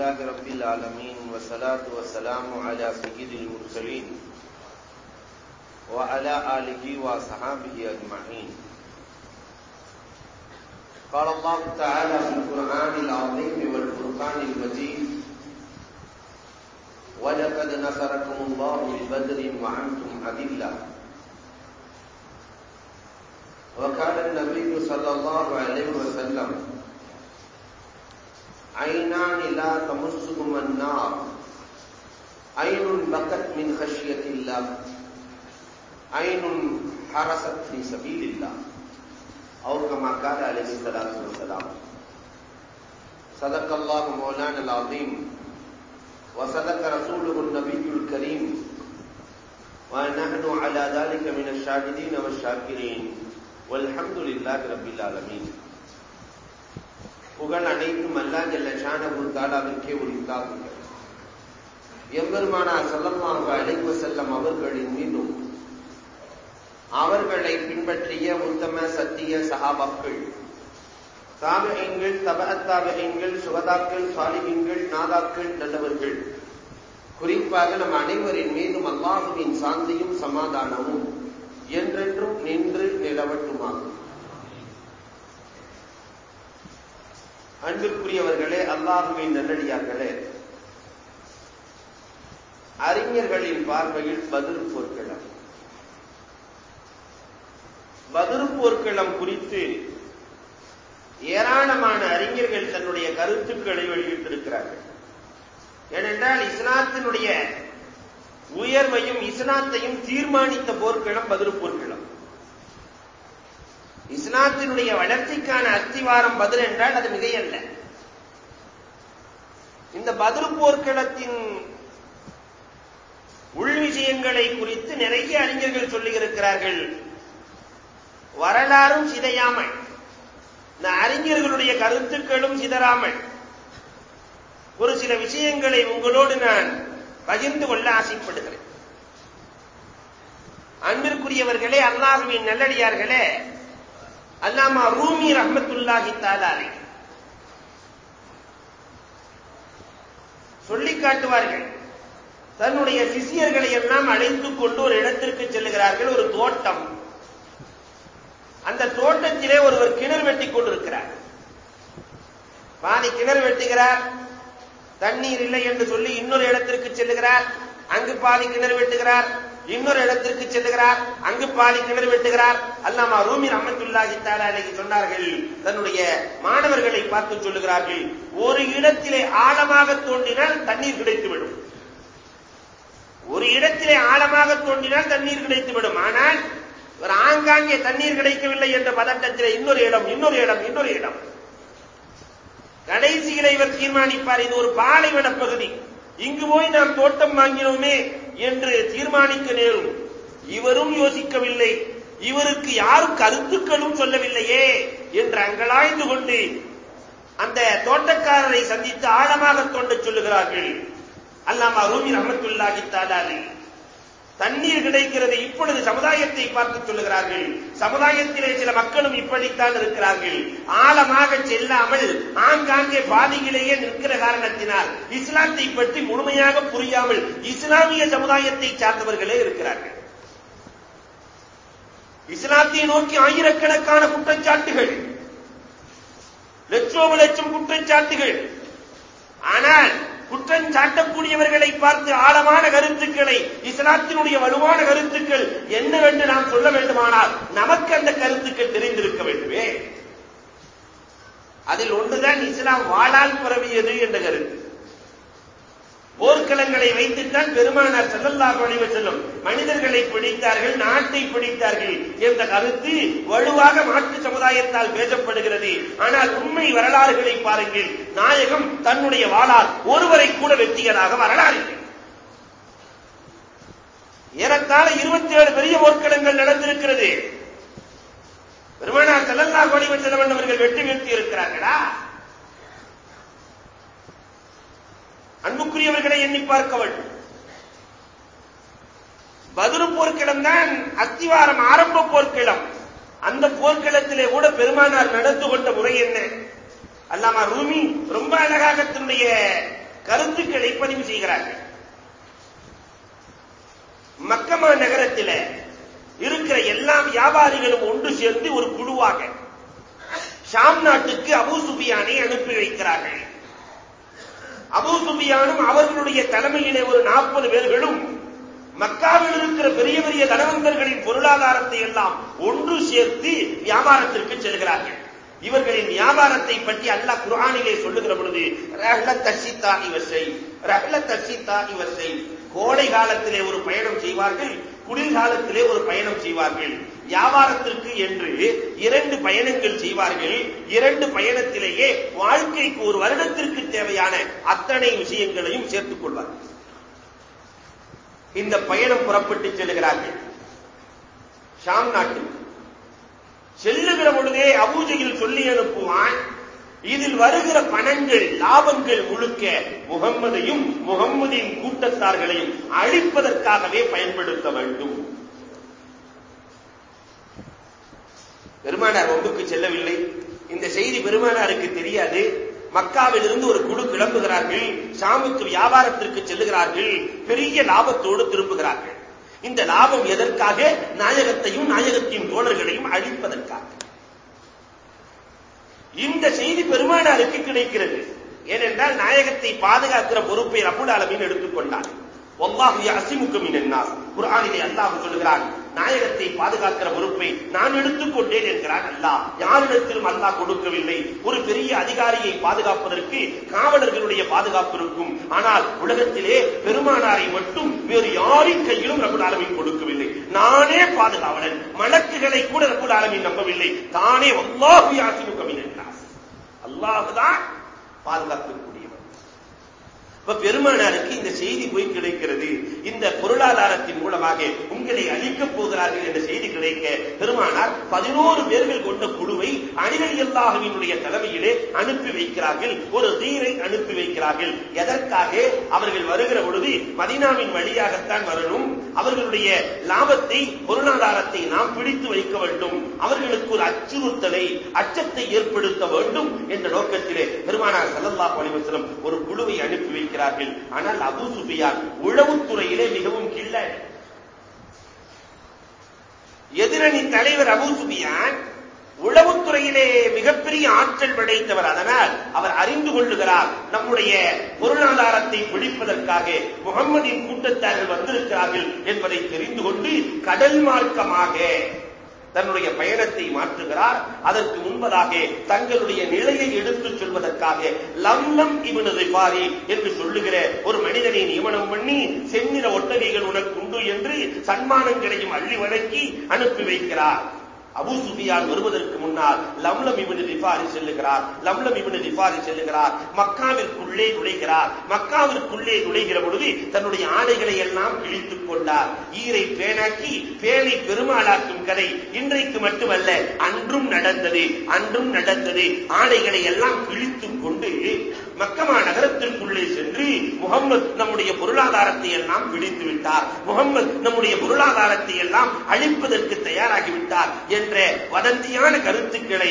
لله رب العالمين والصلاة والسلام على سيد المرسلين وعلى آله وصحابه أجمعين. قال الله تعالى في القرآن العظيم والفرقان المجيد ولقد نصركم الله ببدر وعنتم أذلة. وقال النبي صلى الله عليه وسلم عینان لا تمسهم النار عین بقت من خشیت اللہ عین حرست فی سبیل اللہ اور کما قال علیہ الصلوۃ والسلام. صدق اللہ مولانا العظیم وصدق رسوله النبی الکریم ونحن على ذلك من الشاهدين والشاكرين. والحمد لله رب العالمين. புகழ் அனைத்தும் அல்லா ஜல்ல ஷானபு தாலாவிற்கே உரித்தாகுங்கள் எம்பெருமானார் செல்லமாக அழைப்பு செல்லம் அவர்களின் மீதும் அவர்களை பின்பற்றிய உத்தம சத்திய சகாபாக்கள் தாபகங்கள் தபத்தாபகங்கள் சுகதாக்கள் சாலிகங்கள் நாதாக்கள் நல்லவர்கள் குறிப்பாக நம் அனைவரின் மீதும் அல்லாஹுவின் சாந்தியும் சமாதானமும் என்றென்றும் நின்று நிலவட்டுமாகும். அன்பிற்குரியவர்களே அல்லாஹுவின் நல்லடியார்களே அறிஞர்களின் பார்வையில் பதில் போர்க்களம். பதில் போர்க்களம் குறித்து ஏராளமான அறிஞர்கள் தன்னுடைய கருத்துக்களை வெளியிட்டிருக்கிறார்கள். ஏனென்றால் இஸ்லாத்தினுடைய உயர்வையும் இஸ்லாத்தையும் தீர்மானித்த போர்க்களம் பதில் போர்க்களம். இஸ்லாத்தினுடைய வளர்ச்சிக்கான அஸ்திவாரம் பதில் என்றால் அது மிகையல்ல. இந்த பதில் போர்க்களத்தின் உள் விஷயங்களை குறித்து நிறைய அறிஞர்கள் சொல்லியிருக்கிறார்கள். வரலாறும் சிதையாமல் இந்த அறிஞர்களுடைய கருத்துக்களும் சிதறாமல் ஒரு சில விஷயங்களை உங்களோடு நான் பகிர்ந்து கொள்ள ஆசைப்படுகிறேன். அன்பிற்குரியவர்களே அல்லாஹுவின் நல்லடியார்களே அல்லாமா ரூமி ரஹமத்துல்லாஹி தாலாலை சொல்லி காட்டுவார்கள். தன்னுடைய சிசியர்களை எல்லாம் அழைத்துக் கொண்டு ஒரு இடத்திற்கு செல்லுகிறார்கள். ஒரு தோட்டம். அந்த தோட்டத்திலே ஒருவர் கிணறு வெட்டி கொண்டிருக்கிறார். பாதி கிணறு வெட்டுகிறார். தண்ணீர் இல்லை என்று சொல்லி இன்னொரு இடத்திற்கு செல்லுகிறார். அங்கு பாதி கிணறு வெட்டுகிறார். இன்னொரு இடத்திற்கு செல்லுகிறார். அங்கு பாதி கிணறு வெட்டுகிறார். அல்லாமா ரூமி அஹமத்துல்லாஹி தாலாலைக்கு சொன்னார்கள். தன்னுடைய மாணவர்களை பார்த்து சொல்லுகிறார்கள். ஒரு இடத்திலே ஆழமாக தோண்டினால் தண்ணீர் கிடைத்துவிடும். ஒரு இடத்திலே ஆழமாக தோண்டினால் தண்ணீர் கிடைத்துவிடும். ஆனால் ஒரு ஆங்காங்கே தண்ணீர் கிடைக்கவில்லை என்ற பதட்டத்திலே இன்னொரு இடம் இன்னொரு இடம் இன்னொரு இடம். கடைசியில இவர் தீர்மானிப்பார். இது ஒரு பாலைவன பகுதி. இங்கு போய் நாம் தோட்டம் வாங்கினோமே என்று தீர்மானிக்க நேரும் இவரும் யோசிக்கவில்லை. இவருக்கு யாரும் கருத்துக்களும் சொல்லவில்லையே என்று அங்கலாய்ந்து கொண்டு அந்த தோட்டக்காரரை சந்தித்து ஆழமாக தோண்ட சொல்லுகிறார்கள். அல்லாமா ரூமி ரஹமத்துல்லாஹி தாலாலி தண்ணீர் கிடைக்கிறது இப்பொழுது சமுதாயத்தை பார்த்து சொல்லுகிறார்கள். சமுதாயத்திலே சில மக்களும் இப்படித்தான் இருக்கிறார்கள். ஆழமாக செல்லாமல் ஆங்காங்கே பாதியிலேயே நிற்கிற காரணத்தினால் இஸ்லாத்தை பற்றி முழுமையாக புரியாமல் இஸ்லாமிய சமுதாயத்தை சார்ந்தவர்களே இருக்கிறார்கள். இஸ்லாத்தை நோக்கி ஆயிரக்கணக்கான குற்றச்சாட்டுகள் லட்சோப லட்சம் குற்றச்சாட்டுகள். ஆனால் குற்றம் சாட்டக்கூடியவர்களை பார்த்து ஆழமான கருத்துக்களை இஸ்லாத்தினுடைய வலுவான கருத்துக்கள் என்னவென்று நாம் சொல்ல வேண்டுமானால் நமக்கு அந்த கருத்துக்கள் தெரிந்திருக்க வேண்டுமே. அதில் ஒன்றுதான் இஸ்லாம் வாழால் பரவியது என்ற கருத்து. போர்க்களங்களை வைத்துத்தான் பெருமானார் செல்லல்லாஹு அலைஹி செல்லும் மனிதர்களை பிடித்தார்கள் நாட்டை பிடித்தார்கள் என்ற கருத்து வலுவாக மாற்று சமுதாயத்தால் பேசப்படுகிறது. ஆனால் உண்மை வரலாறுகளை பாருங்கள். நாயகம் தன்னுடைய வாளால் ஒருவரை கூட வெற்றிகளாக வரலாறு ஏறத்தாழ இருபத்தி ஏழு பெரிய போர்க்களங்கள் நடந்திருக்கிறது. பெருமானார் செல்லல்லா அலைஹி செல்லம் அவர்கள் வெற்றி வீழ்த்தி இருக்கிறார்களா அன்புக்குரியவர்களை எண்ணி பார்க்க வேண்டும் பதிரு தான் அத்திவாரம் ஆரம்ப போர்க்களம். அந்த போர்க்களத்திலே கூட பெருமானார் நடந்து கொண்ட முறை என்ன? அல்லாமா ரூமி ரொம்ப அழகாக தன்னுடைய கருத்துக்களை பதிவு செய்கிறார்கள். மக்கமா நகரத்தில் இருக்கிற எல்லா வியாபாரிகளும் ஒன்று சேர்ந்து ஒரு குழுவாக ஷாம் நாட்டுக்கு அபு சுபியானை அனுப்பி வைக்கிறார்கள். அபு சுபியானும் அவர்களுடைய தலைமையிலே ஒரு நாற்பது பேர்களும் மக்காவில் இருக்கிற பெரிய பெரிய தனவந்தர்களின் பொருளாதாரத்தை எல்லாம் ஒன்று சேர்த்து வியாபாரத்திற்கு செல்கிறார்கள். இவர்களின் வியாபாரத்தை பற்றி அல்லாஹ் குரானிலே சொல்லுகிற பொழுது ரஹ்ல தசித்தா இவற்றை ரஹ்ல தசித்தா இவற்றை கோடை காலத்திலே ஒரு பயணம் செய்வார்கள். குளிர்காலத்திலே ஒரு பயணம் செய்வார்கள். வியாபாரத்திற்கு என்று இரண்டு பயணங்கள் செய்வார்கள். இரண்டு பயணத்திலேயே வாழ்க்கைக்கு ஒரு வருடத்திற்கு தேவையான அத்தனை விஷயங்களையும் சேர்த்துக் கொள்வார்கள் இந்த பயணம் புறப்பட்டு செல்கிறார்கள். ஷாம் நாட்டில் செல்லுகிற பொழுதே அபூஜையில் சொல்லி அனுப்புவான் இதில் வருகிற பணங்கள் லாபங்கள் முழுக்க முகம்மதையும் முகம்மதியின் கூட்டத்தார்களையும் அழிப்பதற்காகவே பயன்படுத்த வேண்டும். பெருமானார் ஒன்றுக்கு செல்லவில்லை. இந்த செய்தி பெருமானாருக்கு தெரியாது. மக்காவிலிருந்து ஒரு குழு கிளம்புகிறார்கள். ஷாமுக்கு வியாபாரத்திற்கு செல்லுகிறார்கள். பெரிய லாபத்தோடு திரும்புகிறார்கள். இந்த லாபம் எதற்காக? நாயகத்தையும் நாயகத்தின் தோழர்களையும் அழிப்பதற்காக. இந்த செய்தி பெருமானாருக்கு கிடைக்கிறது. ஏனென்றால் நாயகத்தை பாதுகாக்கிற பொறுப்பை ரபுல் ஆலமீன் எடுத்துக்கொண்டார். ஒல்லாஹு அசிமுக்கு மின்னாஸ் குர்ஆனிலே அல்லாஹ் சொல்கிறான் நாயகத்தை பாதுகாக்கிற பொறுப்பை நான் எடுத்துக்கொண்டேன் என்கிறான் அல்லாஹ். யாரிடத்திலும் அல்லாஹ் கொடுக்கவில்லை. ஒரு பெரிய அதிகாரியை பாதுகாப்பதற்கு காவலர்களுடைய பாதுகாப்பு இருக்கும். ஆனால் உலகத்திலே பெருமானாரை மட்டும் வேறு யாரின் கையிலும் ரகுல் ஆலமின் கொடுக்கவில்லை. நானே பாதுகாவலன். மலக்குகளை கூட ரகுல் ஆலமின் நம்பவில்லை. தானே அல்லாஹு. யாசிமுக என்றார் அல்லாஹுதான் பாதுகாப்பு இப்ப பெருமானாருக்கு இந்த செய்தி போய் கிடைக்கிறது. இந்த பொருளாதாரத்தின் மூலமாக உங்களை அழிக்கப் போகிறார்கள் என்ற செய்தி கிடைக்க பெருமானார் பதினோரு பேர்கள் கொண்ட குழுவை அணிகள் எல்லாகவினுடைய தலைமையிலே அனுப்பி வைக்கிறார்கள். ஒரு தீரை அனுப்பி வைக்கிறார்கள். எதற்காக? அவர்கள் வருகிற பொழுது மதினாவின் வழியாகத்தான் வரணும். அவர்களுடைய லாபத்தை பொருளாதாரத்தை நாம் பிடித்து வைக்க வேண்டும். அவர்களுக்கு ஒரு அச்சுறுத்தலை அச்சத்தை ஏற்படுத்த வேண்டும் என்ற நோக்கத்திலே பெருமானார் சல்லல்லா அலைஹி ஒரு குழுவை அனுப்பி வைக்கிறார்கள். ஆனால் அபு சுஃபியான் உளவுத்துறையிலே மிகவும் கிள்ள எதிரணி தலைவர் அபு சுபியான் உளவுத்துறையிலே மிகப்பெரிய ஆற்றல் படைத்தவர். அதனால் அவர் அறிந்து கொள்ளுகிறார் நம்முடைய பொருளாதாரத்தை பிடிப்பதற்காக முகம்மதின் கூட்டத்தார்கள் வந்திருக்கிறார்கள் என்பதை தெரிந்து கொண்டு கடல் மார்க்கமாக தன்னுடைய பயணத்தை மாற்றுகிறார். அதற்கு முன்பதாக தங்களுடைய நிலையை எடுத்துச் சொல்வதற்காக லம்லம் இவனது பாரி என்று சொல்லுகிற ஒரு மனிதனை நியமனம் பண்ணி செந்நிற ஒட்டகைகள் உனக்கு உண்டு என்று சன்மானங்களையும் அள்ளி வழங்கி அனுப்பி வைக்கிறார். அபு சுஃபியான் வருவதற்கு முன்னால் லம்லம் இவனு ரிஃபாரி செல்லுகிறார். லம்லம் இவனு ரிஃபாரி செல்லுகிறார். மக்காவிற்குள்ளே நுழைகிறார். மக்காவிற்குள்ளே நுழைகிற பொழுது தன்னுடைய ஆடைகளை எல்லாம் கிழித்துக் கொண்டார். ஈரை பேனாக்கி பேனை பெருமாளாக்கும் கதை இன்றைக்கு மட்டுமல்ல அன்றும் நடந்தது அன்றும் நடந்தது. ஆடைகளை எல்லாம் கிழித்துக் கொண்டு மக்கமா நகரத்திற்குள்ளே சென்று முகம்மது நம்முடைய பொருளாதாரத்தை எல்லாம் பிடித்து விட்டார். முகம்மது நம்முடைய பொருளாதாரத்தை எல்லாம் அழிப்பதற்கு தயாராகிவிட்டார் என்ற வதந்தியான கருத்துக்களை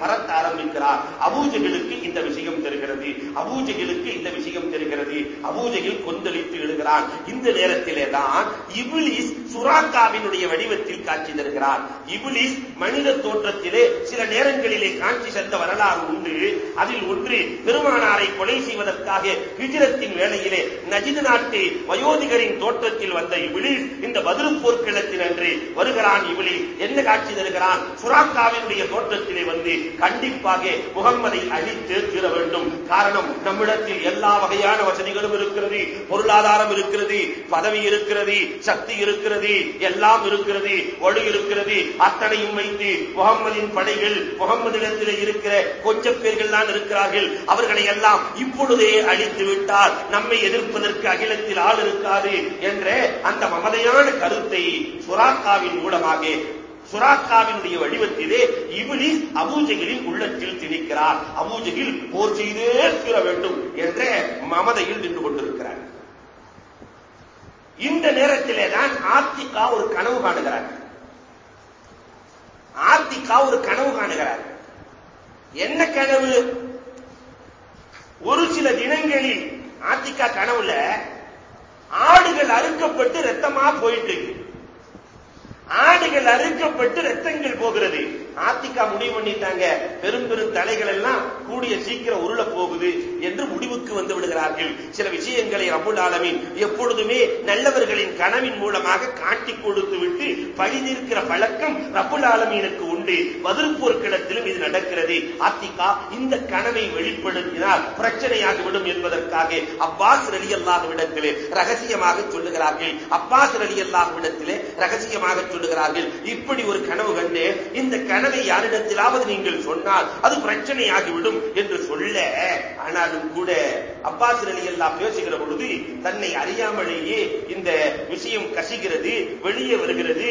பரத்த ஆரம்பிக்கிறார். அபூஜகளுக்கு இந்த விஷயம் தெரிகிறது. அபூஜகளுக்கு இந்த விஷயம் தெரிகிறது. அபூஜகில் கொந்தளித்து விடுகிறான் இந்த நேரத்திலே தான் இபிலிஸ் சுராக்காவினுடைய வடிவத்தில் காட்சி தருகிறார். இபிலிஸ் மனித தோற்றத்திலே சில நேரங்களிலே காட்சி சென்ற வரலாறு உண்டு. அதில் ஒன்று பெருமானார் கொலை செய்வதற்காக ஹிஜரத்தின் வேளையிலே நஜிது நாட்டு வயோதிகரின் தோற்றத்தில் வந்த இபிலிஸ் இந்த பதில் போர்க்களத்தில் அன்று வருகிறான் இபிலிஸ் என்ன காட்சி தருகிறான்? சுராக்காவினுடைய தோற்றத்திலே வந்து கண்டிப்பாக முகம்மதை அழித்து தீர வேண்டும். காரணம் நம்மிடத்தில் எல்லா வகையான வசதிகளும் இருக்கிறது பொருளாதாரம் இருக்கிறது பதவி இருக்கிறது சக்தி இருக்கிறது எல்லாம் இருக்கிறது ஒளி இருக்கிறது. அத்தனையும் வைத்து முகம்மதின் படைகள் முகம்மதிடத்தில் இருக்கிற கொஞ்ச பேர்கள் தான் இருக்கிறார்கள். அவர்களை எல்லாம் இப்பொழுதே அழித்து விட்டால் நம்மை எதிர்ப்பதற்கு அகிலத்தில் ஆள் இருக்காது என்ற அந்த மமதையான கருத்தை சுராக்காவின் மூலமாக சுராக்காவினுடைய வடிவத்திலே இவனி அபூஜகிலின் உள்ளத்தில் திணிக்கிறார். அபூஜகில் போர் செய்தே தீர வேண்டும் என்ற மமதையில் நின்று கொண்டிருக்கிறார். இந்த நேரத்திலே தான் ஆத்திகா ஒரு கனவு காணுகிறார். ஆத்திகா ஒரு கனவு காணுகிறார். என்ன கனவு? இனங்களில் சில ஆத்திகா கனவுல ஆடுகள் அறுக்கப்பட்டு ரத்தமா போயிட்டு இருக்கு. ஆடுகள் அறுக்கப்பட்டு ரத்தங்கள் போகிறது. ஆத்திகா முடிவு பண்ணிட்டாங்க. பெரும் பெரும் தலைகள் எல்லாம் கூடிய சீக்கிரம் உருள போகுது என்று முடிவுக்கு வந்து விடுகிறார்கள். சில விஷயங்களை ரபுல் ஆலமின் எப்பொழுதுமே நல்லவர்களின் கனவின் மூலமாக காட்டிக் கொடுத்து விட்டு பழி நிற்கிற பழக்கம் ரபுல் ஆலமீனுக்கு உண்டு வதிர்ப்போர் கிடத்திலும் இது நடக்கிறது. ஆத்திகா இந்த கனவை வெளிப்படுத்தினால் பிரச்சனையாகிவிடும் என்பதற்காக அப்பாஸ் ரலி அல்லாஹ்விடத்திலே ரகசியமாக சொல்லுகிறார்கள். அப்பாஸ் ரலி அல்லாஹ்விடத்திலே ரகசியமாக சொல்லுகிறார்கள். இப்படி ஒரு கனவு கண்டு இந்த கனவை யாரிடத்திலாவது நீங்கள் சொன்னால் அது பிரச்சனையாகிவிடும் என்று சொல்ல ஆனாலும் கூட அப்பாஸ் அலி எல்லாம் பேசுகிற பொழுது தன்னை அறியாமலேயே இந்த விஷயம் கசிகிறது வெளியே வருகிறது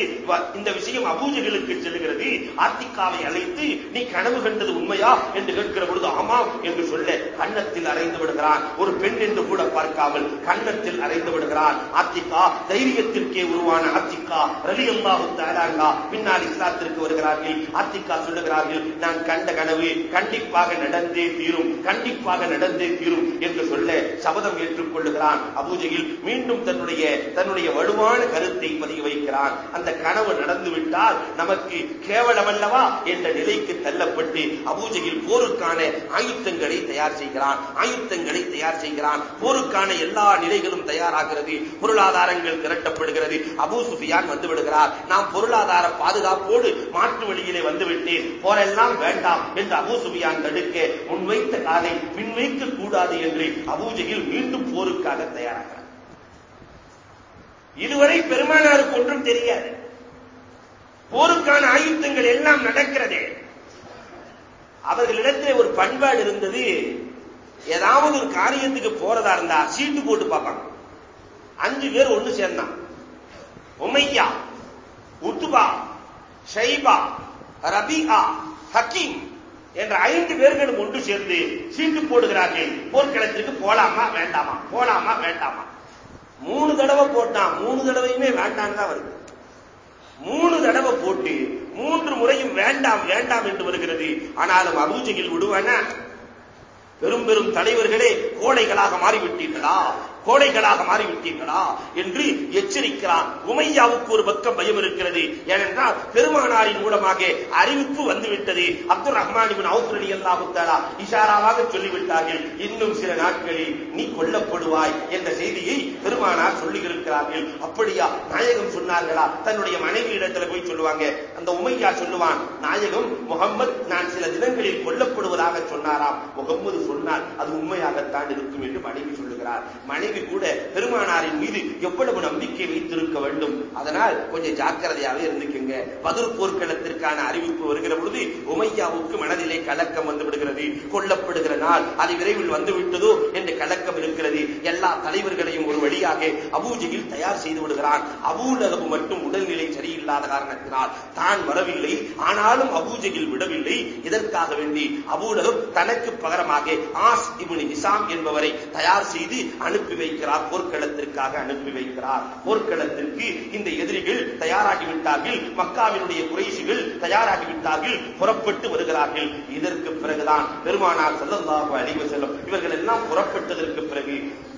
இந்த விஷயம் அபூஜைகளுக்கு செல்கிறது ஆத்திகாவை அழைத்து நீ கனவு கண்டது உண்மையா? என்று கேட்கிற பொழுது ஆமாம் என்று சொல்ல கன்னத்தில் அறைந்து விடுகிறான். ஒரு பெண் என்று கூட பார்க்காமல் கன்னத்தில் அறைந்து விடுகிறான். ஆத்திகா தைரியத்திற்கே உருவான ஆத்திகா ரலி அல்லாஹு தாலாங்கா பின்னால் இஸ்லாத்திற்கு வருகிறார்கள். ஆத்திகா சொல்லுகிறார்கள் நான் கண்ட கனவு கண்டிப்பாக நடந்தே தீரும் கண்டிப்பாக நடந்தே தீரும் என்று என்று சொல்ல சபதம் ஏற்றுக்கொள்ளுகிறான். அபூஜையில் மீண்டும் தன்னுடைய தன்னுடைய வலுவான கருத்தை பதிவு வைக்கிறான். அந்த கனவு நடந்துவிட்டால் நமக்கு கேவலமல்லவா என்ற நிலைக்கு தள்ளப்பட்டு அபூஜையில் போருக்கான ஆயுத்தங்களை தயார் செய்கிறான். ஆயுத்தங்களை தயார் செய்கிறான். போருக்கான எல்லா நிலைகளும் தயாராகிறது. பொருளாதாரங்கள் திரட்டப்படுகிறது. அபூ சுஃபியான் வந்து விடுகிறார் நாம் பொருளாதார பாதுகாப்போடு மாற்று வழியிலே வந்துவிட்டேன். போரெல்லாம் வேண்டாம் என்று அபூ சுஃபியான் தடுக்க முன்வைத்த காலை பின்வைக்க கூடாது என்று அபூஜையில் மீண்டும் போருக்காக தயாராகிறார். இதுவரை பெருமானாருக்கு ஒன்றும் தெரியாது. போருக்கான ஆயுத்தங்கள் எல்லாம் நடக்கிறது. அவர்களிடத்தில் ஒரு பண்பாடு இருந்தது. ஏதாவது ஒரு காரியத்துக்கு போறதா இருந்தா சீட்டு போட்டு பார்ப்பாங்க. அஞ்சு பேர் ஒண்ணு சேர்ந்தான் உமையா உத்துபா ஷைபா ரபிகா ஹக்கீம் என்ற ஐந்து பேர்களும் ஒன்று சேர்ந்து சீட்டு போடுகிறார்கள். போர்க்களத்திற்கு போலாமா வேண்டாமா? போலாமா வேண்டாமா? மூணு தடவை போட்டான் மூணு தடவையுமே வேண்டாம் தான் வருது. மூணு தடவை போட்டு மூன்று முறையும் வேண்டாம் வேண்டாம் என்று வருகிறது. ஆனாலும் அபூஜையில் விடுவான? பெரும் பெரும் தலைவர்களே கோடைகளாக மாறிவிட்டீர்களா? கோடைகளாக மாறிவிட்டீர்களா என்று எச்சரிக்கிறான். உமையாவுக்கு ஒரு பக்கம் பயம் இருக்கிறது. ஏனென்றால் பெருமானாரின் மூலமாக அறிவிப்பு வந்துவிட்டது. அப்துல் ரஹ்மானிபின் அவுத் அல்லாஹுத்தாலா இஷாராவாக சொல்லிவிட்டார்கள். இன்னும் சில நாட்களில் நீ கொல்லப்படுவாய் என்ற செய்தியை பெருமானார் சொல்லியிருக்கிறார்கள். அப்படியா? நாயகம் சொன்னார்களா? தன்னுடைய மனைவி இடத்துல போய் சொல்லுவாங்க. அந்த உமையா சொல்லுவான் நாயகம் முகம்மது நான் சில தினங்களில் கொல்லப்படுவதாக சொன்னாராம். முகம்மது சொன்னால் அது உண்மையாகத்தான் இருக்கும் என்று மனைவி சொல்லுகிறார் மனைவி கூட பெருமானாரின் மீது எவ்வளவு நம்பிக்கை வைத்திருக்க வேண்டும்? அதனால் கொஞ்சம் ஜாக்கிரதையாக இருந்துக்குங்க. பதில் போர்க்களத்திற்கான அறிவிப்பு வருகிற பொழுது உமையாவுக்கு மனதிலே கலக்கம் வந்து விடுகிறது. கொல்லப்படுகிற நாள் அது விரைவில் வந்துவிட்டதோ என்று கலக்கம் இருக்கிறது. எல்லா தலைவர்களையும் ஒரு வழியாக அபூஜையில் தயார் செய்து விடுகிறான். அபூலகபு மட்டும் உடல்நிலை சரியில்லாத காரணத்தினால் தான் வரவில்லை. ஆனாலும் அபூஜையில் விடவில்லை. இதற்காக வேண்டி? அபூலகம் தனக்கு பகரமாக ஆஸ் இபுனி இசாம் என்பவரை தயார் செய்து அனுப்பி வைக்கிறார். போர்க்களத்திற்காக அனுப்பி வைக்கிறார். போர்க்களத்திற்கு இந்த எதிரிகள் தயாராகிவிட்டார்கள். மக்காவினுடைய குறைசிகள் தயாராகிவிட்டார்கள். புறப்பட்டு வருகிறார்கள். இதற்கு பிறகுதான் பெருமானார் செல்லல்லாக அழிவு செல்லும் இவர்கள் எல்லாம் புறப்பட்டதற்கு பிறகு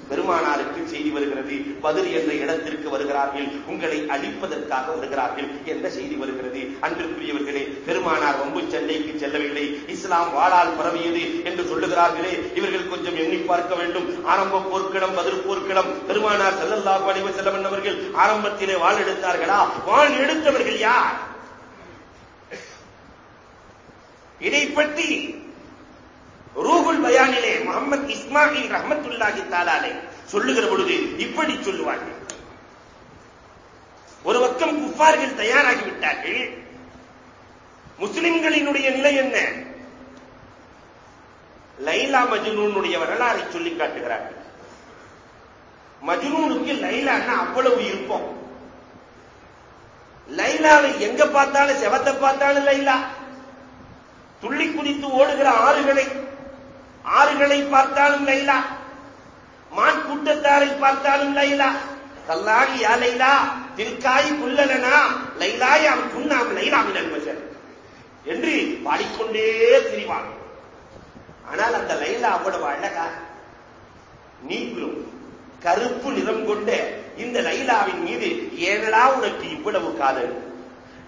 பெருமானாருக்கு செய்தி வருகிறது பதில் என்ற இடத்திற்கு வருகிறார்கள் உங்களை அழிப்பதற்காக வருகிறார்கள் என்ற செய்தி வருகிறது. அன்பிற்குரியவர்களே பெருமானார் வம்பு சண்டைக்கு செல்லவில்லை. இஸ்லாம் வாழால் பரவியது என்று சொல்லுகிறார்களே. இவர்கள் கொஞ்சம் எண்ணி பார்க்க வேண்டும். ஆரம்ப போர்க்களம் பதில் போர்க்களம். பெருமானார் செல்லல்லா அலைஹி வஸல்லம் என்பவர்கள் ஆரம்பத்திலே வாழ் எடுத்தார்களா? வாழ் எடுத்தவர்கள் யார்? இதை பற்றி ரூகுல் பயானிலே முகமது இஸ்மாயில் ரஹமத்துல்லாஹி தாலாலே சொல்லுகிற பொழுது இப்படி சொல்லுவார்கள். ஒரு பக்கம் குஃபார்கள் தயாராகிவிட்டார்கள். முஸ்லிம்களினுடைய நிலை என்ன? லைலா மஜ்னூனுடைய வரலாறை சொல்லி காட்டுகிறார்கள். மஜ்னூனுக்கு லைலான்னா அவ்வளவு இருப்போம் லைலாவை எங்க பார்த்தாலும் செவத்தை பார்த்தாலும் லைலா. துள்ளி குதித்து ஓடுகிற ஆறுகளை ஆறுகளை பார்த்தாலும் லைலா. மான் கூட்டத்தாரை பார்த்தாலும் லைலா. கல்லாகி யா லைலா திருக்காய் புல்லலனா லைலாயாம் குன்னாம் லைலா மினல் மஜர் என்று பாடிக்கொண்டே திரிவான். ஆனால் அந்த லைலா அவ்வளவு அழகா நீங்களும் கருப்பு நிறம் கொண்ட இந்த லைலாவின் மீது ஏனடா உனக்கு இவ்வளவு காதல்?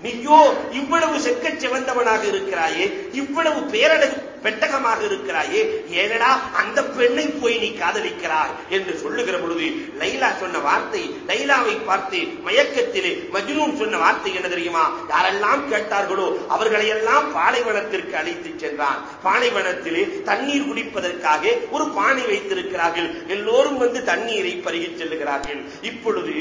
நீயோ இவ்வளவு செக்கச் செவந்தவனாக இருக்கிறாயே இவ்வளவு பேரழகு பெட்டகமாக இருக்கிறாயே ஏனடா அந்த பெண்ணை போய் நீ காதலிக்கிறாய் என்று சொல்லுகிற பொழுது லைலா சொன்ன வார்த்தை லைலாவை பார்த்து மயக்கத்திலே மஜ்னூன் சொன்ன வார்த்தை என்ன தெரியுமா? யாரெல்லாம் கேட்டார்களோ அவர்களையெல்லாம் பாலைவனத்திற்கு அழைத்து சென்றான். பாலைவனத்திலே தண்ணீர் குடிப்பதற்காக ஒரு பானை வைத்திருக்கிறார்கள். எல்லோரும் வந்து தண்ணீரை பருகிச் செல்லுகிறார்கள். இப்பொழுது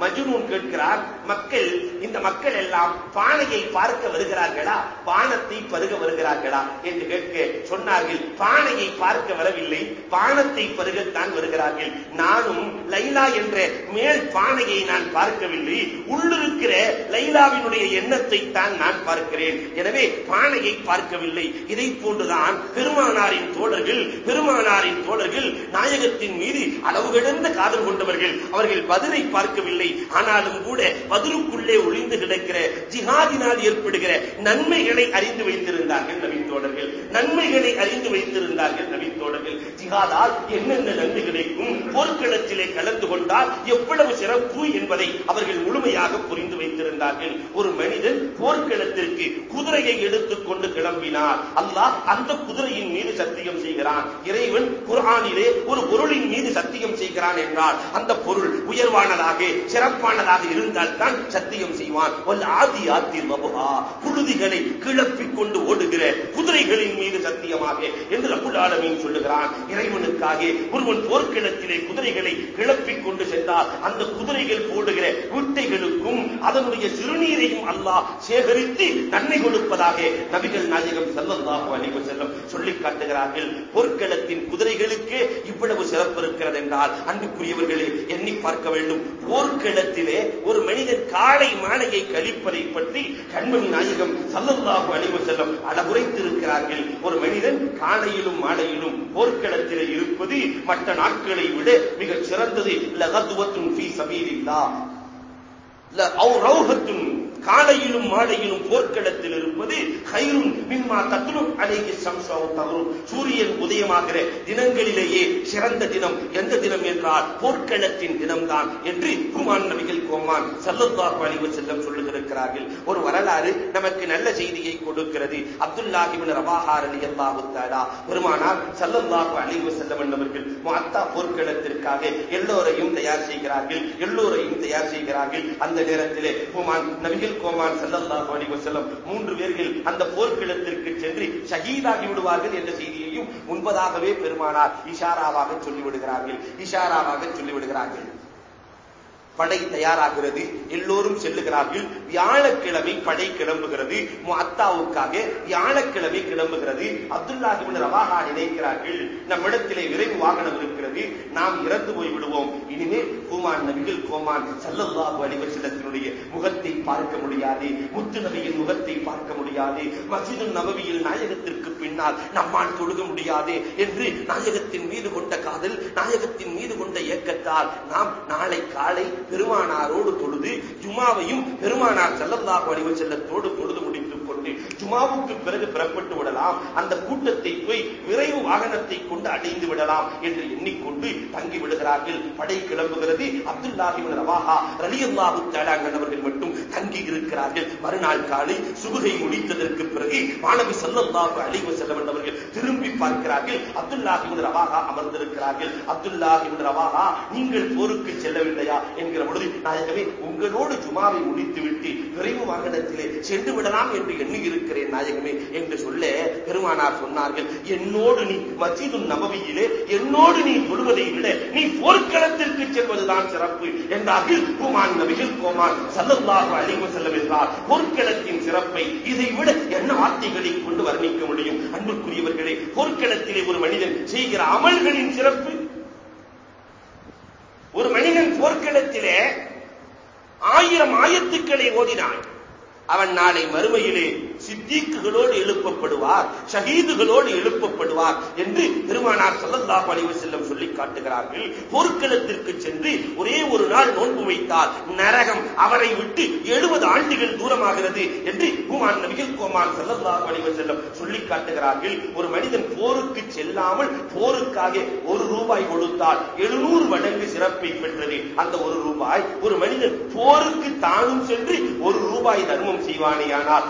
மஜ்னூன் கேட்கிறார் மக்கள் இந்த மக்கள் எல்லாம் பானையை பார்க்க வருகிறார்களா? பானத்தை பருக வருகிறார்களா? என்று கேட்க சொன்னார்கள் பானையை பார்க்க வரவில்லை. பானத்தை பருகத்தான் வருகிறார்கள். நானும் லைலா என்ற மேல் பானையை நான் பார்க்கவில்லை. உள்ளிருக்கிற லைலாவினுடைய எண்ணத்தை தான் நான் பார்க்கிறேன். எனவே பானையை பார்க்கவில்லை. இதை போன்றுதான் பெருமானாரின் தோழர்கள் பெருமானாரின் தோழர்கள் நாயகத்தின் மீது அளவு கிடந்த காதல் கொண்டவர்கள். அவர்கள் பதிலை பார்க்கவில்லை. ஆனாலும் கூட பதிலுக்குள்ளே ஒளிந்து கிடக்கிற ஜிஹாதினால் ஏற்படுகிற நன்மைகளை அறிந்து வைத்திருந்தார்கள் தோழர்கள். நன்மைகளை அறிந்து வைத்திருந்தார்கள் நபித்தோழர்கள் ஜிஹாதால் என்னென்ன நன்மை கிடைக்கும்? போர்க்களத்திலே கலந்து கொண்டால் எவ்வளவு சிறப்பு என்பதை அவர்கள் முழுமையாக புரிந்து வைத்திருந்தார்கள். ஒரு மனிதன் போர்க்களத்திற்கு குதிரையை எடுத்துக் கொண்டு கிளம்பினார் அல்லாஹ் அந்த குதிரையின் மீது சத்தியம் செய்கிறான். இறைவன் குரானிலே ஒரு பொருளின் மீது சத்தியம் செய்கிறான் என்றால் அந்த பொருள் உயர்வானதாக சிறப்பானதாக இருந்தால் தான் சத்தியம் செய்வான். ஒல் ஆதி ஆத்தி மபுகா புழுதிகளை கிளப்பிக் கொண்டு ஓடுகிற குதிரைகளின் மீது சத்தியமாக என்று அபுல் ஆலமியும் சொல்லுகிறான். இறைவனுக்காக ஒருவன் போர்க்களத்திலே குதிரைகளை கிளப்பிக் கொண்டு சென்றால் அந்த குதிரைகள் போடுகிற குட்டைகளுக்கும் அதனுடைய சிறுநீரையும் அல்லாஹ் சேகரித்து நன்மை கொடுப்பதாக நபிகள் நாயகம் ஸல்லல்லாஹு அழிவு செல்லும் சொல்லிக் காட்டுகிறார்கள். போர்க்களத்தின் குதிரைகளுக்கு இவ்வளவு சிறப்பு இருக்கிறது என்றால் அன்புக்குரியவர்களே எண்ணி பார்க்க வேண்டும். போர்க்களத்திலே ஒரு மனிதன் காலை மாலையை கழிப்பதை பற்றி கண்மணி நாயகம் சல்லல்லாஹு அழிவு செல்லம் அளவுரைத்திருக்கிறார்கள் ஒரு மனிதன் காலையிலும் மாலையிலும் போர்க்களத்திலே இருப்பது மற்ற நாட்களை விட மிகச் சிறந்தது. லகதுவத்துன் ஃபீ காலையிலும் மாலையிலும் போர்க்களத்தில் இருப்பது ஹைருன் மின்மா தத்துலும் அழகி சம்சாவும் தவறும் சூரியன் உதயமாகிற தினங்களிலேயே சிறந்த தினம் எந்த தினம் என்றால் போர்க்களத்தின் தினம்தான் என்று குமான் நபிகள் கோமான் ஸல்லல்லாஹு அலைஹி செல்லம் சொல்லுகிறார்கள் ஒரு வரலாறு நமக்கு நல்ல செய்தியை கொடுக்கிறது. அப்துல்லாஹி ரபாஹார் அலி ரலியல்லாஹு தஆலா பெருமானார் ஸல்லல்லாஹு அலைஹி செல்லம் என்பவர்கள் முஅத்தா போர்க்களத்திற்காக எல்லோரையும் தயார் செய்கிறார்கள். எல்லோரையும் தயார் செய்கிறார்கள். அந்த நேரத்திலே கோமான் நபிகள் கோமான் ஸல்லல்லாஹு அலைஹி வஸல்லம் மூன்று பேர்கள் அந்த போர்க்களத்திற்கு சென்று ஷஹீதாகி விடுவார்கள் என்ற செய்தியையும் முன்பதாகவே பெருமானார் இஷாராவாக சொல்லிவிடுகிறார்கள். இஷாராவாக சொல்லிவிடுகிறார்கள். படை தயாராகிறது. எல்லோரும் செல்லுகிறார்கள். வியாழக்கிழமை படை கிளம்புகிறது. முத்தாவுக்காக வியாழக்கிழமை கிளம்புகிறது. அப்துல்லாஹிபின் ரவாஹா நினைக்கிறார்கள் நம்மிடத்திலே விரைவு வாகனம் இருக்கிறது. நாம் இறந்து போய் விடுவோம். இனிமேல் கூமான் நபிகள் கோமான் சல்லல்லாஹு அலைஹி வஸல்லத்தினுடைய முகத்தை பார்க்க முடியாது. முத்து நபியின் முகத்தை பார்க்க முடியாது. மசிது நபவியில் நாயகத்திற்கு பின்னால் நம்மால் தொழுக முடியாது என்று நாயகத்தின் மீது கொண்ட காதல் நாயகத்தின் மீது கொண்ட இயக்கத்தால் நாம் நாளை காலை பெருமானாரோடு தொழுது ஜுமாவையும் பெருமானார் ஸல்லல்லாஹு வடிவு செல்லத்தோடு பொழுது முடித்துக் கொண்டு ஜுமாவுக்கு பிறகு புறப்பட்டு விடலாம். அந்த கூட்டத்தை போய் விரைவு வாகனத்தை கொண்டு அடைந்து விடலாம் என்று எண்ணிக்கொண்டு தங்கி விடுகிறார்கள். படை கிளம்புகிறது. அப்துல்லாஹி ரவாஹா ரலியல்லாஹு தஆலா அவர்கள் மட்டும் தங்கி இருக்கிறார்கள். மறுநாள் காலை சுபுகை முடித்ததற்கு பிறகு மாணவி சல்லல்லாஹு அழிவு வஸல்லம் அவர்கள் திரும்பி பார்க்கிறார்கள். அப்துல்லாஹி ரவாஹா அமர்ந்திருக்கிறார்கள். அப்துல்லாஹி ரவாஹா நீங்கள் போருக்கு செல்லவில்லையா? என்கிற பொழுது நாயகமே உங்களோடு ஜுமாவை முடித்துவிட்டு விரைவு வாகனத்திலே சென்று விடலாம் என்று எண்ணி இருக்கிறேன் நாயகமே என்று சொல்ல பெருமானார் சொன்னார்கள். என்னோடு நீ மஸ்ஜிது நபவியிலே என்னோடு நீ சொல்வதை விட நீ போர்க்களத்திற்கு செல்வதுதான் சிறப்பு என்றார்கள் குமான் நபிகள் கோமான் சல்லல்லாஹு அழிவு செல்லும் என்றார். போர்க்களத்தின் சிறப்பை இதை விட என்ன வார்த்தைகளை கொண்டு வர்ணிக்க முடியும்? அன்புக்குரியவர்களே போர்க்களத்திலே ஒரு மனிதன் செய்கிற அமல்களின் சிறப்பு. ஒரு மனிதன் போர்க்களத்திலே ஆயிரம் ஆயத்துக்களை ஓதினான். அவன் நாளை மறுமையிலே சித்தீக்குகளோடு எழுப்பப்படுவார் ஷஹீதுகளோடு எழுப்பப்படுவார் என்று பெருமானார் சல்லல்லா அலைஹி செல்லம் சொல்லி காட்டுகிறார்கள். போர்க்களத்திற்கு சென்று ஒரே ஒரு நாள் நோன்பு வைத்தால் நரகம் அவரை விட்டு எழுபது ஆண்டுகள் தூரமாகிறது என்று குமான் நபிகள் கோமான் சல்லல்லா அலைஹி செல்லம் சொல்லி காட்டுகிறார்கள். ஒரு மனிதன் போருக்கு செல்லாமல் போருக்காக ஒரு ரூபாய் கொடுத்தால் எழுநூறு மடங்கு சிறப்பை பெற்றது. அந்த ஒரு ரூபாய் ஒரு மனிதன் போருக்கு தானும் சென்று ஒரு ரூபாய் தர்மம் செய்வானேயானால்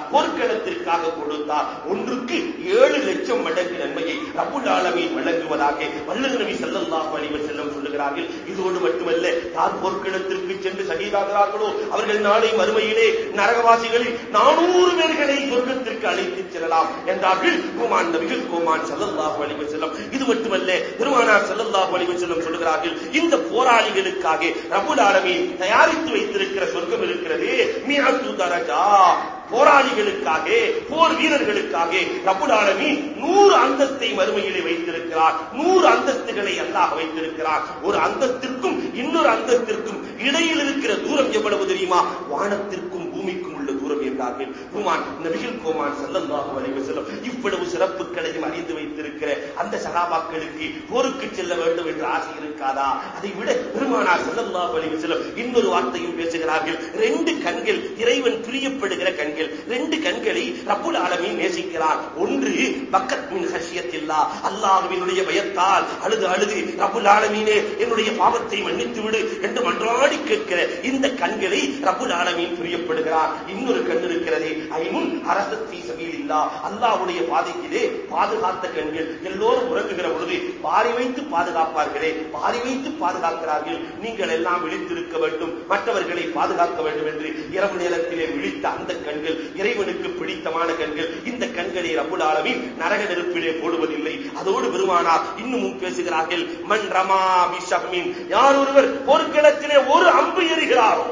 உலகத்திற்காக கொடுத்தார். ஒன்றுக்கு ஏழு லட்சம் மடங்கு நன்மையை ரபுல் ஆலமீன் வழங்குவதாக வல்லல் நபி ஸல்லல்லாஹு அலைஹி செல்லம் சொல்லுகிறார்கள். இதோடு மட்டுமல்ல யார் போர்க்களத்திற்கு சென்று சகிதாகிறார்களோ அவர்கள் நாளை மறுமையிலே நரகவாசிகளில் நானூறு பேர்களை சொர்க்கத்திற்கு அழைத்துச் செல்லலாம் என்றார்கள் கோமான் நபிகள் கோமான் ஸல்லல்லாஹு அலைஹி செல்லம் இது மட்டுமல்ல பெருமானார் ஸல்லல்லாஹு அலைஹி செல்லம் சொல்லுகிறார்கள் இந்த போராளிகளுக்காக ரபுல் ஆலமீன் தயாரித்து வைத்திருக்கிற சொர்க்கம் இருக்கிறது. மியத்து தரஜா. போராளிகளுக்காக போர் வீரர்களுக்காக ரபுடாலமி நூறு அந்தஸ்தை மறுமையிலே வைத்திருக்கிறார். நூறு அந்தஸ்துகளை அல்லாஹ் வைத்திருக்கிறார். ஒரு அந்தஸ்திற்கும் இன்னொரு அந்தஸ்திற்கும் இடையில் இருக்கிற தூரம் எவ்வளவு தெரியுமா? வானத்திற்கும் உள்ள குமான் நபிகள் கோமான் ஸல்லல்லாஹு அலைஹி செல்லம் இவ்வளவு சிறப்புகளையும் அறிந்து வைத்திருக்கிற அந்த சகாபாக்களுக்கு போருக்கு செல்ல வேண்டும் என்ற ஆசை இருக்காதா? அதை விட பெருமானார் ஸல்லல்லாஹு அலைஹி செல்லம் இன்னொரு வார்த்தையும் பேசுகிறார்கள். ரெண்டு கண்கள் இறைவன் பிரியப்படுகிற கண்கள். ரெண்டு கண்களை ரப்புல் ஆலமீன் நேசிக்கிறார். ஒன்று பக்கத் மின் ஹஷியத்தில்லா. அல்லாஹுவினுடைய பயத்தால் அழுது அழுது ரபுல் ஆலமீனே என்னுடைய பாவத்தை மன்னித்து விடு என்று மன்றாடி கேட்கிற இந்த கண்களை ரபுல் ஆலமீன் பிரியப்படுகிறார் இன்னொரு கண்ணு இருக்கிறதே ஐமுன் அரசு தீசவில் இல்லா அல்லாவுடைய பாதைக்கிலே பாதுகாத்த கண்கள் எல்லோரும் உறங்குகிற பொழுது பாரி வைத்து பாதுகாப்பார்களே. பாரி வைத்து பாதுகாக்கிறார்கள். நீங்கள் எல்லாம் விழித்திருக்க வேண்டும். மற்றவர்களை பாதுகாக்க வேண்டும் என்று இரவு நேரத்திலே விழித்த அந்த கண்கள் இறைவனுக்கு பிடித்தமான கண்கள். இந்த கண்களை ரபுல் ஆலமீன் நரக நெருப்பிலே போடுவதில்லை. அதோடு பெருமானார் இன்னமும் பேசுகிறார்கள் மன் ரமா யார் ஒருவர் போர்க்களத்திலே ஒரு அம்பு எறிகிறாரோ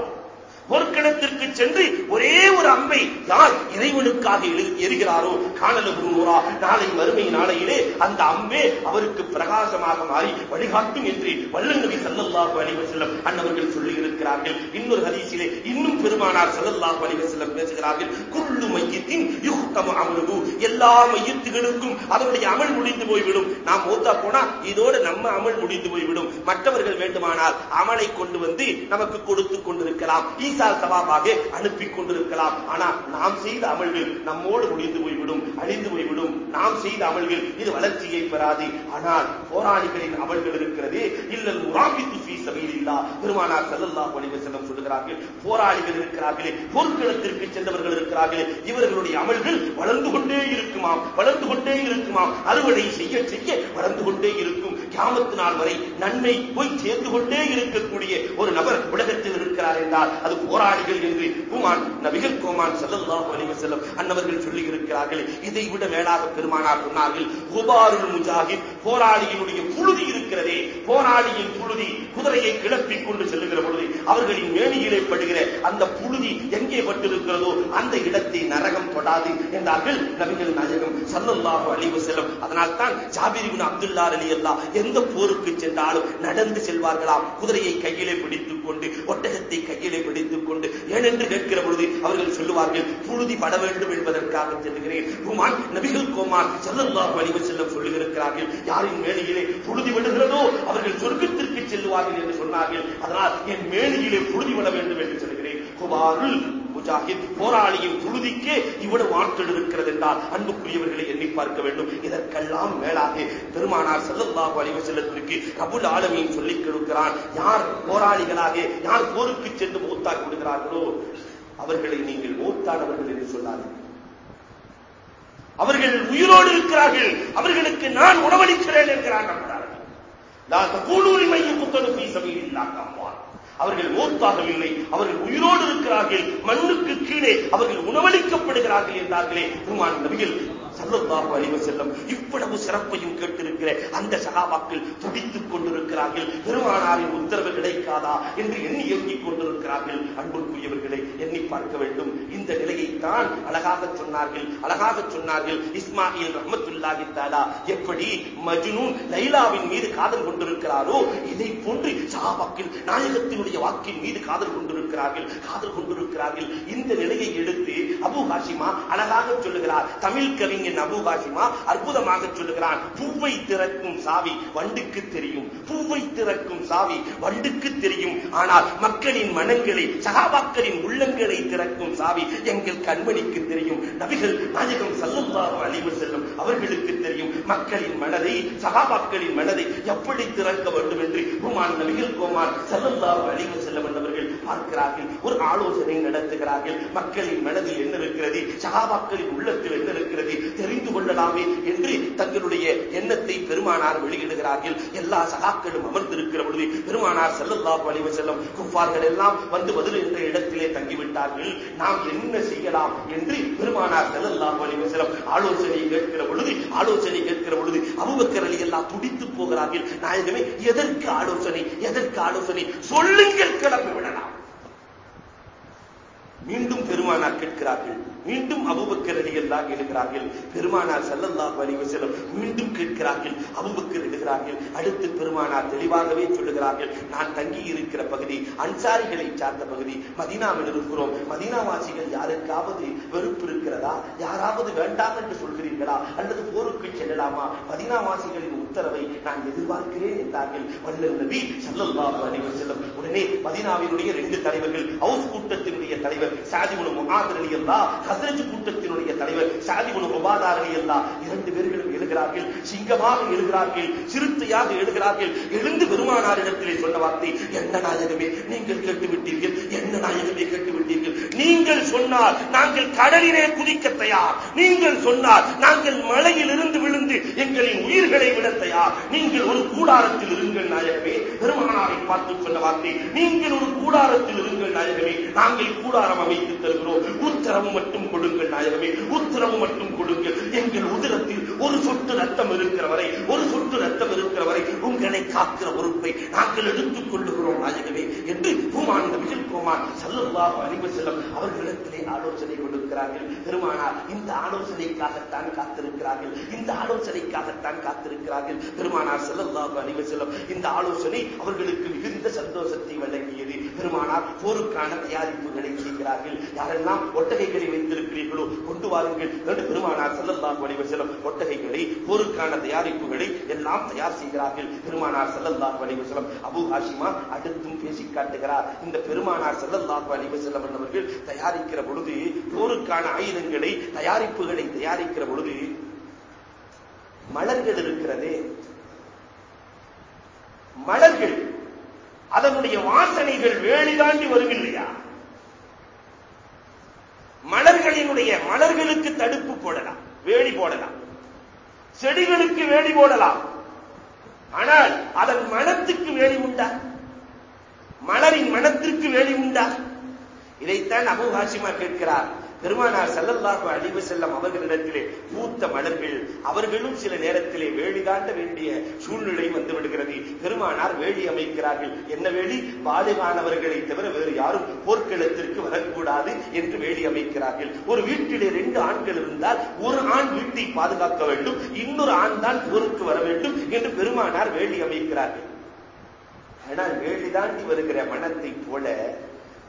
போர்க்களத்திற்கு சென்று ஒரே ஒரு அம்பை யார் இறைவனுக்காக எரிகிறாரோ எறிகிறாரோ காணல குருவரா நாளை மறுமை நாளையிலே அந்த அம்பே அவருக்கு பிரகாசமாக மாறி வழிகாட்டும் என்று வல்லல் சல்லல்லாஹு ஸல்லல்லாஹு செல்லம் அன்னவர்கள் சொல்லி இருக்கிறார்கள் இன்னொரு ஹதீசிலே இன்னும் பெருமானார் சல்லல்லாஹு அலைஹி செல்லம் பேசுகிறார்கள். குள்ளு மையத்தின் யுக்தமு அமலுகு எல்லா மையத்துகளுக்கும் அதனுடைய அமல் முடிந்து போய்விடும். நாம் மூத்தா போனா இதோட நம்ம அமல் முடிந்து போய்விடும். மற்றவர்கள் வேண்டுமானால் அமலை கொண்டு வந்து நமக்கு கொடுத்து கொண்டிருக்கலாம். ஈசா சவாபாக அனுப்பி கொண்டிருக்கலாம். ஆனா நாம் செய்த அமல்கள் நம்மோடு முடிந்து போய்விடும் அழிந்து போய்விடும். நாம் செய்த அமல்கள் இது வளர்ச்சியை பெறாது. ஆனால் போராளிகளின் அமல்கள் இருக்கிறது. இல்லல் முராபித்து ஃபீ சபீலில்லா. பெருமானார் செல்லல்லா அலைஹி செல்லம் சொல்லுகிறார்கள் போராளிகள் இருக்கிறார்களே போர்க்களத்திற்கு சென்றவர்கள் இருக்கிறார்களே இவர்களுடைய அமல்கள் வளர்ந்து கொண்டே இருக்குமாம் வளர்ந்து கொண்டே இருக்குமாம். அறுவடை செய்ய செய்ய வளர்ந்து கொண்டே இருக்கும். கியாமத்து நாள் வரை நன்மை போய் சேர்ந்து கொண்டே இருக்கக்கூடிய ஒரு நபர் உலகத்தில் இருக்கிறார் என்றால் அது போராளிகள் என்று குமான் நபிகள் கோமான் செல்லல்லா அலைஹி வஸல்லம் அன்னவர்கள் சொல்லி இருக்கிறார்கள் இதை விட மேலாக பெருமானார் சொன்னார்கள் குபாருள் முஜாஹித் போராளியினுடைய புழுதி இருக்கிறதே போராளியின் புழுதி குதிரையை கிளப்பிக் கொண்டு செல்லுகிற பொழுது அவர்களின் மேனியிலே படுகிற அந்த புழுதி எங்கே பட்டிருக்கிறதோ அந்த இடத்தை நரகம் தொடாது என்றார்கள் நபிகள் நாயகம் சல்லல்லாஹு அழிவு செல்லும் அதனால் தான் ஜாபிரிபின் அப்துல்லா அலி அல்லா எந்த போருக்கு சென்றாலும் நடந்து செல்வார்களாம். குதிரையை கையிலே பிடித்துக் கொண்டு ஒட்டகத்தை கையிலே பிடித்து பிடித்துக் கொண்டு ஏனென்று கேட்கிற பொழுது அவர்கள் சொல்லுவார்கள் புழுதி பட வேண்டும் என்பதற்காக செல்லுகிறேன். குமான் நபிகள் கோமான் ஸல்லல்லாஹு அலைஹி செல்லம் சொல்லுகிறார்கள் யாரின் மேலையிலே புழுதி விடுகிறதோ அவர்கள் சொர்க்கத்திற்கு செல்லுவார்கள் என்று சொன்னார்கள். அதனால் என் மேலையிலே புழுதி விட வேண்டும் என்று சொல்கிறேன் குபாருல் முஜாஹித் போராளியின் புழுதிக்கே இவ்வளவு ஆட்கள் இருக்கிறது என்றால் அன்புக்குரியவர்களை எண்ணி பார்க்க வேண்டும். இதற்கெல்லாம் மேலாக பெருமானார் ஸல்லல்லாஹு அலைஹி செல்லத்திற்கு ரபுல் ஆலமீன் சொல்லிக் கொடுக்கிறான். யார் போராளிகளாக யார் போருக்கு சென்று மூத்தாக்கி விடுகிறார்களோ அவர்களை நீங்கள் மூத்தானவர்கள் என்று சொன்னார்கள் அவர்கள் உயிரோடு இருக்கிறார்கள். அவர்களுக்கு நான் உணவளிக்கிறேன் என்கிறார் நம்புகிறார்கள் அவர்கள் மூத்தாகவில்லை அவர்கள் உயிரோடு இருக்கிறார்கள். மண்ணுக்கு கீழே அவர்கள் உணவளிக்கப்படுகிறார்கள் என்றார்களே. பெருமான் நபிகள் சல்லுல்லாஹு அலைஹி செல்லும் இவ்வளவு சிறப்பையும் கேட்டிருக்கிற அந்த சகாபாக்கள் துடித்துக் கொண்டிருக்கிறார்கள். பெருமானாரின் உத்தரவு கிடைக்காதா என்று எண்ணி எண்ணிக் கொண்டிருக்கிறார்கள். அன்புக்குரியவர்களை எண்ணி பார்க்க வேண்டும். இந்த நிலையைத்தான் அழகாக சொன்னார்கள். அழகாக சொன்னார்கள் இஸ்மாயில் ரஹமத்துல்லாஹி தாலா எப்படி மஜ்னூன் லைலாவின் மீது காதல் கொண்டிருக்கிறாரோ இதை போன்று சகாபாக்கள் நாயகத்தினுடைய வாக்கின் மீது காதல் கொண்டிருக்கிறார்கள். காதல் கொண்டிருக்கிறார்கள். இந்த நிலையை எடுத்து அபு ஹாஷிமா அழகாக சொல்லுகிறார். தமிழ் கவிஞன் அபு ஹாஷிமா அற்புதமாக சொல்லுகிறான். பூவை திறக்கும் சாவி வண்டுக்கு தெரியும். பூவை திறக்கும் சாவி வண்டுக்கு தெரியும். ஆனால் மக்களின் மனங்களை சகாபாக்களின் உள்ளங்களை திறக்கும் சாவி எங்கள் கண்மணிக்கு தெரியும். நபிகள் நாயகம் சல்லுல்லாஹு அலைஹி செல்லும் அவர்களுக்கு தெரியும். மக்களின் மனதை சகாபாக்களின் மனதை எப்படி திறக்க வேண்டும் என்று குமான் நபிகள் கோமான் சல்லுல்லாஹு அலைஹி செல்லம் என்றவர்கள் பார்க்கிறார்கள். ஒரு ஆலோசனை நடத்துகிறார்கள். மக்களின் மனதில் என்ன இருக்கிறது? சகாபாக்களின் உள்ளத்தில் என்ன இருக்கிறது? தெரிந்து கொள்ளலாமே என்று தங்களுடைய எண்ணத்தை பெருமானார் வெளியிடுகிறார்கள். எல்லா சகாக்களும் அமர்ந்திருக்கிற பொழுது பெருமானார் செல்லல்லா அலைஹி செல்லும் குப்பார்கள் எல்லாம் வந்து பதில் என்ற இடத்திலே தங்கிவிட்டார்கள். நாம் என்ன செய்யலாம் என்று பெருமானார் செல்லல்லா அலைஹி செல்லும் ஆலோசனை கேட்கிற பொழுது ஆலோசனை கேட்கிற பொழுது அபூபக்கர் அலி எல்லாம் துடித்து போகிறார்கள். நாயகமே எதற்கு ஆலோசனை எதற்கு ஆலோசனை? சொல்லுங்கள் கிளம்பி விடலாம் மீண்டும் பெருமானார் கேட்கிறார்கள். மீண்டும் அபுபக்கர் அடிகள்லாம் எழுகிறார்கள் பெருமானார் ஸல்லல்லாஹு அலைஹி வஸல்லம் மீண்டும் கேட்கிறார்கள். அபுபக்கர் எழுகிறார்கள் அடுத்து பெருமானார் தெளிவாகவே சொல்லுகிறார்கள். நான் தங்கி இருக்கிற பகுதி அன்சாரிகளை சார்ந்த பகுதி மதீனாவில் இருக்கிறோம். மதீனாவாசிகள் யாருக்காவது வெறுப்பு இருக்கிறதா? யாராவது வேண்டாம் என்று சொல்கிறீர்களா? அல்லது போருக்கு செல்லலாமா? மதீனாவாசிகளின் உத்தரவை நான் எதிர்பார்க்கிறேன் என்றார்கள். வல்லல் நபி ஸல்லல்லாஹு அலைஹி வஸல்லம் உடனே மதீனாவினுடைய ரெண்டு தலைவர்கள் ஹவுஸ் கூட்டத்தினுடைய தலைவர் சாதிபுல் முஹாத் ஹஸ்ரஜ் கூட்டத்தினுடைய தலைவர் சாதிபுல் உபாதாரணி எல்லாம் இரண்டு பேர்களும் எழுகிறார்கள் சிங்கமாக எழுகிறார்கள் சிறுத்தையாக எழுகிறார்கள். எழுந்து பெருமானாரிடத்திலே சொன்ன வார்த்தை என்ன நாயகமே நீங்கள் கேட்டு விட்டீர்கள் என்ன நாயகமே கேட்டு விட்டீர்கள் நீங்கள் சொன்னால் நாங்கள் கடலிலே குதிக்க தயார். நீங்கள் சொன்னால் நாங்கள் மலையில் இருந்து விழுந்து எங்களின் உயிர்களை விட தயார். நீங்கள் ஒரு கூடாரத்தில் இருங்கள் நாயகமே. பெருமானாரை பார்த்துக் கொண்ட வார்த்தை நீங்கள் ஒரு கூடாரத்தில் இருங்கள் நாயகமே. நாங்கள் கூடாரம் அமைத்து தருகிறோம். உத்தரவு மட்டும் கொடுங்கள் நாயகமே. உத்தரவு மட்டும் கொடுங்கள். எங்கள் உதிரத்தில் ஒரு சொட்டு ரத்தம் இருக்கிற வரை ஒரு சொட்டு ரத்தம் இருக்கிற வரை உங்களை காக்கிற பொறுப்பை நாங்கள் எடுத்துக் கொள்ளுகிறோம் நாயகமே என்று பூமான் நபிகள் கோமான் சல்லல்லாஹு அறிவு செல்லும் அவர்களிடத்திலே ஆலோசனை கொடுக்கிறார்கள். பெருமானார் இந்த ஆலோசனைக்காகத்தான் காத்திருக்கிறார்கள். இந்த ஆலோசனைக்காகத்தான் காத்திருக்கிறார்கள். பெருமானார் ஸல்லல்லாஹு அலைஹி வஸல்லம் இந்த ஆலோசனை அவர்களுக்கு மிகுந்த சந்தோஷத்தை வழங்கியது. பெருமானார் போருக்கான தயாரிப்புகளை செய்கிறார்கள். யாரெல்லாம் ஒட்டகைகளை வைத்திருக்கிறீர்களோ கொண்டு வாருங்கள் என்று பெருமானார் ஸல்லல்லாஹு அலைஹி வஸல்லம் ஒட்டகைகளை போருக்கான தயாரிப்புகளை எல்லாம் தயார் செய்கிறார்கள். பெருமானார் ஸல்லல்லாஹு அலைஹி வஸல்லம் ஹாஷிமா அடுத்தும் பேசி காட்டுகிறார். இந்த பெருமானார் ஸல்லல்லாஹு அலைஹி வஸல்லம் என்பவர்கள் தயாரிக்கிற பொழுது போருக்கான ஆயுதங்களை தயாரிப்புகளை தயாரிக்கிற பொழுது மலர்கள் இருக்கிறதே. மலர்கள் அதனுடைய வாசனைகள் வேலி தாண்டி வருகில்லையா மலர்களினுடைய மலர்களுக்கு தடுப்பு போடலாம் வேலி போடலாம். செடிகளுக்கு வேலி போடலாம். ஆனால் அதன் மனத்துக்கு வேலி உண்டா? மலரின் மனத்திற்கு வேலி உண்டா? இதைத்தான் அபு ஹாசிமா கேட்கிறார். பெருமானார் செல்லல்லாக அழிவு செல்லம் அவர்களிடத்திலே பூத்த மலர்கள் அவர்களும் சில நேரத்திலே வேலி தாண்ட வேண்டிய சூழ்நிலை வந்து விடுகிறது பெருமானார் வேலி அமைக்கிறார்கள். என்ன வேலி? பாலிகானவர்களை தவிர வேறு யாரும் போர்க்களத்திற்கு வரக்கூடாது என்று வேலி அமைக்கிறார்கள். ஒரு வீட்டிலே ரெண்டு ஆண்கள் இருந்தால் ஒரு ஆண் வீட்டை பாதுகாக்க வேண்டும் இன்னொரு ஆண் தான் போருக்கு வர வேண்டும் என்று பெருமானார் வேலி அமைக்கிறார்கள். ஆனால் வேலி தாண்டி வருகிற மனத்தை போல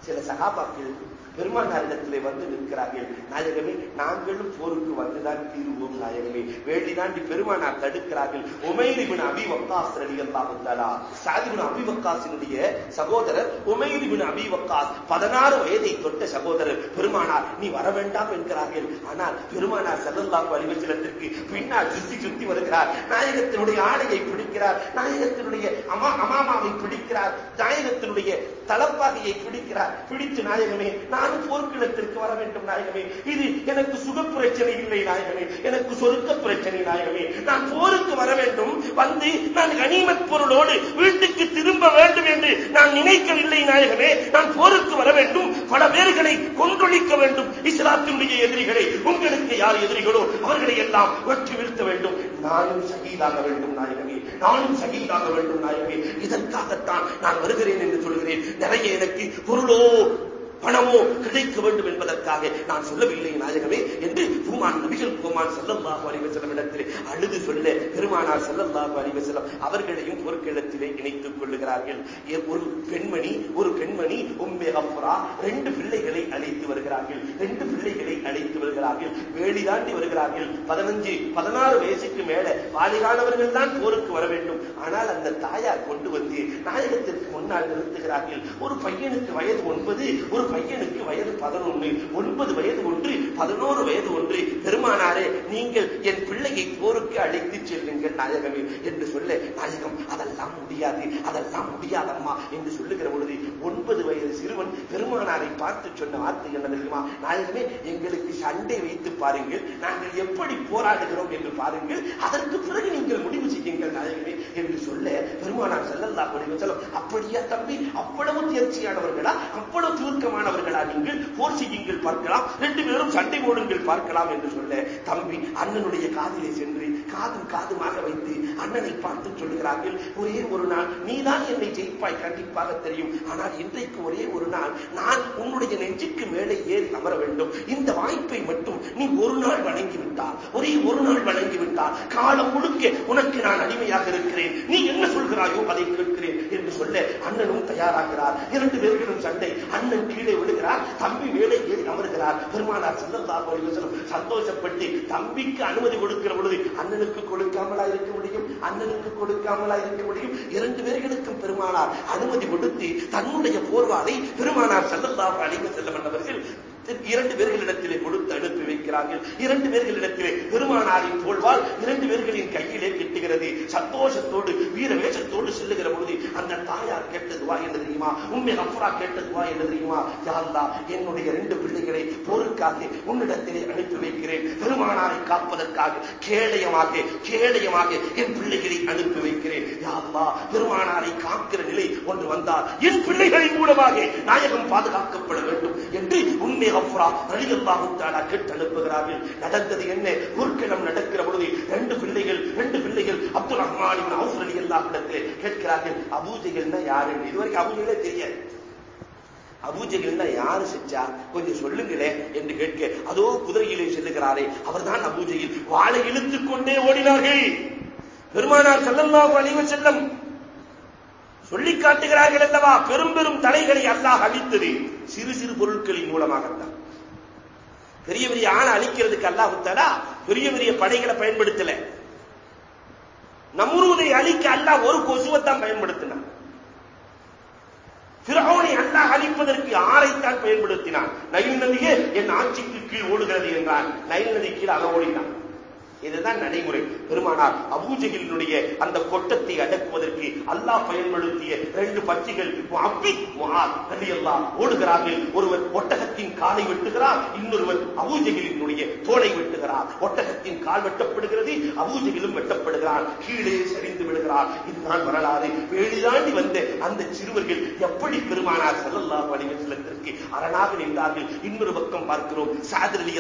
சில சகாபாக்கள் பெருமானாரிடத்திலே வந்து நிற்கிறார்கள். நாயகமே நாங்களும் போருக்கு வந்துதான் தீருவோம் நாயகமே. வேண்டிதாண்டி பெருமானார் தடுக்கிறார்கள். உமைரிபின் அபிவக்காஸ் வக்காஸ் சாதிபின் அபிவக்காசினுடைய சகோதரர் உமைரிபின் அபிவக்காஸ். பதினாறு வயதை தொட்ட சகோதரர் பெருமானார் நீ வர வேண்டாம் என்கிறார்கள். ஆனால் பெருமானார் செல்லல்லாஹு அலிவச்சலத்திற்கு பின்னால் சுத்தி சுத்தி வருகிறார். நாயகத்தினுடைய ஆடையை பிடிக்கிறார். நாயகத்தினுடைய அமாமாவை பிடிக்கிறார். நாயகத்தினுடைய தலப்பாகையை பிடிக்கிறார். பிடித்து நாயகமே நானும் போர்க்களத்திற்கு வர வேண்டும் நாயகமே. இது எனக்கு சுக பிரச்சனை இல்லை நாயகமே. எனக்கு சொருக்க பிரச்சனை நாயகமே. நான் போருக்கு வர வேண்டும். வந்து நான் கனிமத் பொருளோடு வீட்டுக்கு திரும்ப வேண்டும் என்று நான் நினைக்கவில்லை நாயகமே. நான் போருக்கு வர வேண்டும். பல பேர்களை கொன்றொழிக்க வேண்டும். இஸ்லாத்தினுடைய எதிரிகளை உங்களுக்கு யார் எதிரிகளோ அவர்களை எல்லாம் வெற்றி வீழ்த்த வேண்டும். நானும் சகிதாக வேண்டும் நாயகமே. நானும் சகிதாக வேண்டும் நாயகமே இதற்காகத்தான் நான் வருகிறேன் என்று சொல்கிறேன். நிறைய எனக்கு பொருளோ பணமோ கிடைக்க வேண்டும் என்பதற்காக நான் சொல்லவில்லை நாயகமே என்று பூமான் நபிகள் பூமான் செல்லல்லாஹு அறிவசலம் இடத்திலே அழுது சொல்ல பெருமானார் செல்லல்லாஹு அறிவசலம் அவர்களையும் பொற்கிடத்திலே இணைத்துக் கொள்ளுகிறார்கள். ஒரு பெண்மணி ஒரு பெண்மணி உம்மே அப்ரா ரெண்டு பிள்ளைகளை அழைத்து வருகிறார்கள். ரெண்டு பிள்ளைகளை அழைத்து வருகிறார்கள். வேலி தாண்டி வருகிறார்கள். பதினஞ்சு பதினாறு வயசுக்கு மேல வாலிகானவர்கள் தான் போருக்கு வர வேண்டும். ஆனால் அந்த தாயார் கொண்டு வந்து நாயகத்திற்கு முன்னால் நிறுத்துகிறார்கள். ஒரு பையனுக்கு வயது ஒன்பது ஒரு பையனுக்கு வயது பதினொன்று ஒன்பது வயது ஒன்று பதினோரு வயது ஒன்று. பெருமானாரே நீங்கள் என் பிள்ளையை போருக்கு அழைத்து செல்லுங்கள் நாயகமே என்று சொல்ல நாயகம் அதெல்லாம் முடியாது அதெல்லாம் முடியாதம்மா என்று சொல்லுகிற பொழுது ஒன்பது வயது சிறுவன் பெருமானாரை பார்த்து சொன்ன வார்த்தை என்ன தெரியுமா? நாயகமே எங்களுக்கு சண்டை வைத்து பாருங்கள் நாங்கள் எப்படி போராடுகிறோம் என்று பாருங்கள் அதற்கு பிறகு நீங்கள் முடிவு செய்யுங்கள் நாயகமே என்று சொல்ல பெருமானார் செல்லல்லா செல்லும் அப்படியா தம்பி அவ்வளவு தேர்ச்சியானவர்களா? அவ்வளவு தீர்க்கமான பிரியமானவர்களா நீங்கள் போர் செய்யுங்கள் பார்க்கலாம் ரெண்டு பேரும் சண்டை போடுங்கள் பார்க்கலாம் என்று சொல்ல தம்பி அண்ணனுடைய காதிலே சென்று காதும் காதுமாக வைத்து அண்ணனை பார்த்து சொல்லுகிறார்கள் ஒரே ஒரு நாள் நீதான் என்னை ஜெயிப்பாய் கண்டிப்பாக தெரியும். ஆனால் இன்றைக்கு ஒரே ஒரு நாள் நான் உன்னுடைய நெஞ்சுக்கு மேலே ஏறி அமர வேண்டும். இந்த வாய்ப்பை மட்டும் நீ ஒரு நாள் வழங்கிவிட்டால் ஒரே ஒரு நாள் வழங்கிவிட்டால் காலம் முழுக்க உனக்கு நான் அடிமையாக இருக்கிறேன். நீ என்ன சொல்கிறாயோ அதை கேட்கிறேன் என்று சொல்ல அண்ணனும் தயாராகிறார். இரண்டு பேர்களும் சண்டை. அண்ணன் கீழே விழுகிறார் தம்பி மேலே ஏறி அமர்கிறார். பெருமானார் செல்லல்லா சந்தோஷப்பட்டு தம்பிக்கு அனுமதி கொடுக்கிற பொழுது அண்ணனுக்கு கொடுக்காமலா இருக்க முடியும்? அண்ணனுக்கு கொடுக்காமலா இருக்க முடியும்? இரண்டு பேர்களுக்கும் பெருமானார் அனுமதி கொடுத்து தன்னுடைய போர்வாலை பெருமானார் செல்லல்லா அழைக்க செல்ல இரண்டு பேர்களிடத்திலே கொடுத்து அனுப்பி வைக்கிறார்கள். இரண்டு பேர்களிடத்திலே பெருமானாரின் போல்வால் இரண்டு பேர்களின் கையில் கிட்டுகிறது சந்தோஷத்தோடு வீர வேஷத்தோடு செல்லுகிற பொழுது அந்த தாயார் கேட்டதுவா என்று தெரியுமா? உண்மை அப்ரா கேட்டதுவா என்று தெரியுமா? யாருந்தா என்னுடைய ரெண்டு பிள்ளைகளை போருக்காக உன்னிடத்திலே அனுப்பி வைக்கிறேன். பெருமானாரை காப்பதற்காக கேடயமாக கேடயமாக என் பிள்ளைகளை அனுப்பி வைக்கிறேன். யாருந்தா பெருமானாரை காக்கிற நிலை ஒன்று வந்தால் என் பிள்ளைகளின் மூலமாக நாயகம் பாதுகாக்கப்பட வேண்டும் என்று உண்மை அஃப்ரா ரலியல்லாஹு கேட்டு அனுப்புகிறார்கள் நடந்தது என்ன? குறுக்கிடம் நடக்கிற பொழுது ரெண்டு பிள்ளைகள் ரெண்டு பிள்ளைகள் அப்துல் ரஹ்மான் இப்னு அவுஃப் ரலியல்லாஹு இடத்திலே கேட்கிறார்கள் அபூஜஹல்னா யாரு இதுவரைக்கும் அபூஜைகளே தெரியாது. அபூஜகல்னா யாரு செஞ்சா? கொஞ்சம் சொல்லுங்களே என்று கேட்க அதோ குதிரையிலே செல்லுகிறாரே அவர்தான் அபூஜையில் வாழை இழுத்துக் கொண்டே ஓடினார்கள். பெருமானார் செல்லல்லாஹு அலைஹி செல்லம் சொல்லி காட்டுகிறார்கள் அல்லவா பெரும் பெரும் தலைகளை அல்லாஹ் அழித்தது. சிறு சிறு பொருட்களின் மூலமாகத்தான். பெரிய பெரிய ஆணை அழிக்கிறதுக்கு அல்லாஹ் தடா பெரிய பெரிய படைகளை பயன்படுத்தல. நம்ரூதை அழிக்க அல்லாஹ் ஒரு கொசுவைத்தான் பயன்படுத்தினான். பிறகோனை அல்லாஹ் அழிப்பதற்கு ஆரைத்தான் பயன்படுத்தினான். நயில் நதியே என் ஆட்சிக்கு கீழ் ஓடுகிறது என்றான். நயில் நதி கீழ் அக ஓடினான் இதுதான் நடைமுறை. பெருமானார் அபூஜகிலினுடைய அந்த கொட்டத்தை அடக்குவதற்கு அல்லாஹ் பயன்படுத்திய ரெண்டு பட்சிகள் எல்லாம் ஓடுகிறார்கள். ஒருவர் ஒட்டகத்தின் காலை வெட்டுகிறார் இன்னொருவர் அபூஜகிலினுடைய தோலை வெட்டுகிறார் ஒட்டகத்தின் கால் வெட்டப்படுகிறது அபூஜகிலும் வெட்டப்படுகிறார் கீழே சரிந்து விடுகிறார் இதுதான் வரலாறு. வேலிதாண்டி வந்த அந்த சிறுவர்கள் எப்படி பெருமானார் செல்லல்லா வடிவத்திற்கு அரணாக நின்றார்கள். இன்னொரு பக்கம் பார்க்கிறோம். சாதிரலி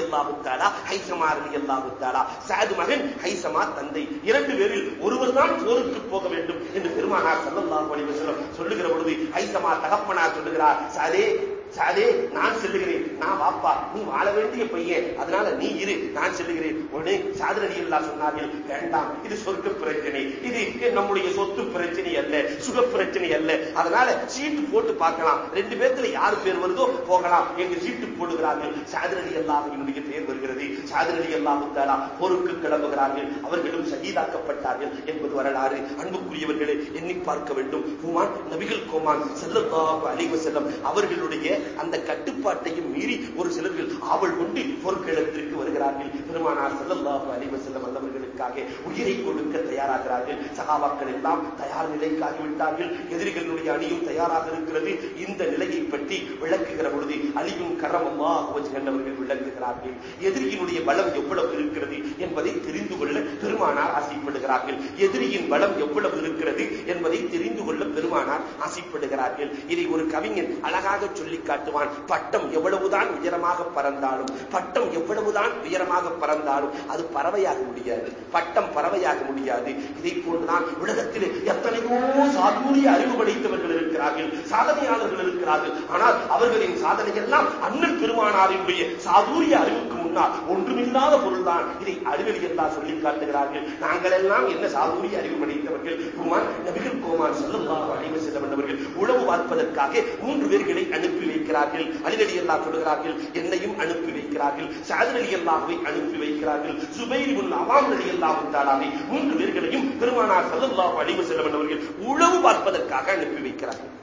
ஹைசமா அலி அல்லாஹுத்தாலா சாது மகன் ஹைசமா தந்தை. இரண்டு பேரில் ஒருவர் தான் போருக்கு போக வேண்டும் என்று பெருமானார் சல்லல்லாஹு அலைஹி வஸல்லம் சொல்லுகிற பொழுது ஹைசமா தகப்பனார் சொல்லுகிறார் சாதே சாதே நான் செல்லுகிறேன். நான் வாப்பா. நீ வாழ வேண்டிய பையன். அதனால நீ இரு. நான் செல்லுகிறேன். உடனே சாதனடி இல்லா சொன்னார்கள். வேண்டாம். இது சொர்க்க பிரச்சனை. இது நம்முடைய சொத்து பிரச்சனை அல்ல. சுக பிரச்சனை அல்ல. அதனால சீட்டு போட்டு பார்க்கலாம். ரெண்டு பேர்த்துல யார் பேர் வருதோ போகலாம் எங்க சீட்டு போடுகிறார்கள். சாதனடி அல்லாஹ் என்னுடைய பேர் வருகிறது. சாதனடி தாரா போருக்கு கிளம்புகிறார்கள். அவர்களும் சகிதாக்கப்பட்டார்கள் என்பது வரலாறு. அன்புக்குரியவர்களை எண்ணி பார்க்க வேண்டும். ஹுமான் நபிகள் கோமான் செல்லல்லாஹு அலைஹி செல்லம் அவர்களுடைய அந்த கட்டுப்பாட்டையும் மீறி ஒரு சிலர்கள் ஆவல் கொண்டு பொற்களத்திற்கு வருகிறார்கள். பெருமானார் செல்லல்லாஹு அலிவசல்லம் செல்லம் நிலைக்காக உயிரை கொடுக்க தயாராகிறார்கள். சகாபாக்கள் எல்லாம் தயார் நிலைக்காக விட்டார்கள். எதிரிகளுடைய அணியும் தயாராக இருக்கிறது. இந்த நிலையை பற்றி விளக்குகிற பொழுது அழியும் கரமம்மா அல்லாஹ் விளக்குகிறார்கள் எதிரியினுடைய பலம் எவ்வளவு இருக்கிறது என்பதை தெரிந்து கொள்ள பெருமானார் ஆசைப்படுகிறார்கள். எதிரியின் பலம் எவ்வளவு இருக்கிறது என்பதை தெரிந்து கொள்ள பெருமானார் ஆசைப்படுகிறார்கள். இதை ஒரு கவிஞன் அழகாக சொல்லி காட்டுவான். பட்டம் எவ்வளவுதான் உயரமாக பறந்தாலும் பட்டம் எவ்வளவுதான் உயரமாக பறந்தாலும் அது பறவையாக முடியாது. பட்டம் பறவையாக முடியாது. இதை போன்றுதான் உலகத்தில் எத்தனையோ சாதுரிய அறிவு படைத்தவர்கள் இருக்கிறார்கள் சாதனையாளர்கள் இருக்கிறார்கள். ஆனால் அவர்களின் சாதனை எல்லாம் அண்ணன் பெருமானாரினுடைய சாதுரிய அறிவுக்கு சொன்னால் ஒன்றுமில்லாத பொருள்தான் இதை அறிவெளி என்றால் சொல்லி காட்டுகிறார்கள். நாங்கள் எல்லாம் என்ன சாதுரிய அறிவு படித்தவர்கள்? குமார் நபிகள் கோமான் செல்லும் அறிவு செல்ல வந்தவர்கள் உழவு பார்ப்பதற்காக மூன்று பேர்களை அனுப்பி வைக்கிறார்கள். அலிவெளி எல்லாம் சொல்கிறார்கள் என்னையும் அனுப்பி வைக்கிறார்கள். சாதனலி எல்லாவை அனுப்பி வைக்கிறார்கள். சுபைரி உள்ள அவாம் அலி அல்லாஹு மூன்று பேர்களையும் பெருமானார் செல்லும் அறிவு செல்ல வந்தவர்கள் உழவு பார்ப்பதற்காக அனுப்பி வைக்கிறார்கள்.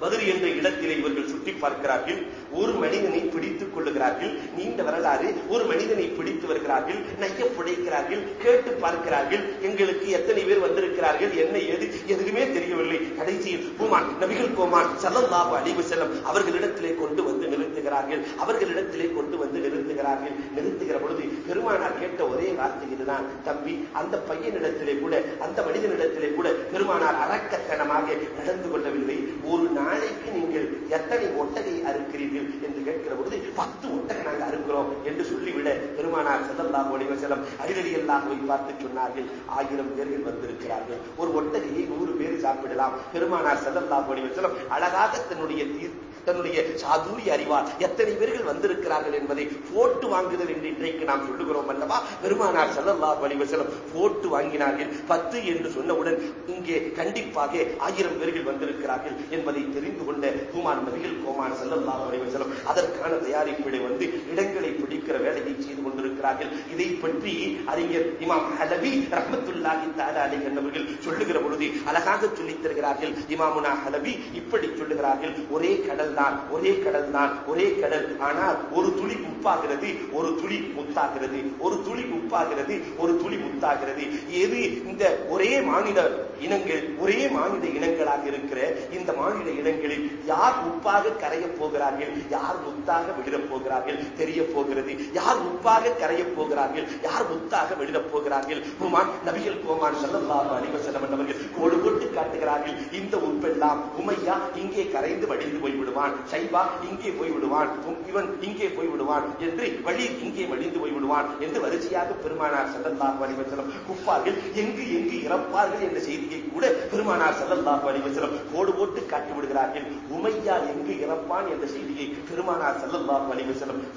பகுதி என்ற இடத்திலே இவர்கள் சுற்றி பார்க்கிறார்கள். ஒரு மனிதனை பிடித்துக் கொள்ளுகிறார்கள். நீண்ட வரலாறு. ஒரு மனிதனை பிடித்து வருகிறார்கள். நைய புடைக்கிறார்கள். கேட்டு பார்க்கிறார்கள். எங்களுக்கு எத்தனை பேர் வந்திருக்கிறார்கள்? என்ன ஏது? எதுவுமே தெரியவில்லை. கடைசியில் பூமான் நபிகள் கோமான் சல்லல்லாஹு அழிவு செல்லம் அவர்களிடத்திலே கொண்டு வந்து நிறுத்துகிறார்கள். அவர்களிடத்திலே கொண்டு வந்து நிறுத்துகிறார்கள். நிறுத்துகிற பொழுது பெருமானார் கேட்ட ஒரே வார்த்தை இதுதான். தம்பி அந்த பையனிடத்திலே கூட அந்த மனிதனிடத்திலே கூட பெருமானார் அரக்கத்தனமாக நடந்து கொள்ளவில்லை. ஒரு நாள் நாளைக்கு நீங்கள் எத்தனை ஒட்டகை அறுக்கிறீர்கள் என்று கேட்கிற பொழுது பத்து ஒட்டகை நாங்கள் அறுக்கிறோம் என்று சொல்லிவிட பெருமானார் செல்லல்லா ஒளிவ செல்லம் அடிநடி எல்லாம் போய் பார்த்து சொன்னார்கள். ஆயிரம் பேர்கள் வந்திருக்கிறார்கள். ஒரு ஒட்டகையை நூறு பேர் சாப்பிடலாம். பெருமானார் செல்லல்லா ஒளிவ செல்லம் அழகாக தன்னுடைய தீர்ப்பு தன்னுடைய சாதுரி அறிவார் எத்தனை பேர்கள் வந்திருக்கிறார்கள் என்பதை போட்டு வாங்குதல் என்று இன்றைக்கு நாம் சொல்லுகிறோம் அல்லவா? பெருமானார் செல்லல்லா ஒளிவ போட்டு வாங்கினார்கள். பத்து என்று சொன்னவுடன் இங்கே கண்டிப்பாக ஆயிரம் பேர்கள் வந்திருக்கிறார்கள் என்பதை தெரிந்து கொண்ட குமான் நபிகள் கோமான் செல்லல்லா செல்லம் அதற்கான தயாரிப்பிடை வந்து இடங்களை பிடிக்கிற வேலையை செய்து கொண்டிருக்கிறார்கள். இதை பற்றி அறிஞர் இமாம் ஹலவி ரஹமத்துல்லாஹி தாலா அலி என்பவர்கள் சொல்லுகிற பொழுது அழகாக சொல்லித் தருகிறார்கள். இமாமுனா ஹலவி இப்படி சொல்லுகிறார்கள். ஒரே கடல் தான் ஒரே கடல் தான் ஒரே கடல். ஆனால் ஒரு துளி உப்பாகிறது ஒரு துளி முத்தாகிறது. ஒரு துளி உப்பாகிறது ஒரு துளி முத்தாகிறது. எது இந்த ஒரே மாநில இனங்கள் ஒரே மாநில இனங்களாக இருக்கிற இந்த மாநில இனங்களில் யார் உப்பாக கரையப் போகிறார்கள்? யார் முத்தாக விழுதப் போகிறார்கள்? தெரிய போகிறது. யார் உப்பாக கரையப் போகிறார்கள்? யார் முத்தாக விழுதப் போகிறார்கள்? குமான் நபிகள் கோமான் செல்லல்லாஹு அலிவ செல்லவன் அவர்கள் கோடு போட்டு காட்டுகிறார்கள். இந்த உப்பெல்லாம் உமையா இங்கே கரைந்து வடிந்து போய்விடுவான். சைபா இங்கே போய்விடுவான். இவன் இங்கே போய்விடுவான் என்று வழி இங்கே வழிந்து போய்விடுவான் என்று வரிசையாக பெருமானார் செல்லல்லாஹு அலிவ குப்பார்கள். எங்கு எங்கு இறப்பார்கள் என்ற செய்தியை கூட பெருமானார் செல்லல்லாஹு அலிவ கோடு போட்டு காட்டி விடுகிறார்கள். உமையா எங்கு இறப்பான் என்ற செய்தியை பெருமானார் செல்லல்லாஹு அலிவ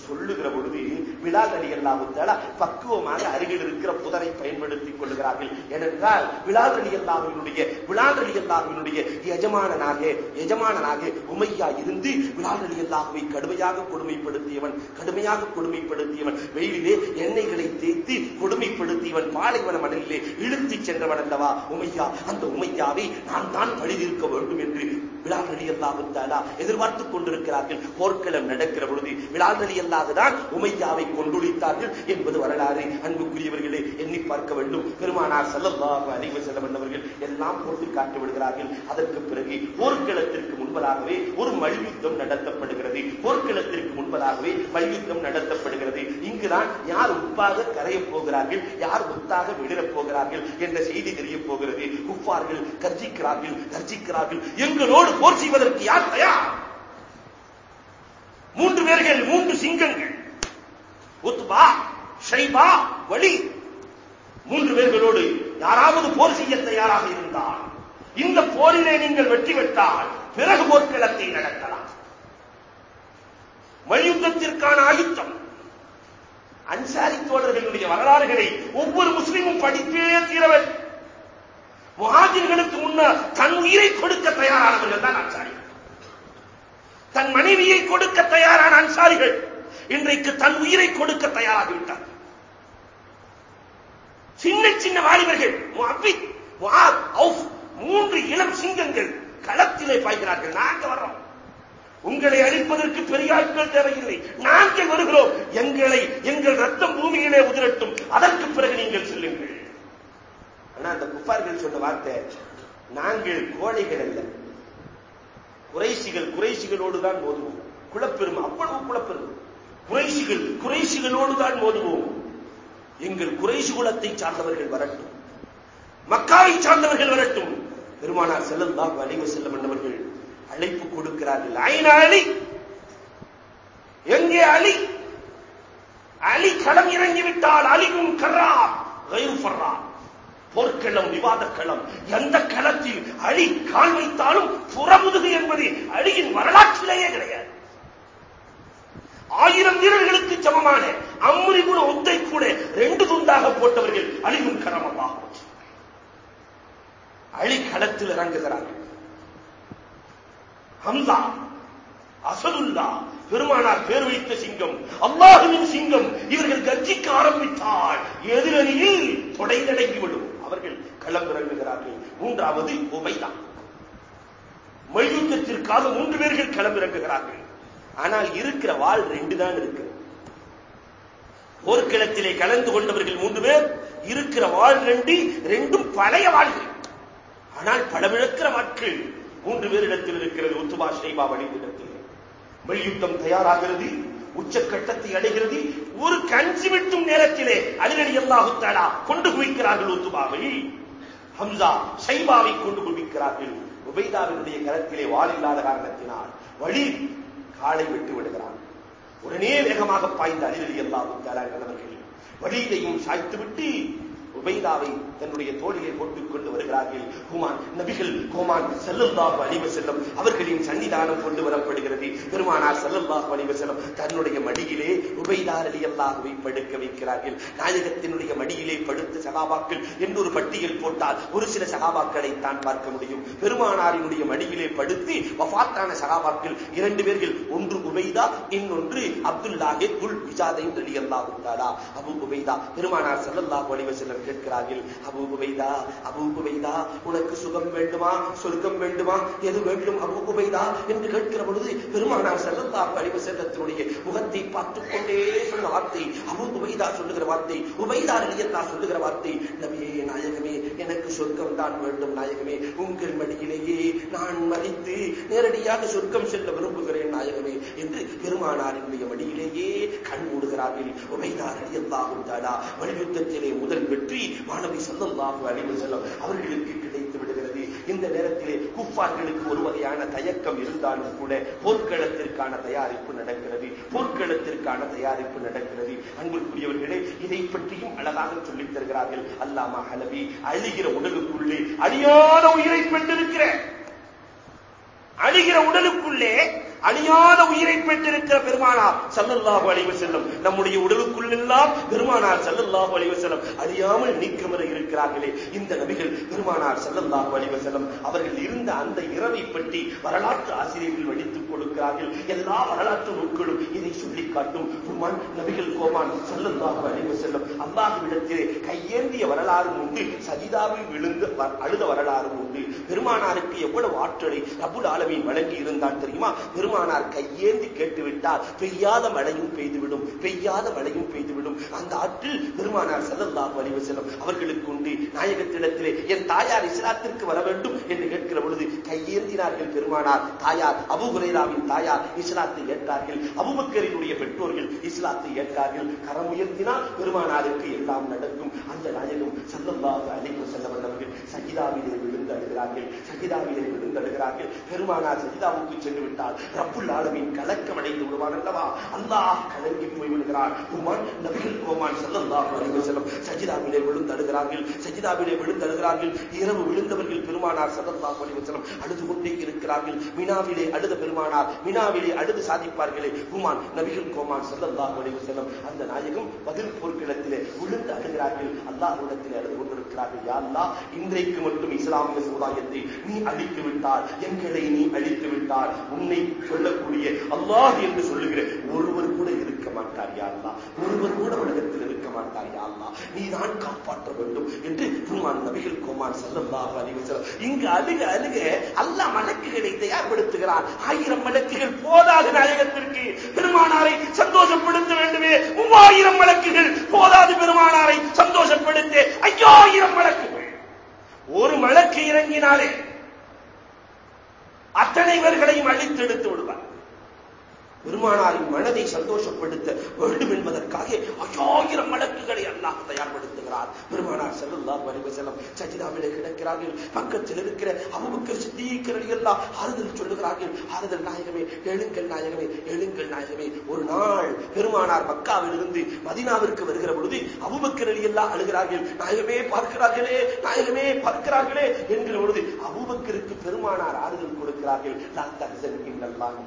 சொல்லுகிற பொழுது விழால் அலி பக்குவமாக அருகில் இருக்கிற புதரை பயன்படுத்திக் கொள்கிறார்கள் ஏனென்றால் விழால் அலி விழால் அலி எஜமானனாக எஜமானனாக உமையா இருந்து விழால் அலி அல்லாஹுவை கடுமையாக கொடுமைப்படுத்தியவன் கடுமையாக கொடுமைப்படுத்தியவன். வெயிலிலே எண்ணெய்களை தேய்த்து கொடுமைப்படுத்தியவன் பாலைவன மணலிலே இழுத்துச் சென்றவன் அல்லவா உமையா? அந்த உமையாவை நான் தான் பழிதீர்க்க வேண்டும் என்று விழாக்களி அல்லாஹுத்தாலா எதிர்பார்த்துக் கொண்டிருக்கிறார்கள். போர்க்களம் நடக்கிற பொழுது விழாக்களி அல்லாதுதான் உமையாவை கொண்டுளித்தார்கள் என்பது வரலாறு. அன்புக்குரியவர்களே எண்ணி பார்க்க வேண்டும். பெருமானார் செல்லல்லாஹு அறிவு செல்ல வந்தவர்கள் எல்லாம் போட்டு காட்டி விடுகிறார்கள். அதற்கு பிறகு போர்க்களத்திற்கு முன்பதாகவே ஒரு மல்யுத்தம் நடத்தப்படுகிறது. போர்க்களத்திற்கு முன்பதாகவே மல்யுத்தம் நடத்தப்படுகிறது. இங்குதான் யார் உப்பாக கரையப் போகிறார்கள் யார் முத்தாக விழப் போகிறார்கள் என்ற செய்தி தெரிய போகிறது. குப்பார்கள் கர்ஜிக்கிறார்கள் கர்ஜிக்கிறார்கள். எங்களோடு போர் செய்வதற்கு யார் தயார்? மூன்று பேர்கள் மூன்று சிங்கங்கள். உத்பா ஷைபா வழி மூன்று பேர்களோடு யாராவது போர் செய்ய தயாராக இருந்தால் இந்த போரிலே நீங்கள் வெற்றி பெற்றால் பிறகு போர்க்களத்தை நடத்தலாம். மல்யுத்தத்திற்கான ஆயுத்தம். அன்சாரி தோழர்களுடைய வரலாறுகளை ஒவ்வொரு முஸ்லிமும் படித்தே தீரவன் முகாஜிர்களுக்கு முன்னால் தன் உயிரை கொடுக்க தயாரானவர்கள் தான் அன்சாரிகள். தன் மனைவியை கொடுக்க தயாரான அன்சாரிகள் இன்றைக்கு தன் உயிரை கொடுக்க தயாராகிவிட்டார் சின்ன சின்ன வாலிபர்கள் மூன்று இளம் சிங்கங்கள் களத்திலே பாய்கிறார்கள். நாங்கள் வர்றோம். உங்களை அழிப்பதற்கு பெரிய ஆட்கள் தேவையில்லை. நாங்கள் வருகிறோம். எங்களை எங்கள் ரத்தம் பூமியிலே உதிரட்டும். அதற்கு பிறகு நீங்கள் செல்லுங்கள். ஆனா அந்த குப்பார்கள் சொன்ன வார்த்தை நாங்கள் கோழைகள் அல்ல. குறைசிகள் குறைசிகளோடு தான் மோதுவோம். குலப்பெருமை அவ்வளவு குலப்பெருமை. குறைசிகள் குறைசிகளோடு தான் மோதுவோம். எங்கள் குறைசி குலத்தை சார்ந்தவர்கள் வரட்டும். மக்காவை சார்ந்தவர்கள் வரட்டும். பெருமானார் செல்லல்லாஹு அலைஹி செல்லும் என்பவர்கள் அழைப்பு கொடுக்கிறார்கள். ஐநா அலி? எங்கே அலி? அலி களம் இறங்கிவிட்டால் அலி போர்க்களம் விவாதக்களம் எந்த களத்தில் அழி கால் வைத்தாலும் புறமுதுகு என்பது அழியின் வரலாற்றிலேயே கிடையாது. ஆயிரம் வீரர்களுக்கு சமமான அம்முரி கூட ஒத்தை கூட ரெண்டு துண்டாக போட்டவர்கள் அழிவும் கரமமாகும் அழி களத்தில் இறங்குகிறார்கள் ஹம்சா அசதுல்லா பெருமானார் பேர் வைத்த சிங்கம் அல்லாஹுவின் சிங்கம் இவர்கள் கர்ஜிக்க ஆரம்பித்தால் எதிரணியில் தொடைந்தடங்கிவிடும் அவர்கள் களமிறங்குகிறார்கள். மூன்றாவது உபைதா மல்யுத்தத்திற்காக மூன்று பேர்கள் களமிறங்குகிறார்கள். ஆனால் இருக்கிற வாழ் ரெண்டு தான் இருக்கு போர்க்களத்திலே கலந்து கொண்டவர்கள் மூன்று பேர் இருக்கிற வாழ் ரெண்டு ரெண்டும் பழைய வாழ்கள் ஆனால் படமிழக்கிற வாட்கள் மூன்று பேரிடத்தில் இருக்கிறது. உத்துபா ஷைபா வழிவிடத்தில் மல்யுத்தம் தயாராகிறது. உச்சக்கட்டத்தை அடைகிறது. ஒரு கஞ்சி விட்டும் நேரத்திலே அலிரடி அல்லாஹுத்தாலா கொண்டு குவிக்கிறார்கள் உத்துபாவை ஹம்சா ஷைபாவை கொண்டு குவிக்கிறார்கள். உபைதாவினுடைய கரத்திலே வால் இல்லாத காரணத்தினால் வழி காலை விட்டு விடுகிறான். உடனே வேகமாக பாய்ந்த அலிரடி அல்லாஹுத்தாலா என்பவர்கள் வழியையும் சாய்த்து விட்டு உபைதாவை தன்னுடைய தோழியை போட்டுக் கொண்டு வருகிறார்கள். ஹுமான் நபிகள் ஹுமான் செல்லல்லாஹு அழிவு செல்லும் அவர்களின் சன்னிதானம் கொண்டு வரப்படுகிறது. பெருமானார் செல்லல்லாஹு அழிவு செல்லும் தன்னுடைய மடியிலே உபைதார் அலி அல்லாஹுவை படுக்க வைக்கிறார்கள். நாயகத்தினுடைய மடியிலே படுத்த சகாபாக்கள் என்று ஒரு பட்டியல் போட்டால் ஒரு சில சகாபாக்களை தான் பார்க்க முடியும். பெருமானாரினுடைய மடியிலே படுத்து வஃத்தான சகாபாக்கள் இரண்டு பேர்கள் ஒன்று உபைதா இன்னொன்று அப்துல்லாஹே துல் விஜாதை அலி அல்லாஹு அபு உபைதா பெருமானார் செல்லல்லாஹு அழிவு செல்லும் கேட்கிறார்கள் அபூகுபைதா அபூகுபைதா உனக்கு சுகம் வேண்டுமா சொர்க்கம் வேண்டுமா எது வேண்டும் அபூகுபைதா என்று கேட்கிற பொழுது பெருமானார் செல்லல்லாஹு அலைஹி வஸல்லத்தினுடைய முகத்தை பார்த்துக் கொண்டே சொன்ன வார்த்தை அபூகுபைதா சொல்லுகிற வார்த்தை உபைதா ரலியல்லாஹு சொல்லுகிற வார்த்தை நபியே நாயகமே எனக்கு சொர்க்கம் தான் வேண்டும் நாயகமே. உங்கள் மடியிலேயே நான் மறித்து நேரடியாக சொர்க்கம் செல்ல விரும்புகிறேன் நாயகமே என்று பெருமானாரினுடைய மடியிலேயே கண் மூடுகிறார்கள். உபைதா அடியல்லாகும் தாடா மல்யுத்தத்திலே முதல் வெற்றி மாணவி சல்லல்லாஹு அலைஹி செல்லும் அவர்களுக்கு கிடைத்த இந்த நேரத்திலே குஃபார்களுக்கு ஒரு வகையான தயக்கம் இருந்தாலும் கூட போர்க்களத்திற்கான தயாரிப்பு நடக்கிறது. போர்க்களத்திற்கான தயாரிப்பு நடக்கிறது. அன்புக்குரியவர்களே இதை பற்றியும் அழகாக சொல்லித் தருகிறார்கள் அல்லாமா ஹலவி அழுகிற உடலுக்குள்ளே அழியாத உயிரை பெற்றிருக்கிற அழுகிற உடலுக்குள்ளே அழியாத உயிரை பெற்றிருக்கிற பெருமானார் சல்லல்லாஹு அழிவு செல்லும் நம்முடைய உடலுக்குள்ளெல்லாம் பெருமானார் சல்லல்லாஹு அழிவு செல்லும் அழியாமல் நீக்கமர இருக்கிறார்களே. இந்த நபிகள் பெருமானார் சல்லல்லாஹு அழிவு செல்லும் அவர்கள் இருந்த அந்த இரவை பற்றி வரலாற்று ஆசிரியர்கள் வடித்துக் கொடுக்கிறார்கள். எல்லா வரலாற்று நூல்களும் இதை சொல்லிக் காட்டும். உமான் நபிகள் கோமான் சல்லல்லாஹு அழிவு செல்லும் அல்லாஹுவிடத்திலே கையேந்திய வரலாறும் உண்டு. சஜிதாவில் விழுந்து அழுத வரலாறும் உண்டு. பெருமானாருக்கு எவ்வளவு ஆற்றலை ரபுல் ஆலமீன் வழங்கி இருந்தான் தெரியுமா பெருமானார் கையேந்தி கேட்டுவிட்டால் பெய்யாத மழையும் பெய்துவிடும். பெய்யாத மழையும் பெய்துவிடும். அந்த ஆற்றில் பெருமானார் செல்லல்லாஹு அலைஹி அவர்களுக்கு உண்டு. நாயகத்திடத்திலே என் தாயார் இஸ்லாத்திற்கு வர வேண்டும் என்று கேட்கிற பொழுது கையேந்தினார்கள் பெருமானார். தாயார் அபு ஹுரைராவின் தாயார் இஸ்லாத்தை ஏற்றார்கள். அபுபக்கரினுடைய பெற்றோர்கள் இஸ்லாத்தை ஏற்றார்கள். கரம் உயர்த்தினால் பெருமானாருக்கு எல்லாம் நடக்கும். அந்த நாயகம் செல்லல்லாஹு அலைஹி செல்லவர் சஜிதாவிலே விழுந்தழுகிறார்கள் சஜிதாவிலே விழுந்து பெருமானார் சஜிதாவுக்கு சென்று விட்டால் ரப்புல் ஆலமின் கலக்கம் அடைந்து விடுவான் அல்லவா? அல்லாஹ் கலங்கி போய் விடுகிறார் உமான் நபிகள் கோமான் செல்லல்லாஹு செல்லும் சஜிதாவிலே விழுந்தழுகிறார்கள் சஜிதாவிலே விழுந்தழுகிறார்கள் இரவு விழுந்தவர்கள் பெருமானார் சதந்தா அலைஹி அழுது கொண்டே இருக்கிறார்கள். மினாவிலே அழுத பெருமானார் மினாவிலே அழுது சாதிப்பார்களே. உமான் நபிகள் கோமான் செல்லல்லாஹு அலைஹி அந்த நாயகம் பதில் போர்க்களத்திலே விழுந்து அழுகிறார்கள். அல்லாஹ்விடத்திலே அழுது கொண்டிருக்கிறார்கள். யா அல்லா இன்றைக்கு மட்டும் இஸ்லாமிய சமுதாயத்தை நீ அழித்து விட்டால் எங்களை நீ அழித்து விட்டால் உன்னை சொல்லக்கூடிய அல்லாஹ் என்று சொல்லுகிற ஒருவர் கூட இருக்க மாட்டார் யாருலா ஒருவர் கூட உலகத்தில் இருக்க மாட்டார் யாருலா நீ தான் காப்பாற்ற வேண்டும் என்று பெருமான் நபிகள் கோமான் ஸல்லல்லாஹு அறிவிச்சார் இங்கு அழுக அழுக அல்லாஹ் மலக்குகளை தயார்படுத்துகிறார் ஆயிரம் மலக்குகள் போதாது நாயகத்திற்கு பெருமானாரை சந்தோஷப்படுத்த வேண்டுமே. மூவாயிரம் மலக்குகள் போதாது பெருமானாரை சந்தோஷப்படுத்த. ஐயாயிரம் மலக்குகள். ஒரு மலக்கு இறங்கினாலே அத்தனை பேர்களையும் அழித்தெடுத்து விடுவார். பெருமானாரின் மனதை சந்தோஷப்படுத்த வேண்டும் என்பதற்காக ஐயாயிரம் வழக்குகளை அல்லாஹ் தயார்படுத்துகிறார். பெருமானார் செல்லுல்லாஹு அலைஹி சஜிதாவிலே கிடக்கிறார்கள். பக்கத்தில் இருக்கிற அவமுக்கு சித்திக் எல்லாம் ஆறுதல் சொல்லுகிறார்கள் ஆறுதல் நாயகமே எழுங்கள் நாயகமே எழுங்கள் நாயகமே. ஒரு நாள் பெருமானார் மக்காவிலிருந்து மதினாவிற்கு வருகிற பொழுது அபூபக்கர் எல்லாம் அழுகிறார்கள் நாயகமே பார்க்கிறார்களே நாயகமே பார்க்கிறார்களே என்கிற பொழுது அபூபக்கருக்கு பெருமானார் ஆறுதல் கொடுக்கிறார்கள். லா தஹ்சன் இன்னல்லாஹு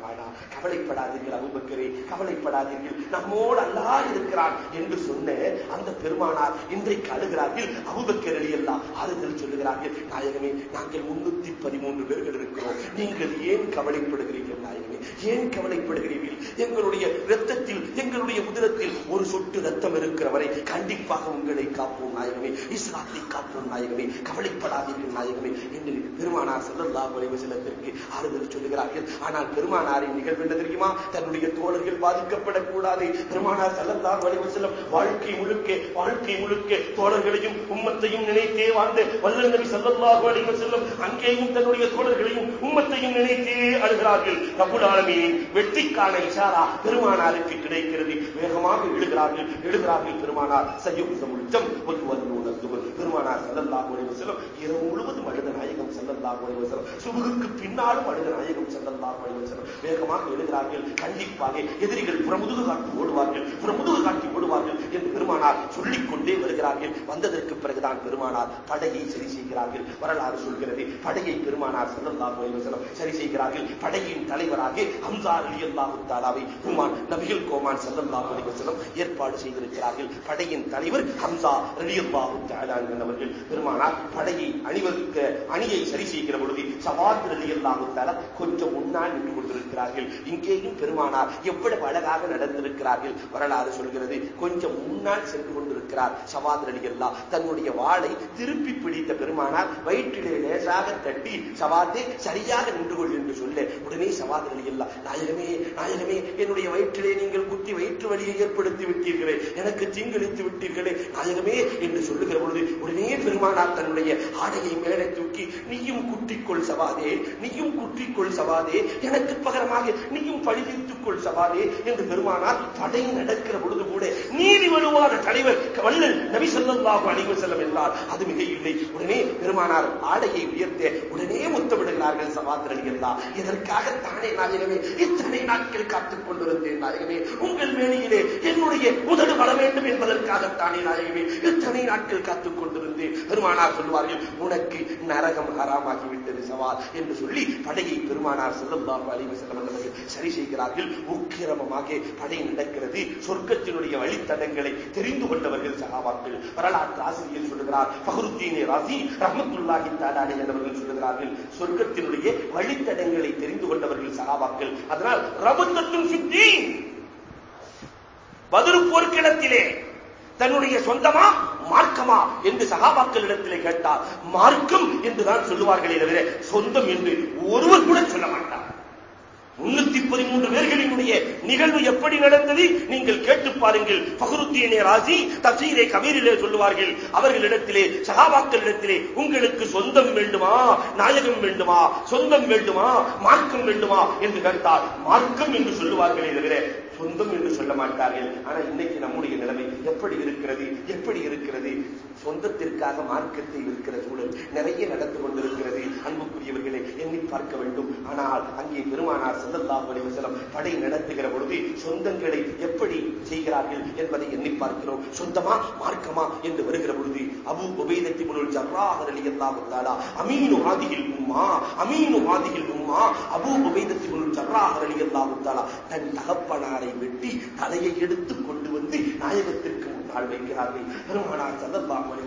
கவலைப்படாதீர்கள் அபுபக்கரே கவலைப்படாதீர்கள். நம்மோடு அல்லா இருக்கிறான் என்று சொன்ன அந்த பெருமானார் இன்றைக்கு அழுகிறார்கள். அபுபக்கரடி எல்லாம் ஆறுதல் சொல்லுகிறார்கள். நாயகமே நாங்கள் முன்னூத்தி பதிமூன்று பேர்கள் இருக்கிறோம். நீங்கள் ஏன் கவலைப்படுகிறீர்கள்? ஏன் கவலைப்படுகிறீர்கள்? எங்களுடைய ரத்தத்தில் எங்களுடைய உதிரத்தில் ஒரு சொட்டு ரத்தம் இருக்கிற வரை கண்டிப்பாக உங்களை காப்போம் நாயகமே இஸ்லாத்தை காப்போம் நாயகமே கவலைப்படாதீர்கள் நாயகமே என்று பெருமானார் செல்லல்லா அலைஹி செல்லத்திற்கு ஆறுதல் சொல்லுகிறார்கள். ஆனால் பெருமானாரின் நிகழ்வு என்ன தெரியுமா? தன்னுடைய தோழர்கள் பாதிக்கப்படக்கூடாது. பெருமானார் செல்லல்லா அலைஹி செல்லம் வாழ்க்கை முழுக்க வாழ்க்கை முழுக்க தோழர்களையும் உம்மத்தையும் நினைத்தே வாழ்ந்து வல்லல் நபி ஸல்லல்லாஹு அலைஹி அங்கேயும் தன்னுடைய தோழர்களையும் உம்மத்தையும் நினைத்தே அழுகிறார்கள். ரப்புல் ஆலமீன் வெற்றிக்கான இஷாரா பெருமானாருக்கு கிடைக்கிறது. வேகமாக எழுகிறார்கள். எழுகிறார்கள் பெருமானார். சய்யுப்தமுல் ஜம் வல் பெருமானார் ஸல்லல்லாஹு அலைஹி வஸல்லம் இரவு முழுவதும் அழுத செல்லல்லாம் ஸல்லல்லாஹு அலைஹி சுபுகுக்கு பின்னாலும் அழுத நாயகம் செல்லல்லாம் அலைஹி வேகமாக எழுகிறார்கள் கண்டிப்பாக எதிரிகள் புறமுதுகு காட்டி ஓடுவார்கள் புறமுதுகு காட்டி ஓடுவார்கள் என்று பெருமானார் சொல்லிக் கொண்டே வருகிறார்கள். வந்ததற்கு பிறகுதான் பெருமானார் படையை சரி செய்கிறார்கள். வரலாறு சொல்கிறது படையை பெருமானார் ஸல்லல்லாஹு அலைஹி சரி செய்கிறார்கள். படையின் தலைவராக ஹம்சா ரலியல்லாஹு தஆலாவை குமான் நபிகள் கோமான் ஸல்லல்லாஹு அலைஹி ஏற்பாடு செய்திருக்கிறார்கள். படையின் தலைவர் ஹம்சா ரலியல்லாஹு தஆலா என்பவர்கள். பெருமானார் படையை அணிவகுக்க அணியை சரி செய்கிற பொழுது சவாத் ரலியல்லாஹு கொஞ்சம் முன்னால் நின்று கொண்டிருக்கிறார்கள் இங்கேயும் பெருமானார் எவ்வளவு அழகாக நடந்திருக்கிறார்கள். வரலாறு சொல்கிறது கொஞ்சம் முன்னால் சென்று கொண்டிருக்கிறார் சவாத் தன்னுடைய வாளை திருப்பி பிடித்த பெருமானார் வயிற்றிலே லேசாக தட்டி சவாத்தே சரியாக நின்று கொள் என்று சொல்ல உடனே சவாத் அல்லா நாயகமே நாயகமே என்னுடைய வயிற்றிலே நீங்கள் குத்தி வயிற்று வலியை ஏற்படுத்தி விட்டீர்களே எனக்கு தீங்கிழித்து விட்டீர்களே நாயகமே என்று சொல்லுகிற பொழுது உடனே பெருமானார் தன்னுடைய ஆடையை மேலே தூக்கி நீயும் குட்டிக்கொள் சவாதே நீயும் குற்றிக்கொள் சவாதே. எனக்கு பகரமாக நீயும் பழி கொள் சவாதே என்று பெருமானார் படை நடக்கிற பொழுது கூட நீதி வலுவான தலைவர் வல்லல் நபி ஸல்லல்லாஹு அணிவு செல்லம் என்றார். அது மிக இல்லை உடனே பெருமானார் ஆடையை உயர்த்த உடனே முத்தமிடுகிறார்கள் சவாத்திரன் எல்லாம். இதற்காக தானே நாயகமே இத்தனை நாட்கள் காத்துக் கொண்டிருந்தேன் நாயகமே. உங்கள் வேலையிலே என்னுடைய உதடு வர வேண்டும் என்பதற்காகத்தானே நாயகமே. இத்தனை நாட்கள் காத்துக் கொண்டிருந்தேன். பொழுது பெருமானார் சொல்வார்கள் உனக்கு நரகம் ஹராமாகிவிட்டது சவால் என்று சொல்லி படையை பெருமானார் ஸல்லல்லாஹு அலைஹி அவர்கள் சரி செய்கிறார்கள். உக்கிரமமாக படை நடக்கிறது. சொர்க்கத்தினுடைய வழித்தடங்களை தெரிந்து கொண்டவர்கள் சகாபாக்கள் வரலாற்று ஆசிரியர் சொல்லுகிறார் பகருத்தீனே ராசி ரஹமத்துல்லாஹி தாடானே அவர்கள் சொல்லுகிறார்கள் சொர்க்கத்தினுடைய வழித்தடங்களை தெரிந்து கொண்டவர்கள் சகாபாக்கள். அதனால் ரபத்தத்தும் சித்தீன் பதிரு போர்க்கிடத்திலே தன்னுடைய சொந்தமா மார்க்கமா என்று சகாபாக்களிடத்திலே கேட்டார் மார்க்கம் என்றுதான் சொல்லுவார்களே தவிர சொந்தம் என்று ஒருவர் கூட சொல்ல மாட்டார். முன்னூத்தி பதிமூன்று பேர்களினுடைய நிகழ்வு எப்படி நடந்தது? நீங்கள் கேட்டு பாருங்கள். பகருத்தீனே ராசி தசீரே கபீரிலே சொல்லுவார்கள் அவர்களிடத்திலே சகாபாக்களிடத்திலே உங்களுக்கு சொந்தம் வேண்டுமா? நாயகம் வேண்டுமா? சொந்தம் வேண்டுமா? மார்க்கம் வேண்டுமா? என்று கேட்டால் மார்க்கம் என்று சொல்லுவார்களே தவிர சொந்தம் என்று சொல்ல மாட்டார்கள். ஆனா இன்னைக்கு நம்முடைய நிலைமை எப்படி இருக்கிறது? எப்படி இருக்கிறது? சொந்தத்திற்காக மார்க்கத்தை இருக்கிற சூழல் நிறைய நடந்து கொண்டிருக்கிறது. அன்புக்குரியவர்களை எண்ணி பார்க்க வேண்டும். ஆனால் அங்கே பெருமானார் ஸல்லல்லாஹு வலிவசலம் படை நடத்துகிற பொழுது சொந்தங்களை எப்படி செய்கிறார்கள் என்பதை எண்ணி பார்க்கிறோம். சொந்தமா மார்க்கமா என்று வருகிற பொழுது அபூ உபைதத்தி ஜர்ராஹர் அலி அல்லா தஆலா அமீனு ஹாதிஹில் உம்மா அமீனு ஹாதிஹில் உம்மா அபூ உபைதத்தி ஜர்ராஹர் அலி அல்லா தஆலா தன் தகப்பனாரை வெட்டி தலையை எடுத்து கொண்டு வந்து நாயகத்திற்கு கால் வைக்கிறார்கள் பெருமானார் ஸல்லல்லாஹு அலைஹி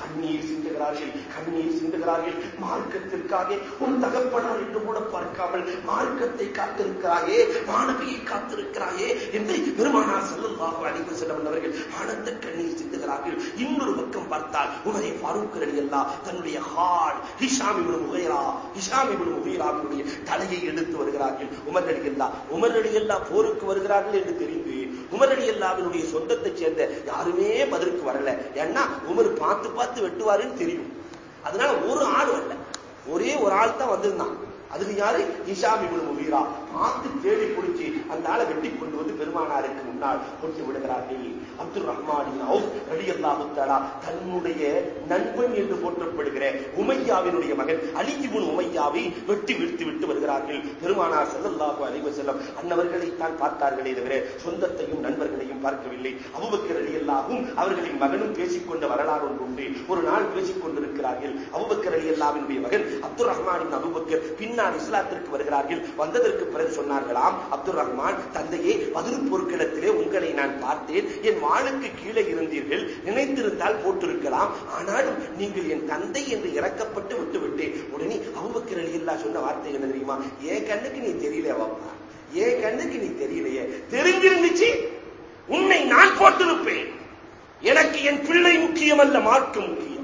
கண்ணீர் சிந்துகிறார்கள். கண்ணீர் சிந்துகிறார்கள். மார்க்கத்திற்காக ஒரு தகப்பனார் என்று கூட பார்க்காமல் மார்க்கத்தை காத்திருக்கிறாயே மாணவியை காத்திருக்கிறாயே என்று பெருமானார் ஸல்லல்லாஹு அலைஹி செல்லவர்கள் அவர்கள் ஆனந்த கண்ணீர் சிந்துகிறார்கள். இன்னொரு பக்கம் பார்த்தால் உமரே ஃபாரூக் ரலியல்லாஹ் தன்னுடைய ஹால் ஹிஷாமி இப்னு முகைரா ஹிஷாமி இப்னு முகைராவினுடைய தலையை எடுத்து வருகிறார்கள். உமர் ரலியல்லாஹ் உமர் ரலியல்லாஹ் போருக்கு வருகிறார்கள் என்று தெரிந்து உமர் அல்லாவினுடைய சொந்தத்தை சேர்ந்த யாருமே பதிலுக்கு வரல. ஏன்னா உமர் பார்த்து பார்த்து வெட்டுவாருன்னு தெரியும். அதனால ஒரு ஆள் வரல ஒரே ஒரு ஆள் தான் வந்திருந்தான். அதுக்கு யாரு? ஹிஷாம் இப்னு முகீரா பார்த்து தேடி பிடிச்சி அந்த ஆளை வெட்டி கொண்டு வந்து பெருமானாருக்கு முன்னால் கொடுத்து விடுகிறார்கள். அப்துல் ரஹ்மானின் ரடி அல்லாஹுத்தாலா தன்னுடைய நண்பன் என்று போற்றப்படுகிற உமையாவினுடைய மகன் அலிஜிபுன் உமையாவை வெட்டி விடுத்து விட்டு வருகிறார்கள். பெருமானார் செல்லல்லாஹு அலைவ செல்லம் அன்னவர்களை தான் பார்த்தார்களே தவிர சொந்தத்தையும் நண்பர்களையும் பார்க்கவில்லை. அபுபக்கர் அலி அவர்களின் மகனும் பேசிக்கொண்ட வரலாறு ஒன்று உண்டு. ஒரு நாள் பேசிக் கொண்டிருக்கிறார்கள் அபுபக்கர் அலி மகன் அப்துல் ரஹ்மானின் அபுபக்கர் பின்னால் இஸ்லாத்திற்கு வருகிறார்கள். வந்ததற்கு பிறகு சொன்னார்களாம் அப்துல் ரஹ்மான் தந்தையே பதில் பொருட்களத்திலே உங்களை நான் பார்த்தேன். என் வாளுக்கு கீழே இருந்தீர்கள் நினைத்திருந்தால் போட்டிருக்கலாம். ஆனாலும் நீங்கள் என் தந்தை என்று இறக்கப்பட்டு விட்டுவிட்டேன். உடனே அபுபக்கர் அலி சொன்ன வார்த்தை என்ன தெரியுமா? என் கண்ணுக்கு நீ தெரியல வாப்பா என் கண்ணுக்கு நீ தெரியலையே. தெரிஞ்சிருந்துச்சு. உன்னை நான் போட்டிருப்பேன். எனக்கு என் பிள்ளை முக்கியம் அல்ல மார்க்கு முக்கியம்.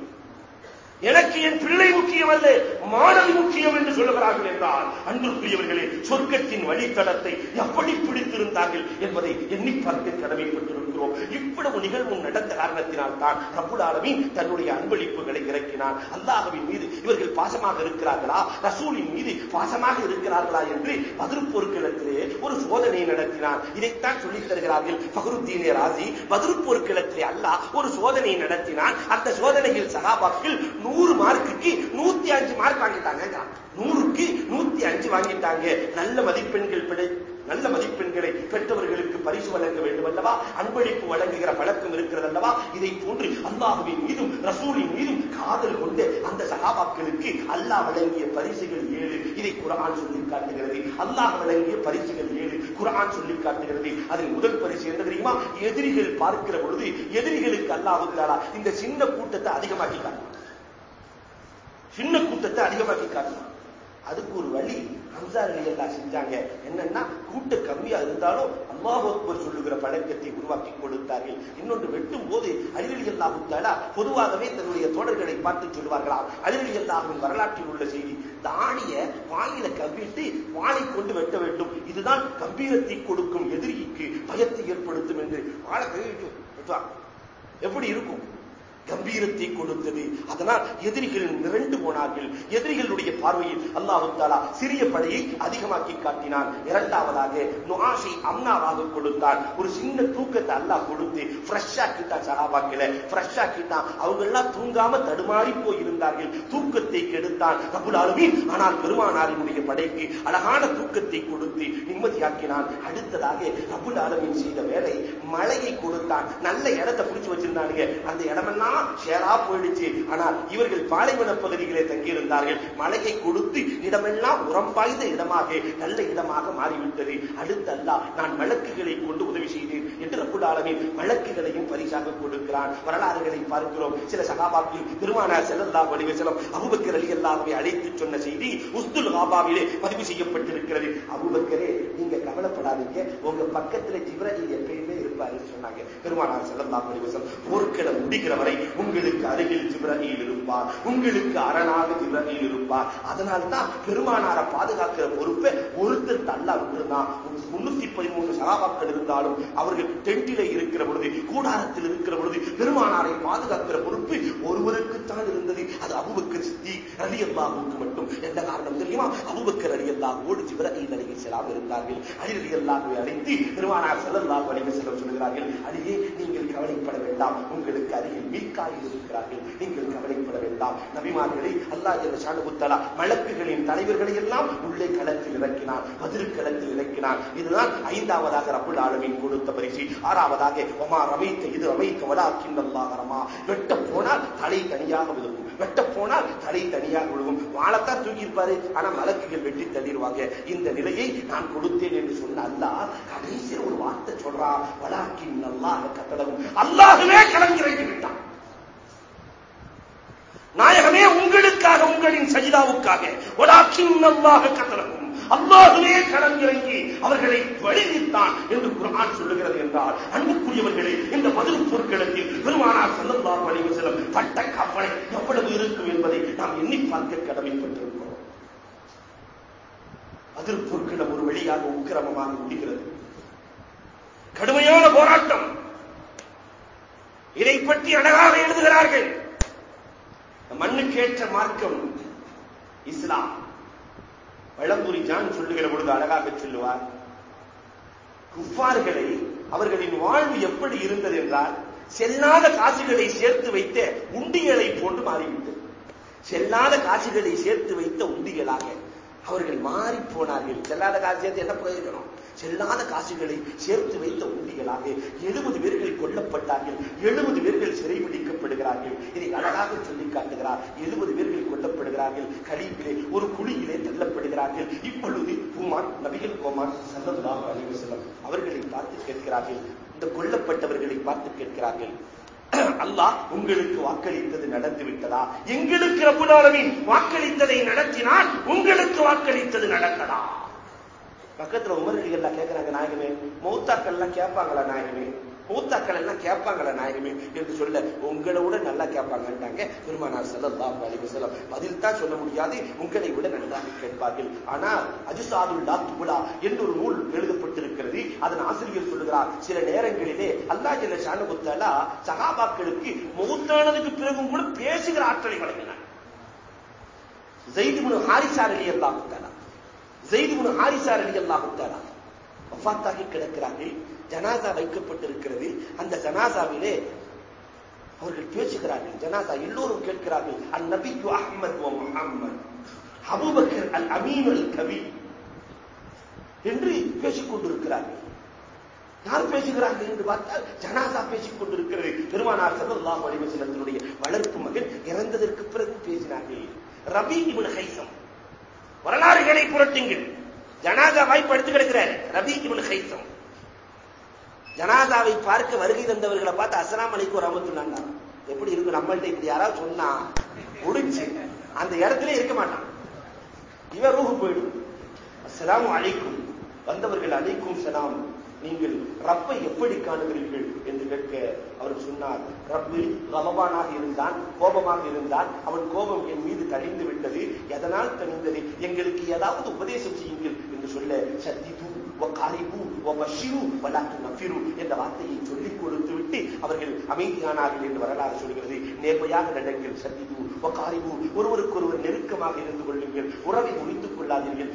எனக்கு என் பிள்ளை முக்கியம் அல்ல மாணவி முக்கியம் என்று சொல்லுகிறார்கள் என்றால் அன்புக்குரியவர்களே சொர்க்கத்தின் வழித்தடத்தை எப்படி பிடித்திருந்தார்கள் என்பதை எண்ணி பார்க்க கடமைப்பட்டிருக்கிறோம். இவ்வளவு நிகழ்வும் நடந்த காரணத்தினால் தான் ரபுலாலமின் தன்னுடைய அன்பளிப்புகளை இறக்கினார். அல்லாஹவின் மீது இவர்கள் பாசமாக இருக்கிறார்களா? ரசூலின் மீது பாசமாக இருக்கிறார்களா என்று பதில் பொருட்களத்திலே ஒரு சோதனை நடத்தினார். இதைத்தான் சொல்லித் தருகிறார்கள் பகருத்தீனே ராசி பதில் பொருட்களத்திலே அல்லாஹ் ஒரு சோதனை நடத்தினான். அந்த சோதனையில் சகாபாக்கள் நூறு மார்க்குக்கு நூத்தி அஞ்சு மார்க் வாங்கிட்டாங்க நூறுக்கு நூத்தி அஞ்சு வாங்கிட்டாங்க. நல்ல மதிப்பெண்கள் பிடி நல்ல மதிப்பெண்களை பெற்றவர்களுக்கு பரிசு வழங்க வேண்டும் அல்லவா? அன்பளிப்பு வழங்குகிற பழக்கம் இருக்கிறது அல்லவா? இதை போன்று அல்லாஹுவின் மீதும் ரசூலின் மீதும் காதல் கொண்டு அந்த சகாபாக்களுக்கு அல்லாஹ் வழங்கிய பரிசுகள் ஏழு. இதை குரான் சொல்லி காட்டுகிறது. அல்லாஹ் வழங்கிய பரிசுகள் ஏழு. குரான் சொல்லி காட்டுகிறது. அதில் முதல் பரிசு என்ன தெரியுமா? எதிரிகள் பார்க்கிற பொழுது எதிரிகளுக்கு அல்லாஹுத்தாரா இந்த சின்ன கூட்டத்தை அதிகமாக்கி காட்டு சின்ன கூட்டத்தை அதிகமாக்கி காட்டணும் அதுக்கு ஒரு வழி ஹம்சார் எல்லாம் செஞ்சாங்க. என்னன்னா கூட்டம் கம்மியா இருந்தாலும் அல்லாஹ் அக்பர் சொல்லுகிற பழக்கத்தை உருவாக்கி கொடுத்தார்கள். இன்னொன்று வெட்டும் போது அலிரலி அல்லாஹு தாலா பொதுவாகவே தன்னுடைய தோழர்களை பார்த்து சொல்வார்களாம். அலிரலி அல்லாஹின் வரலாற்றில் உள்ள செய்தி தானிய வாயில கவ்விட்டு வாளை கொண்டு வெட்ட வேண்டும். இதுதான் கம்பீரத்தை கொடுக்கும் எதிரிக்கு பயத்தை ஏற்படுத்தும் என்று வாழை கவிட்டு வெட்டுவாங்க. எப்படி இருக்கும்? கம்பீரத்தை கொடுத்தது. அதனால் எதிரிகள் மிரண்டு போனார்கள். எதிரிகளுடைய பார்வையில் அல்லாஹு தாலா சிறிய படையை அதிகமாக்கி காட்டினான். இரண்டாவதாக நுஆஷை அம்னாவாக கொடுத்தான். ஒரு சின்ன தூக்கத்தை அல்லாஹ் கொடுத்து ஃப்ரெஷ் ஆக்கிட்டான் சகாபாக்கில ஃப்ரெஷ் ஆக்கிட்டான் அவங்க எல்லாம் தூங்காம தடுமாறி போயிருந்தார்கள். தூக்கத்தை கெடுத்தான். ரபுல் ஆலமீன் ஆனால் பெருமானாரினுடைய படைக்கு அழகான தூக்கத்தை கொடுத்து நிம்மதியாக்கினான். அடுத்ததாக கபுல் ஆலமின் செய்த வேலை மழையை கொடுத்தான். நல்ல இடத்தை பிடிச்சு வச்சிருந்தானுங்க. அந்த இடமெல்லாம் ஷேரா போயிடுச்சு. ஆனால் இவர்கள் பாலைவன பகுதிகளே தங்கியிருந்தார்கள். மழையை கொடுத்து இடமெல்லாம் உரம் பாய்ந்த இடமாக நல்ல இடமாக மாறிவிட்டது. அடுத்து அல்ல நான் வழக்குகளை கொண்டு உதவி செய்தேன் என்று ரப்புடாலமே வழக்குகளையும் பரிசாக கொடுக்கிறான். வரலாறுகளை பார்க்கிறோம். சில சகாபாக்கள் பெருமானார் செல்லல்லா வடிவசலம் அபுபக்கர் அலி அல்லாவை அழைத்து சொன்ன செய்தி உஸ்துல் ஹாபாவிலே பதிவு செய்யப்பட்டிருக்கிறது. அபுபக்கரே நீங்க கவலைப்படாதீங்க. உங்க பக்கத்துல ஜிப்ரஹீல் எப்பயுமே இருப்பாருன்னு சொன்னாங்க. பெருமானார் செல்லல்லா வடிவசலம் போர்க்களை முடிக்கிற வரை உங்களுக்கு அருகில் ஜிப்ரஹீல் இருப்பார். உங்களுக்கு அரணாக ஜிப்ரஹீல் இருப்பார். அதனால தான் பெருமானாரை பாதுகாக்கிற பொறுப்பை ஒருத்தர் தள்ளா விட்டுருந்தான் முன்னூத்தி பதிமூன்று சகாபாக்கள் இருந்தாலும் அவர்கள் டென்டில இருக்கிற பொழுது கூடாரத்தில் இருக்கிற பொழுது பெருமானாரை பாதுகாக்கிற பொறுப்பு ஒருவருக்குத்தான் இருந்தது. அது அபுபக்கர் சித்தி ரலி அல்லாஹுக்கு மட்டும். எந்த காரணம் தெரியுமா? அபுபக்கர் அலி அல்லாஹோடு ஜிப்ரஹீல் அலைஹி ஸலாம் இருந்தார்கள். அலி அலி அல்லாஹ்வை அழைத்து பெருமானார் ஸல்லல்லாஹு அலைஹி வஸல்லம் சொல்கிறார்கள் அலியே நீங்கள் கவலைப்பட வேண்டாம். உங்களுக்கு அருகில் மீட்காய் இருக்கிறார்கள். நீங்கள் கவலைப்பட வேண்டாம். நபிமார்களை அல்லாஹ் ஜல்ல ஷானஹு மலக்குகளின் தலைவர்களை எல்லாம் உள்ளே களத்தில் இறக்கினார் பதில் களத்தில் இறக்கினார் இதுதான் ஐந்தாவதாக ரபுல் ஆலமீன் கொடுத்த பரிசு. ஆறாவதாக ஒமா ரமைத்த இது அமைத்த வலாக்கின் அல்லாஹ் ரமா. வெட்ட போனால் தலை தனியாக விழுகும் வெட்ட போனால் தலை தனியாக விழுகும் வாழத்தான் தூக்கியிருப்பாரு ஆனா மலக்குகள் வெட்டி தள்ளிடுவாங்க. இந்த நிலையை நான் கொடுத்தேன் என்று சொன்ன அல்லாஹ் கடைசியில் ஒரு வார்த்தை சொல்றா. வலாக்கின் நல்லாக கட்டளவும் அல்லாஹுவே கலங்கிறங்கி விட்டான். நாயகமே உங்களுக்காக உங்களின் சஜிதாவுக்காக வலாக்கின் நல்லாக கத்தளவும். அல்லாஹுவே களமிறங்கி அவர்களை வழிவித்தான் என்று குரான் சொல்லுகிறது என்றால் அன்புக்குரியவர்களே இந்த பதில் பொருட்களுக்கு பெருமானார் செல்லல்லாஹு அலைஹி செல்லும் பட்ட கவலை எவ்வளவு இருக்கும் என்பதை நாம் எண்ணி பார்க்க கடமைப்பட்டிருக்கிறோம். பதில் பொருட்களிடம் ஒரு வழியாக உக்கிரமமாக முடிகிறது. கடுமையான போராட்டம். இதை பற்றி அழகாக எழுதுகிறார்கள். மண்ணுக்கேற்ற மார்க்கம் இஸ்லாம். வளம்புரி ஜான் சொல்லுகிற பொழுது அழகாக சொல்லுவார். குஃபார்களை அவர்களின் வாழ்வு எப்படி இருந்தது என்றால் செல்லாத காசுகளை சேர்த்து வைத்த உண்டிகளை போன்று மாறிவிட்டது. செல்லாத காசுகளை சேர்த்து வைத்த உண்டிகளாக அவர்கள் மாறி போனார்கள். செல்லாத காசு சேர்த்து என்ன பிரயோஜனம்? செல்லாத காசுகளை சேர்த்து வைத்த உண்டிகளாக எழுபது பேர்கள் கொல்லப்பட்டார்கள். எழுபது பேர்கள் சிறை பிடிக்கப்படுகிறார்கள். இதை அழகாக சொல்லி காட்டுகிறார். எழுபது பேர்கள் கொல்லப்படுகிறார்கள். கழிப்பிலே ஒரு குழியிலே தள்ளப்படுகிறார்கள். இப்பொழுது பூமான் நபிகள் கோமான் சல்லல்லாஹு அலிவசலம் அவர்களை பார்த்து கேட்கிறார்கள். இந்த கொல்லப்பட்டவர்களை பார்த்து கேட்கிறார்கள். அல்லாஹ் உங்களுக்கு வாக்களித்தது நடந்து விட்டதா எங்களுக்கு ரபுலாலமின் வாக்களித்ததை நடத்தினால் உங்களுக்கு வாக்களித்தது நடந்ததா பக்கத்துல உமரடிகள்லாம் கேட்கிறாங்க நாயகமே மௌத்தாக்கள்லாம் கேட்பாங்களா நாயகமே? மூத்தாக்கள் எல்லாம் கேட்பாங்களா நாயகமே என்று சொல்ல உங்களை விட நல்லா கேட்பாங்கன்றாங்க பெருமானார் செல்லல்லாம் அலிவு செல்லம் பதில் தான் சொல்ல முடியாது உங்களை விட நன்றாக கேட்பார்கள். ஆனால் அஜுசாதுல்லா துபுலா என்று ஒரு நூல் எழுதப்பட்டிருக்கிறது. அதன் ஆசிரியர் சொல்லுகிறார் சில நேரங்களிலே அல்லா ஜெல்ல ஷானுபுத்தாலா சகாபாக்களுக்கு மூத்தானதுக்கு பிறகும் கூட பேசுகிற ஆற்றலை வழங்கினார். ஜெய்துமுனு ஹாரிசார் அலி அல்லா முத்தாலா ஜெய்துமுனு ஹாரிசார் அலி அல்லா வஃத்தாகி கிடக்கிறார்கள் ஜனாசா வைக்கப்பட்டிருக்கிறது. அந்த ஜனாசாவிலே அவர்கள் பேசுகிறார்கள் ஜனாசா எல்லோரும் கேட்கிறார்கள் அல் நபி அஹ்மத் ஓ அபுபக்கர் அல் அமீன் அல் கவி என்று பேசிக் கொண்டிருக்கிறார்கள் யார் பேசுகிறார்கள் என்று பார்த்தால் ஜனாசா பேசிக் கொண்டிருக்கிறது பெருமானார் சல்லாஹ் அலிவசனத்தினுடைய வளர்ப்பு மகன் இறந்ததற்கு பிறகு பேசினார்கள். ரபி இவன் ஹைசம் வரலாறுகளை புரட்டுங்கள். ஜனாதா வாய்ப்பு எடுத்து கிடக்கிறார். ரபி இவன் ஹைசம் ஜனாதாவை பார்க்க வருகை தந்தவர்களை பார்த்து அசலாம் அலைக்கும் ரமத்துல்லாண்டா எப்படி இருக்கும் நம்மள்ட்ட இப்படி யாராவது சொன்னா முடிச்சு அந்த இடத்துல இருக்க மாட்டான். இவன் ரூஹு போயிடும். அசலாம் அழைக்கும் வந்தவர்கள் அழைக்கும் சலாம். நீங்கள் ரப்பை எப்படி காணுகிறீர்கள்? என்று கேட்க அவர் சொன்னார் ரப்பில் கலவானாக இருந்தான் கோபமாக இருந்தான். அவன் கோபம் என் மீது தணிந்து விட்டது. எதனால் தணிந்தது? எங்களுக்கு ஏதாவது உபதேசம் செய்யுங்கள் என்று சொல்ல சத்திது காரிபு பஷிரு வலாத்து நஃபிரு என்ற வார்த்தையை சொல்லிக் கொடுத்து விட்டு அவர்கள் அமைதியானார்கள் என்று வரலாறு சொல்கிறது. நேர்மையாக நடங்கள் சத்திது ஒருவருக்கு ஒருவர் நெருக்கமாக இருந்து கொள்ளுங்கள். உறவை முடித்துக் கொள்ளாதீர்கள்.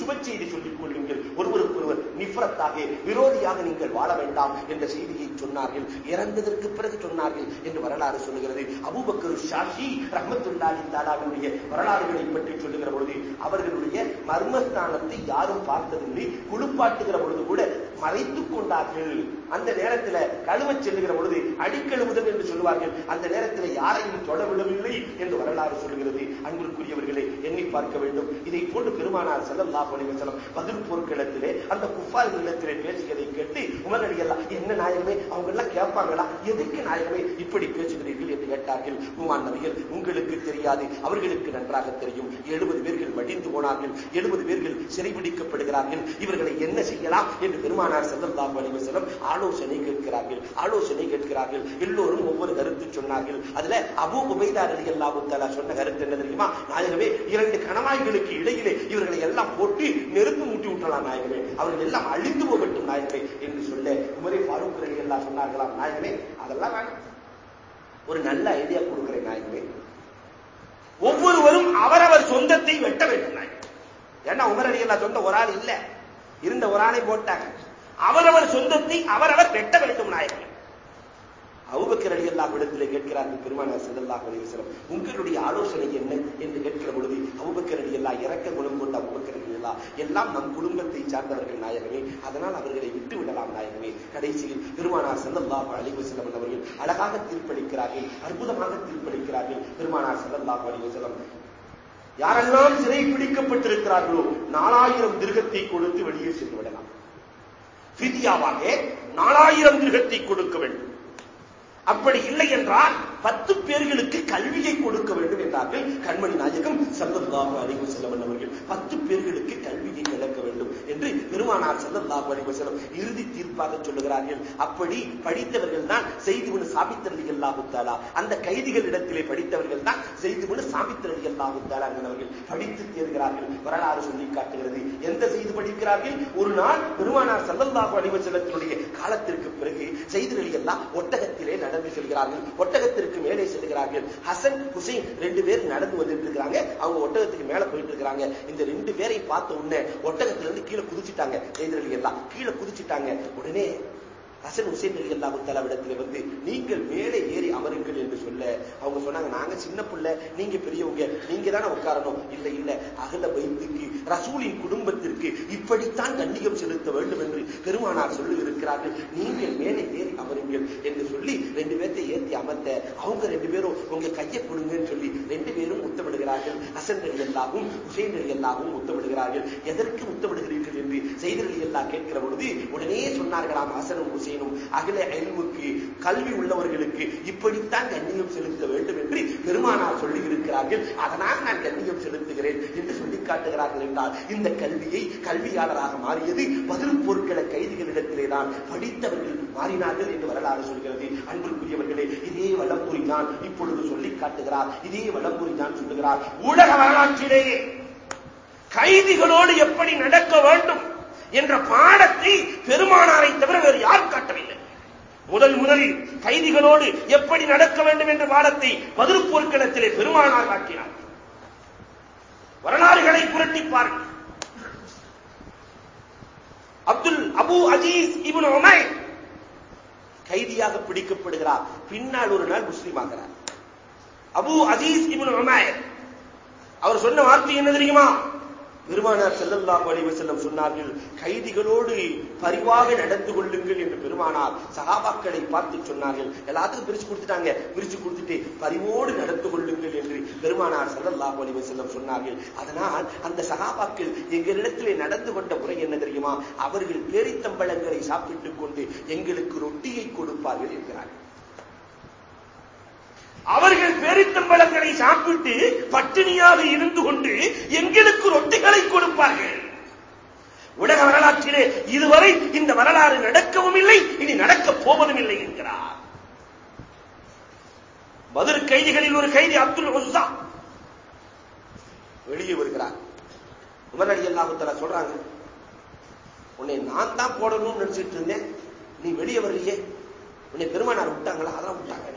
சுப செய்தி சொல்லிக் கொள்ளுங்கள். ஒருவருக்கு ஒருவர் நிஃபரத்தாக விரோதியாக நீங்கள் வாழ வேண்டாம் என்ற செய்தியை சொன்னார்கள். இறந்ததற்கு பிறகு சொன்னார்கள் என்று வரலாறு சொல்லுகிறது. அபூபக்கர் ஷாஹி ரஹமத்துல்லாலி தாலாவினுடைய வரலாறுகளை பற்றி சொல்லுகிற பொழுது அவர்களுடைய மர்மஸ்தானத்தை யாரும் பார்த்ததில்லை. குளிப்பாட்டுகிற பொழுது கூட மறைத்துக் கொண்டார்கள். அந்த நேரத்தில் கழுவச் செல்லுகிற பொழுது அடிக்கழுவுதல் என்று சொல்லுவார்கள். அந்த நேரத்தில் யாரையும் தொடவிடவில்லை என்று வரலாறு சொல்கிறது. அன்பிற்குரியவர்களை எண்ணி பார்க்க வேண்டும். இதை போன்று பெருமானார் செல்லல்லா செல்லம் பதில் போர்க்களத்திலே அந்த குஃபால் நிலத்திலே பேசுகிறதை கேட்டு உமரடி எல்லாம் என்ன நாயகமே? அவங்க எல்லாம் கேட்பாங்களா? எதுக்கு நாயகமே இப்படி பேசுகிறீர்கள்? என்று கேட்டார்கள். உமான் நபிகள் உங்களுக்கு தெரியாது அவர்களுக்கு நன்றாக தெரியும். எழுபது பேர்கள் மடிந்து போனார்கள். எழுபது பேர்கள் சிறைபிடிக்கப்படுகிறார்கள். இவர்களை என்ன செய்யலாம்? என்று பெருமான பெருமானார் செல்லல்லாஹு அலைஹி வஸல்லம் ஆலோசனை கேட்கிறார்கள். ஆலோசனை கேட்கிறார்கள். எல்லோரும் ஒவ்வொரு கருத்து சொன்னார்கள். அதுல அபூ உபைதா ரலியல்லாஹு தஆலா சொன்ன கருத்து என்ன தெரியுமா? நாயகமே இரண்டு கணவாய்களுக்கு இடையிலே இவர்களை எல்லாம் போட்டு நெருப்பு மூட்டி விட்டலாம் நாயகமே. அவர்கள் எல்லாம் அழிந்து போகட்டும் நாயகமே என்று சொல்ல உமரே ஃபாரூக் ரலியல்லாஹு சொன்னார்களாம். நாயகமே அதெல்லாம் வேண்டாம் ஒரு நல்ல ஐடியா கொடுக்கிறேன் நாயகமே. ஒவ்வொருவரும் அவரவர் சொந்தத்தை வெட்ட வேண்டும் நாயகம். ஏன்னா உமரடி எல்லாம் சொந்த ஒரு ஆள் இல்ல. இருந்த ஒரு ஆளை போட்டாங்க. அவரவர் சொந்தத்தை அவரவர் வெட்ட வேண்டும் நாயகம் அவுபக்கர் அலி அல்லா இடத்திலே கேட்கிறார்கள் பெருமானார் செல்லல்லா அலிவசலம் உங்களுடைய ஆலோசனை என்ன? என்று கேட்கிற பொழுது அவுபக்கர் அலி அல்லா இறக்க குணம் கொண்ட அவுபக்கர் அலி அல்லா எல்லாம் நம் குடும்பத்தை சார்ந்தவர்கள் நாயகமே அதனால் அவர்களை விட்டு விடலாம் நாயகமே. கடைசியில் பெருமானார் செல்லல்லாஹ் அலிவசலம் அவர்கள் அழகாக தீர்ப்பளிக்கிறார்கள் அற்புதமாக தீர்ப்பளிக்கிறார்கள். பெருமானார் செல்லல்லாஹ் அலிவசலம் யாரெல்லாம் சிறை பிடிக்கப்பட்டிருக்கிறார்களோ நாலாயிரம் திருகத்தை கொடுத்து வெளியே சென்று விடலாம். பிதியாவாக நாலாயிரம் கிரகத்தை கொடுக்க வேண்டும். அப்படி இல்லை என்றால் பத்து பேர்களுக்கு கல்வியை கொடுக்க வேண்டும் என்றார்கள் கண்மணி நாயகம் சல்லல்லாஹு அறிவு செல்லவன் அவர்கள். பத்து பேர்களுக்கு கல்வியை விளக்க என்று பெருமானார் சல்லல்லாஹு அலைஹி வஸல்லம் இறுதி தீர்ப்பாக சொல்லுகிறார்கள். அப்படி படித்தவர்கள் தான் செய்துவிடு சாபித்தரடி அல்லாஹு தாலா அந்த கைதிகளிடத்திலே படித்தவர்கள் தான் செய்துவிடு சாபித்தரடி அல்லாஹு தாலா என்பவர்கள் படித்து தேர்கிறார்கள் வரலாறு சொல்லி காட்டுகிறது. எந்த செய்து படிக்கிறார்கள்? ஒரு நாள் பெருமானார் சல்லல்லாஹு அலைஹி வஸல்லத்தினுடைய காலத்திற்கு பிறகு செய்திரலி எல்லாம் ஒட்டகத்திலே நடந்து செல்கிறார்கள். ஒட்டகத்திற்கு மேலே செல்கிறார்கள். ஹசன் ஹுசைன் ரெண்டு பேர் நடந்து வந்துட்டு இருக்காங்க அவங்க ஒட்டகத்துக்கு மேல போயிட்டு இருக்காங்க இந்த ரெண்டு பேரை பார்த்த உடனே ஒட்டகத்திலிருந்து கீழே குதிச்சுட்டாங்க. எதிரலி எல்லாம் கீழே குதிச்சுட்டாங்க. உடனே ஹசன் உசேன் அலி அல்லாஹு தலாவிடத்துல வந்து நீங்கள் மேலே ஏறி அமருங்கள் என்று சொல்ல அவங்க சொன்னாங்க நாங்க சின்ன பிள்ளை நீங்க பெரியவங்க நீங்க தானே உட்காரணும். இல்ல இல்ல. அகல வைத்துக்கு ரசூலின் குடும்பத்திற்கு இப்படித்தான் கண்ணியம் செலுத்த வேண்டும் என்று பெருமானார் சொல்லி இருக்கிறார்கள் நீங்கள் மேலே ஏறி அமருங்கள் என்று சொல்லி ரெண்டு பேர்த்தை ஏற்றி அமர்த்த அவங்க ரெண்டு பேரும் உங்க கையை கொடுங்கன்னு சொல்லி ரெண்டு பேரும் முத்தமிடுகிறார்கள். ஹசன் அலி அல்லாவும் ஹுசைன் அலி அல்லாவும் முத்தமிடுகிறார்கள். எதற்கு முத்தமிடுகிறீர்கள் என்று செய்தி அல்லா கேட்கிற பொழுது உடனே சொன்னார்களாம் ஹசனும் ஹுசைனும் அகில அயல்முக்கு கல்வி உள்ளவர்களுக்கு இப்படித்தான் கண்ணியம் செலுத்த வேண்டும் என்று பெருமானார் சொல்லி இருக்கிறார்கள் அதனால் நான் கண்ணியம் செலுத்துகிறேன் என்று சொல்லி காட்டுகிறார்கள் என்றால் இந்த கல்வியை கல்வியாளராக மாறியது பதில் பொருட்களை கைதிகளிடத்திலே தான் படித்தவர்கள் மாறினார்கள் என்று வரலாறு சொல்கிறது. அன்பிற்குரியவர்களே இதே வளம்புரி தான் இப்பொழுது சொல்லி காட்டுகிறார். இதே வளம்புரி தான் சொல்லுகிறார். உலக வரலாற்றிலேயே கைதிகளோடு எப்படி நடக்க வேண்டும் என்ற பாடத்தை பெருமானாரை தவிர வேறு யார் காட்டவில்லை. முதல் முதலில் கைதிகளோடு எப்படி நடக்க வேண்டும் என்ற பாடத்தை பதில் பொருட்களத்திலே பெருமானார் காட்டினார். வரலாறுகளை புரட்டிப்பார்கள் அப்துல் அபு அஜீஸ் இவன் உமை கைதியாக பிடிக்கப்படுகிறார். பின்னால் ஒரு நாள் முஸ்லீம் ஆகிறார். அபு அஜீஸ் இவன் உமை அவர் சொன்ன வார்த்தை என்ன தெரியுமா? பெருமானார் செல்லல்லாஹு அலைஹி செல்லம் சொன்னார்கள் கைதிகளோடு பரிவாக நடந்து கொள்ளுங்கள் என்று பெருமானார் சகாபாக்களை பார்த்து சொன்னார்கள். எல்லாத்துக்கும் பிரிச்சு கொடுத்துட்டாங்க. பிரிச்சு கொடுத்துட்டு பரிவோடு நடந்து கொள்ளுங்கள் என்று பெருமானார் செல்லல்லாஹு அலைஹி செல்லம் சொன்னார்கள். அதனால் அந்த சகாபாக்கள் எங்களிடத்திலே நடந்து கொண்ட முறை என்ன தெரியுமா? அவர்கள் பேரித்தம்பழங்களை சாப்பிட்டுக் கொண்டு எங்களுக்கு ரொட்டியை கொடுப்பார்கள் என்கிறார்கள் அவர்கள் பேரித்தம்பழங்களை சாப்பிட்டு பட்டினியாக இருந்து கொண்டு எங்களுக்கு ரொட்டிகளை கொடுப்பார்கள். உலக வரலாற்றிலே இதுவரை இந்த வரலாறு நடக்கவும் இல்லை இனி நடக்கப் போவதும் இல்லை என்கிறார். பதில் கைதிகளில் ஒரு கைதி அப்துல் உஸ்ஸா. வெளியே வருகிறார். உமரடி அல்லாஹுத்தலா சொல்றாங்க உன்னை நான் தான் போடணும்னு நினைச்சிட்டு இருந்தேன். நீ வெளியே வரலையே. உன்னை பெருமானார் விட்டாங்களா? அதெல்லாம் விட்டாங்க.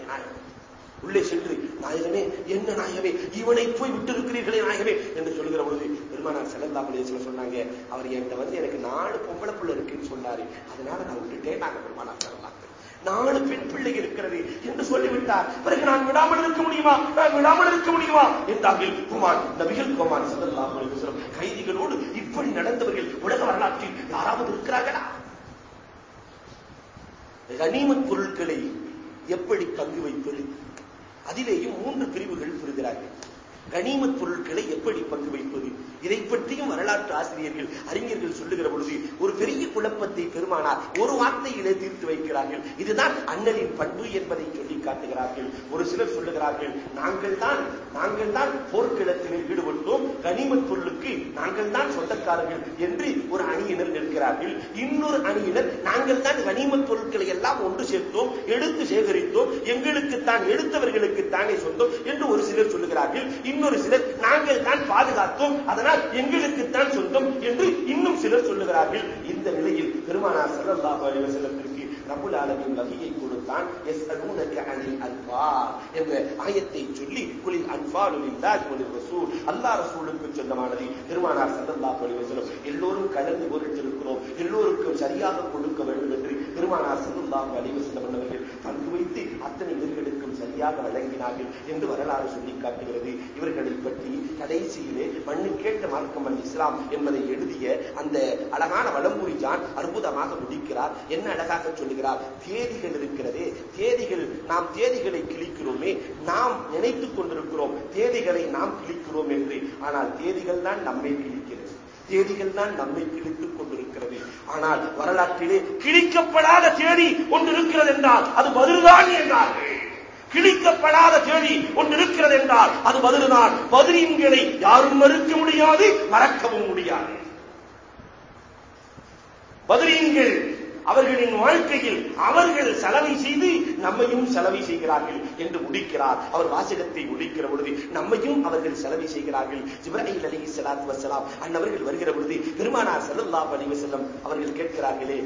உள்ளே சென்று நாயகமே என்ன நாயகமே இவனை போய் விட்டு இருக்கிறீர்களே நாயகமே என்று சொல்லுகிற பொழுது பெருமானார் செல்லந்தா பள்ளியத்துல சொன்னாங்க அவர் என்கிட்ட வந்து எனக்கு நாலு பொம்பளை பிள்ளை இருக்குன்னு சொன்னாரு. அதனால நான் விட்டுட்டேன் நாங்க பெருமானார் செல்லலாம் நாலு பெண் பிள்ளை இருக்கிறது என்று சொல்லிவிட்டார். பிறகு நான் விடாமல் இருக்க முடியுமா? நான் விடாமல் இருக்க முடியுமா? என்றார்கள் குமார் நபிகள் குமார் செல்லல்லா கைதிகளோடு இப்படி நடந்தவர்கள் உலக வரலாற்றில் யாராவது இருக்கிறார்களா? கனிமத் பொருட்களை எப்படி பங்கு வைப்பது? அதிலேயும் மூன்று பிரிவுகள் புரிகிறார்கள். கனிமத் பொருட்களை எப்படி பங்கு வைப்பது இதை பற்றியும் வரலாற்று ஆசிரியர்கள் அறிஞர்கள் சொல்லுகிற பொழுது ஒரு பெரிய குழப்பத்தை பெருமானார் ஒரு வார்த்தையிலே தீர்த்து வைக்கிறார்கள். இதுதான் அண்ணலின் பண்பு என்பதை சொல்லி காட்டுகிறார்கள். ஒரு சிலர் சொல்லுகிறார்கள் நாங்கள் தான் நாங்கள் தான் போர்க்களத்திலே ஈடுபட்டோம். கனிமத் பொருளுக்கு நாங்கள் தான் சொந்தக்காரர்கள் என்று ஒரு அணியினர் நிற்கிறார்கள். இன்னொரு அணியினர் நாங்கள் தான் கனிமத் பொருட்களை எல்லாம் ஒன்று சேர்த்தோம் எடுத்து சேகரித்தோம். எங்களுக்குத்தான் எடுத்தவர்களுக்கு தானே சொந்தம் என்று ஒரு சிலர் சொல்லுகிறார்கள். இன்னொரு சிலர் நாங்கள் தான் பாதுகாத்தோம் அதனால் எங்களுக்குத்தான் சொந்தம் என்று இன்னும் சிலர் சொல்லுகிறார்கள். இந்த நிலையில் பெருமானார் ஸல்லல்லாஹு அலைஹி வஸல்லத்திற்கு ரபுல் ஆலமின் வகையை கொடுத்தான். யஸ்அலூனக அனில் அன்பார் என்ற ஆயத்தை சொல்லி குளிர் அன்ஃபாலு லில்லாஹி ரசூல் அல்லாஹ் ரசூலுக்கு சொந்தமானது பெருமானார் சல்லல்லா அலைஹி எல்லோரும் கலந்து பொருட்டிருக்கிறோம் எல்லோருக்கும் சரியாக கொடுக்க வேண்டும் என்று பெருமானார் ஸல்லல்லாஹு அலைஹி அவர்கள் பங்கு வைத்து அத்தனை பேர்களுக்கு சரியாக வழங்கினார்கள் என்று வரலாறு சொல்லி காட்டுகிறது. இவர்களை பற்றி கடைசியிலே மண்ணு கேட்ட மார்க்கம் அல் இஸ்லாம் என்பதை எழுதிய அந்த அழகான வளம்புரி ஜான் அற்புதமாக முடிக்கிறார். என்ன அழகாக சொல்லுகிறார்? தேதிகள் இருக்கிறதே. தேதிகள் நாம் தேதிகளை கிழிக்கிறோமே. நாம் நினைத்துக் கொண்டிருக்கிறோம். தேதிகளை நாம் கிழிக்கிறோம் என்று. ஆனால் தேதிகள் தான் நம்மை கிழிக்கிறது. தேதிகள் தான் நம்மை கிழித்துக் கொண்டிருக்கிறது. ஆனால் வரலாற்றிலே கிழிக்கப்படாத தேதி ஒன்று இருக்கிறது என்றால் அது பதில்தான் என்றார்கள். கிழிக்கப்படாத தேதி ஒன்று இருக்கிறது என்றால் அது பதில்தான். பதிலீன்களை யாரும் மறுக்க முடியாது மறக்கவும் முடியாது. பதிலீன்கள் அவர்களின் வாழ்க்கையில் அவர்கள் செலவை செய்து நம்மையும் செலவை செய்கிறார்கள் என்று முடிக்கிறார். அவர் வாசகத்தை முடிக்கிற பொழுது நம்மையும் அவர்கள் செலவை செய்கிறார்கள். ஜிப்ராஹிம் அலி சலாத் வசலாம் அன்னவர்கள் வருகிற பொழுது பெருமானார் செல்லல்லா அலைஹி அவர்கள் கேட்கிறார்களே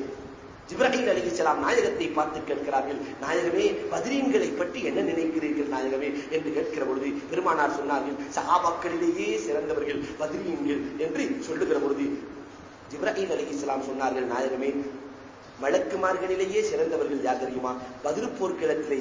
ஜிப்ராஹிம் அலி இஸ்லாம் நாயகத்தை பார்த்து கேட்கிறார்கள். நாயகமே பதிரீன்களை பற்றி என்ன நினைக்கிறீர்கள் நாயகமே? என்று கேட்கிற பொழுது பெருமானார் சொன்னார்கள் சகாபாக்களிலேயே சிறந்தவர்கள் பதிரீன்கள் என்று சொல்லுகிற பொழுது ஜிப்ராஹிம் அலி இஸ்லாம் சொன்னார்கள் நாயகமே வழக்குமார்களிலேயே சிறந்தவர்கள் யார் தெரியுமா? பதிரு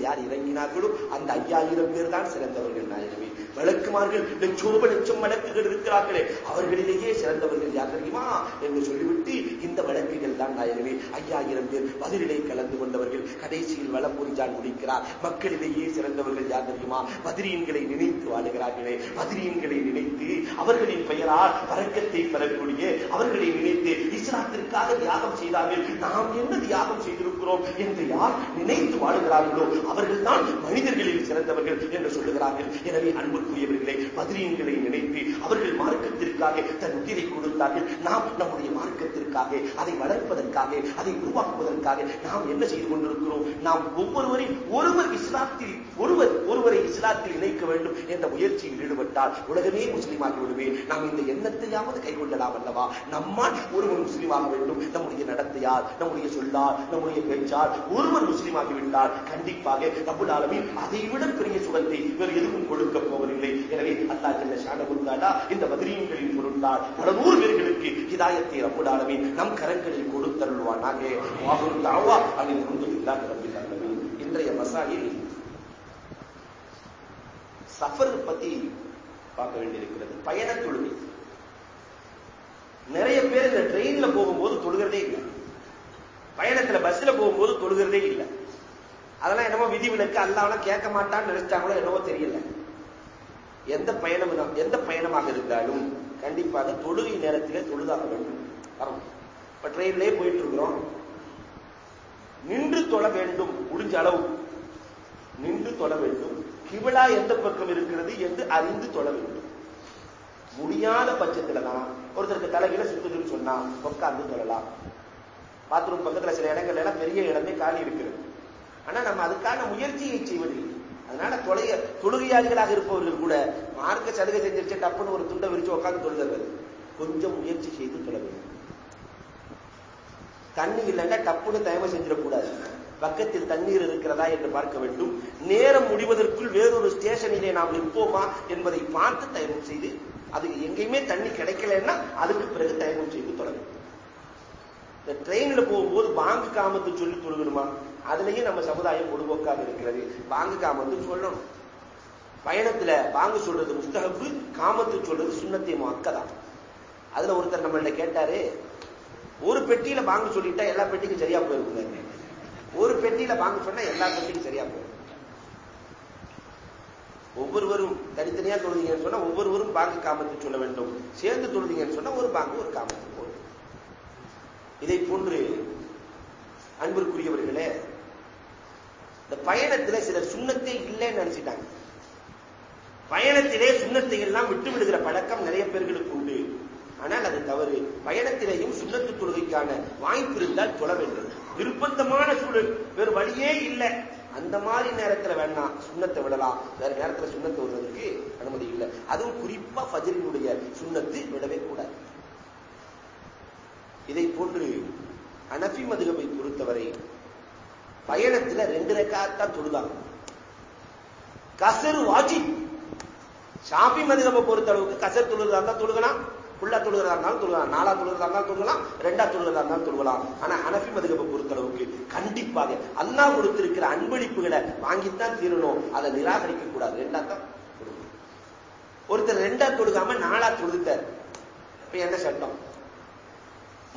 யார் இறங்கினார்களோ அந்த ஐயாயிரம் பேர் தான் சிறந்தவர்கள் நாயகமே வழக்குமார்கள் லட்சோப லட்சம் வழக்குகள் இருக்கிறார்களே அவர்களிலேயே சிறந்தவர்கள் யார் தெரியுமா? என்று சொல்லிவிட்டு இந்த வழக்குகள் தான் நாயகமே ஐயாயிரம் பேர் பதிலிலே கலந்து கொண்டவர்கள் கடைசியில் வளம்புரிஜான் முடிக்கிறார். மக்களிலேயே சிறந்தவர்கள் யார் தெரியுமா? பதிரியன்களை நினைத்து வாழுகிறார்களே. பதிரியன்களை நினைத்து அவர்களின் பெயரால் பறக்கத்தை பெறக்கூடிய அவர்களை நினைத்து இஸ்லாத்திற்காக தியாகம் செய்தார்கள். நாம் என்ன தியாகம் செய்திருக்கிறோம் என்று யார் நினைத்து வாழுகிறார்களோ அவர்கள் தான் மனிதர்களில் சிறந்தவர்கள் என்று சொல்லுகிறார்கள். எனவே அன்புக்குரியவர்களை பதிரியங்களை நினைத்து அவர்கள் மார்க்கத்திற்காக தன் உயிரை கொடுத்தார்கள். நாம் நம்முடைய மார்க்கத்திற்காக அதை வளர்ப்பதற்காக அதை உருவாக்குவதற்காக நாம் என்ன செய்து கொண்டிருக்கிறோம்? நாம் ஒவ்வொருவரையும் ஒருவர் இஸ்லாத்தில் ஒருவர் ஒருவரை இஸ்லாத்தில் இணைக்க வேண்டும் என்ற முயற்சியில் ஈடுபட்டால் உலகமே முஸ்லீமாகி விடுவேன். நாம் இந்த எண்ணத்தையாவது கைக்கொள்ளலாம் அல்லவா? நம்மால் ஒருவர் முஸ்லீமாக வேண்டும். நம்முடைய நடத்தையால் நம்முடைய சொல்லால் நம்முடைய பேச்சால் ஒருவர் முஸ்லீமாகிவிட்டால் கண்டிப்பாக ரபுல் ஆலமின் அதை பெரிய சுகத்தை வேறு எதுவும் கொடுக்க போவதில்லை. எனவே அல்லா ஜல்ல ஷானகுந்தாடா இந்த பதிரியன்களின் பொருந்தால் பல நூறு பேர்களுக்கு இதாயத்தை ரபுல் நம் கரங்களில் கொடுத்தருள்வானாக. வாகுரு தாவா அதில் இன்றைய மசாயில் சஃபர் பத்தி பார்க்க வேண்டியிருக்கிறது. பயண தொழுகை. நிறைய பேர் இந்த ட்ரெயின்ல போகும்போது தொழுகிறதே இல்லை. பயணத்துல பஸ்ல போகும்போது தொழுகிறதே இல்லை. அதெல்லாம் என்னமோ விதிவிலக்கு அல்லாம கேட்க மாட்டான்னு நினைச்சாங்களோ என்னவோ தெரியல. எந்த பயணம் எந்த பயணமாக இருந்தாலும் கண்டிப்பாக தொழுகை நேரத்திலே தொழுதாக வேண்டும். வரும். இப்ப ட்ரெயின்லயே போயிட்டு இருக்கிறோம் நின்று தொழ வேண்டும் முடிஞ்ச அளவு. நின்று தொழ வேண்டும். கிபிலா எந்த பக்கம் இருக்கிறது என்று அறிந்து தொழ வேண்டும். முடியாத பட்சத்துல தான் ஒருத்தருக்கு தலைகளை சுத்துதுன்னு சொன்னா உட்கார்ந்து தொழலாம். பாத்ரூம் பக்கத்துல சில இடங்கள்ல எல்லாம் பெரிய இடமே காலி இருக்கிறது. ஆனா நம்ம அதுக்கான முயற்சியை செய்வதில்லை. அதனால தொலைய தொழுகையாளிகளாக இருப்பவர்கள் கூட மார்க்க சலுகை செஞ்சிருச்சு டப்புன்னு ஒரு துண்டை விரிச்சு உட்காந்து தொழுகிறது. கொஞ்சம் முயற்சி செய்து தொழ வேண்டும். தண்ணி இல்லைன்னா டப்புன்னு தயவு செஞ்சிடக்கூடாது. பக்கத்தில் தண்ணீர் இருக்கிறதா என்று பார்க்க வேண்டும். நேரம் முடிவதற்குள் வேறொரு ஸ்டேஷனிலே நாம் நிற்போமா என்பதை பார்த்து தயவு செய்து அது எங்கேயுமே தண்ணி கிடைக்கலன்னா அதுக்கு பிறகு தயவு செய்து தொட வேண்டும் இந்த ட்ரெயின்ல போகும்போது பாங்கு காமத்து சொல்லி தொழுகணுமா? அதுலயும் நம்ம சமுதாயம் பொதுபோக்காக இருக்கிறது. பாங்கு காமத்து சொல்லணும். பயணத்துல பாங்கு சொல்றது முஸ்தகப்பு காமத்து சொல்றது சுண்ணத்தை அக்கதான் அதுல ஒருத்தர் நம்மள்ட்ட கேட்டாரு ஒரு பெட்டியில பாங்கு சொல்லிட்டா எல்லா பெட்டிக்கும் சரியா போயிருக்குங்க ஒரு பெட்டியில வாங்க சொன்னா எல்லா பெட்டியும் சரியா போயிடும் ஒவ்வொருவரும் தனித்தனியா தொழுதிங்கன்னு சொன்னா ஒவ்வொருவரும் பாங்கு காமத்தை சொல்ல வேண்டும். சேர்ந்து தொழுதிங்கன்னு சொன்னா ஒரு பாங்கு ஒரு காமத்து போடும் இதை போன்று அன்பிற்குரியவர்களே இந்த பயணத்துல சிலர் சுண்ணத்தே இல்லைன்னு நினைச்சிட்டாங்க. பயணத்திலே சுண்ணத்தை எல்லாம் விட்டு விடுகிற பழக்கம் நிறைய பேர்களுக்கு உண்டு. ஆனால் அது தவறு. பயணத்திலேயும் சுண்ணத்து தொழுகைக்கான வாய்ப்பு இருந்தால் தொழ வேண்டும். நிர்பந்தமான சூழல் வேறு வழியே இல்லை. அந்த மாதிரி நேரத்துல வேணா சுண்ணத்தை விடலாம். வேற நேரத்துல சுண்ணத்தை விடுறதுக்கு அனுமதி இல்லை. அதுவும் குறிப்பா ஃபஜரினுடைய சுண்ணத்து விடவே கூடாது. இதை போன்று அனபி மதுகவை பொறுத்தவரை பயணத்துல ரெண்டு ரெக்காத்தான் தொழுதாங்க. கசரு வாஜி ஷாபி மதுகவை பொறுத்த அளவுக்கு கசர் தொழுகிறதா தான் தொழுகலாம். ஃபுல்லா தொழுகிறதா இருந்தாலும் தொழுகலாம். நாலா தொழுகிறதா இருந்தாலும் தொழுகலாம். ரெண்டா தொழுகிறதா இருந்தாலும் தொழுகலாம். ஆனா அனபி மதுகபை பொறுத்த அளவுக்கு கண்டிப்பாக அல்லாஹ் கொடுத்திருக்கிற அன்பளிப்புகளை வாங்கித்தான் தீரணும். அதை நிராகரிக்க கூடாது ரெண்டா தான் ஒருத்தர் ரெண்டா தொழுகாம நாலா தொழுதுட்டார். இப்ப என்ன சட்டம்?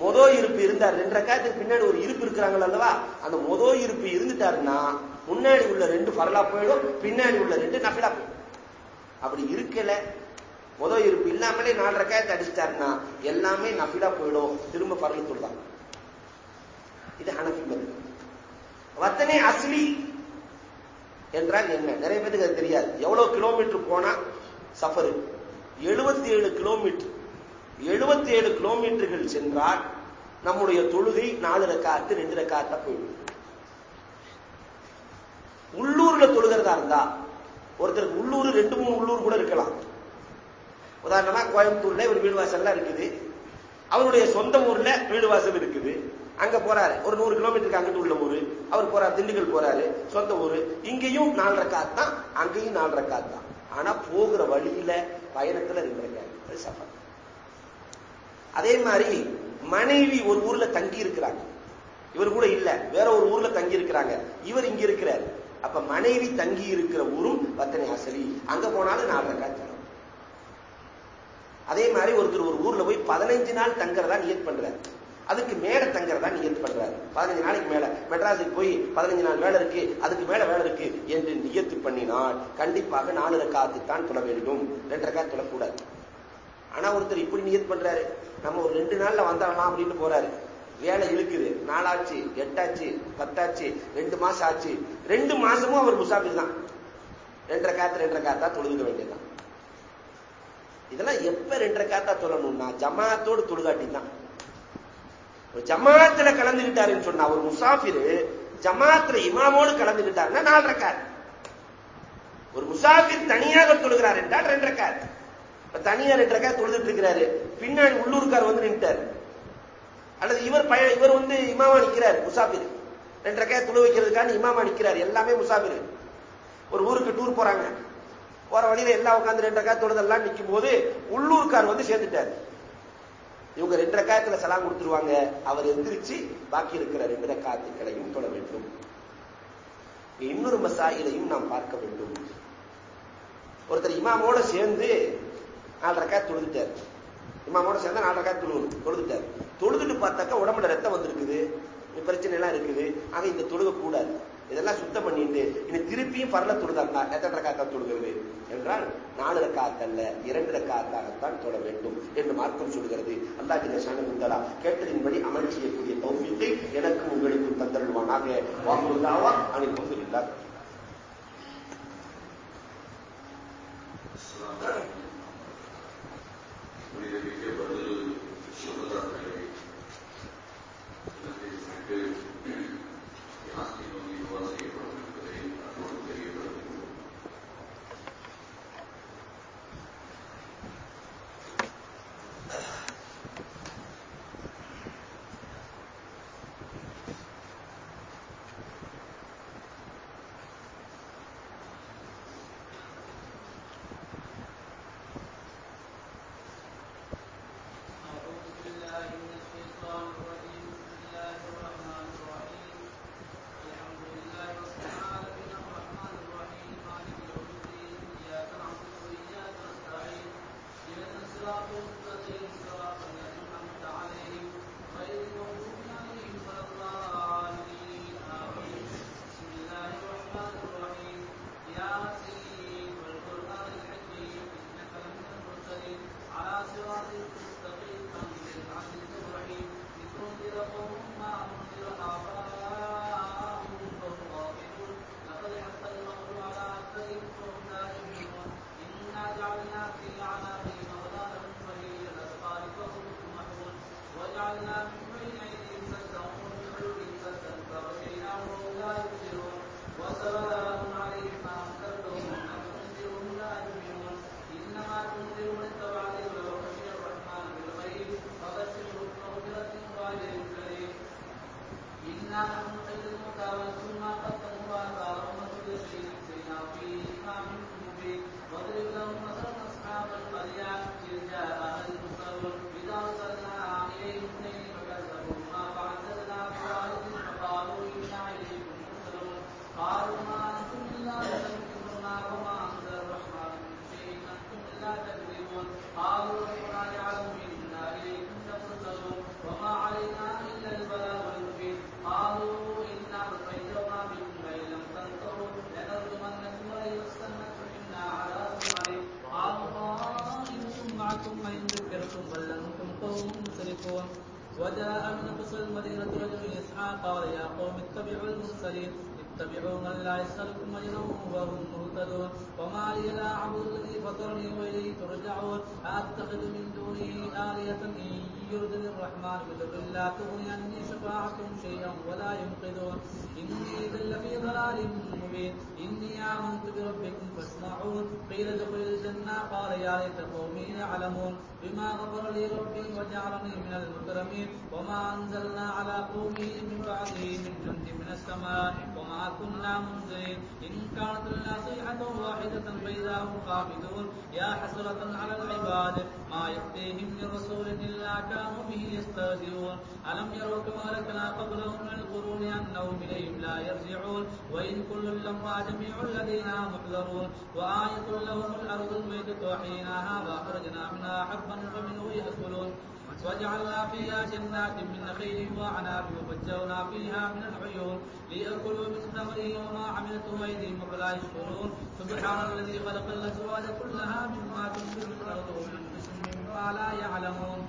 மொதோ இருப்பு இருந்தார். ரெண்டு ரக்காயத்துக்கு பின்னாடி ஒரு இருப்பு இருக்கிறாங்க அல்லவா? அந்த மொதோ இருப்பு இருந்துட்டாருன்னா முன்னாடி உள்ள ரெண்டு பரலா போயிடும் பின்னாடி உள்ள ரெண்டு நஃபிலா போயிடும். அப்படி இருக்கல. முத இருப்பு இல்லாமலே நாலு ரக்காயத்தை அடிச்சிட்டாருன்னா எல்லாமே நஃபிலா போயிடும். திரும்ப பரவி தொழுதான் இது ஹனஃபி மது வத்தனே அஸ்லி என்றால் என்ன? நிறைய பேருக்கு அது தெரியாது. எவ்வளவு கிலோமீட்டர் போனா சஃபரு? எழுபத்தி ஏழு கிலோமீட்டர் எழுபத்தி ஏழு கிலோமீட்டர்கள் சென்றால் நம்முடைய தொழுகை நாலு ரக்காத்து ரெண்டு ரக்காத்தா போயிடும். உள்ளூர்ல தொழுகிறதா இருந்தா ஒருத்தருக்கு உள்ளூர் ரெண்டு மூணு உள்ளூர் கூட இருக்கலாம். உதாரணமா கோயம்புத்தூர்ல ஒரு வீடு வாசல்லாம் இருக்குது. அவருடைய சொந்த ஊர்ல வீடு வாசல் இருக்குது. அங்க போறாரு. ஒரு நூறு கிலோமீட்டருக்கு அங்கிட்டு உள்ள ஊரு. அவர் போறாரு திண்டுக்கல் போறாரு சொந்த ஊரு. இங்கேயும் நாலரை ரக்காத் தான் அங்கேயும் நாலரை ரக்காத் தான். ஆனா போகிற வழியில பயணத்துல ரெண்டு சஃபர். அதே மாதிரி மனைவி ஒரு ஊர்ல தங்கி இருக்கிறாங்க. இவர் கூட இல்ல. வேற ஒரு ஊர்ல தங்கி இருக்கிறாங்க. இவர் இங்க இருக்கிறார். அப்ப மனைவி தங்கி இருக்கிற ஊரும் பத்தனை அசலி அங்க போனாலும் நாலரை காத்து அதே மாதிரி ஒருத்தர் ஒரு ஊர்ல போய் பதினைஞ்சு நாள் தங்குறதா நியத் பண்றாரு. அதுக்கு மேல தங்குறதா நியத் பண்றாரு. பதினஞ்சு நாளைக்கு மேல. மெட்ராஸுக்கு போய் பதினஞ்சு நாள் வேலை இருக்கு. அதுக்கு மேல வேலை இருக்கு என்று நியத்து பண்ணினால் கண்டிப்பாக நாலு ரக்காத்து தான் தொழ வேண்டும். ரெண்டு ரக்காத்து தொழக்கூடாது. ஆனா ஒருத்தர் இப்படி நியத் பண்றாரு. நம்ம ஒரு ரெண்டு நாள்ல வந்தாலாம் அப்படின்னு போறாரு. வேலை இழுக்குது. நாலாச்சு எட்டாச்சு பத்தாச்சு ரெண்டு மாசம் ஆச்சு. ரெண்டு மாசமும் அவர் முசாபிர் தான். ரெண்டரை காத்து ரெண்டரை காத்தா தொழுதுக்க வேண்டியதுதான். இதெல்லாம் எப்ப ரெண்டரை காத்தா சொல்லணும்னா ஜமாத்தோடு தொழுகாட்டி தான் ஜமாத்துல கலந்துகிட்டாருன்னு சொன்னா ஒரு முசாஃபிர் ஜமாத்துல இமாமோடு கலந்துகிட்டாருன்னா நாலரை ரக்காத் ஒரு முசாஃபிர் தனியாக தொழுகிறார் என்றால் ரெண்டு இப்ப தனியா ரெண்டரை ரக்காத் தொழுதுட்டு இருக்கிறாரு பின்னாடி உள்ளூர்கார் வந்து நின்ட்டார் அல்லது இவர் பய இவர் வந்து இமாமா நிற்கிறார் முசாஃபிர். ரெண்டரை ரக்காத் தொழு வைக்கிறதுக்கான இமாமா நிற்கிறார் எல்லாமே முசாஃபிர். ஒரு ஊருக்கு டூர் போறாங்க. போற வழியில எல்லாம் உட்காந்து ரெண்டு ரக்காய் தொழுதெல்லாம் நிற்கும் போது உள்ளூர்கார் வந்து சேர்ந்துட்டார். இவங்க ரெண்டு ரக்காயத்துல சலாம் கொடுத்துருவாங்க. அவர் எந்திரிச்சு பாக்கி இருக்கிற ரெண்டு ரக்காத்துக்களையும் தொழ வேண்டும். இன்னொரு மசாயிலையும் நாம் பார்க்க வேண்டும். ஒருத்தர் இமாமோட சேர்ந்து நாலு ரக்காய் தொழுதுட்டார். இமாமோட சேர்ந்தா நாலு ரக்காய் தொழு தொழுதுட்டார். தொழுதுட்டு பார்த்தாக்கா உடம்புல ரத்தம் வந்திருக்குது. பிரச்சனை எல்லாம் இருக்குது. ஆக இந்த தொழுக கூடாது இதெல்லாம் சுத்தம் பண்ணிட்டு இனி திருப்பியும் பரல தொழுதா எத்தனை ரக்காத்தா தொழுகிறது? என்றால் நாலு ரக்காத்தல்ல இரண்டு ரக்காத்தாகத்தான் தொட வேண்டும் என்று மார்க்கம் சொல்கிறது. அல்லா ஜினசான குந்தலா கேட்டதின்படி அமல் செய்யக்கூடிய தௌமியத்தை எனக்கும் உங்களுக்கும் தந்தருள்வானாக. வாங்குவதாவா அணி பொங்குகின்றார் Thank. كنا منزلين. إن كانت لنا صيحة واحدة فإذا هم خامدون يا حسرة على العباد ما يأتيهم من رسول إلا كانوا به يستهزئون. ألم يروا كما أهلكنا قبلهم من القرون أنهم إليهم لا يرجعون؟ وإن كل لما جميع لدينا محذرون وآية لهم الأرض الميتة وحيناها وأخرجنا منها حبا فمنه يأكلون. وجعلنا فيها جنات من نخيل وعناب وفجرنا فيها من العيون ليأكلوا من ثمره وما عملته أيديهم ولا يشكرون. سبحان الذي خلق الأزواج كلها مما تنبت الأرض ومن مما لا يعلمون.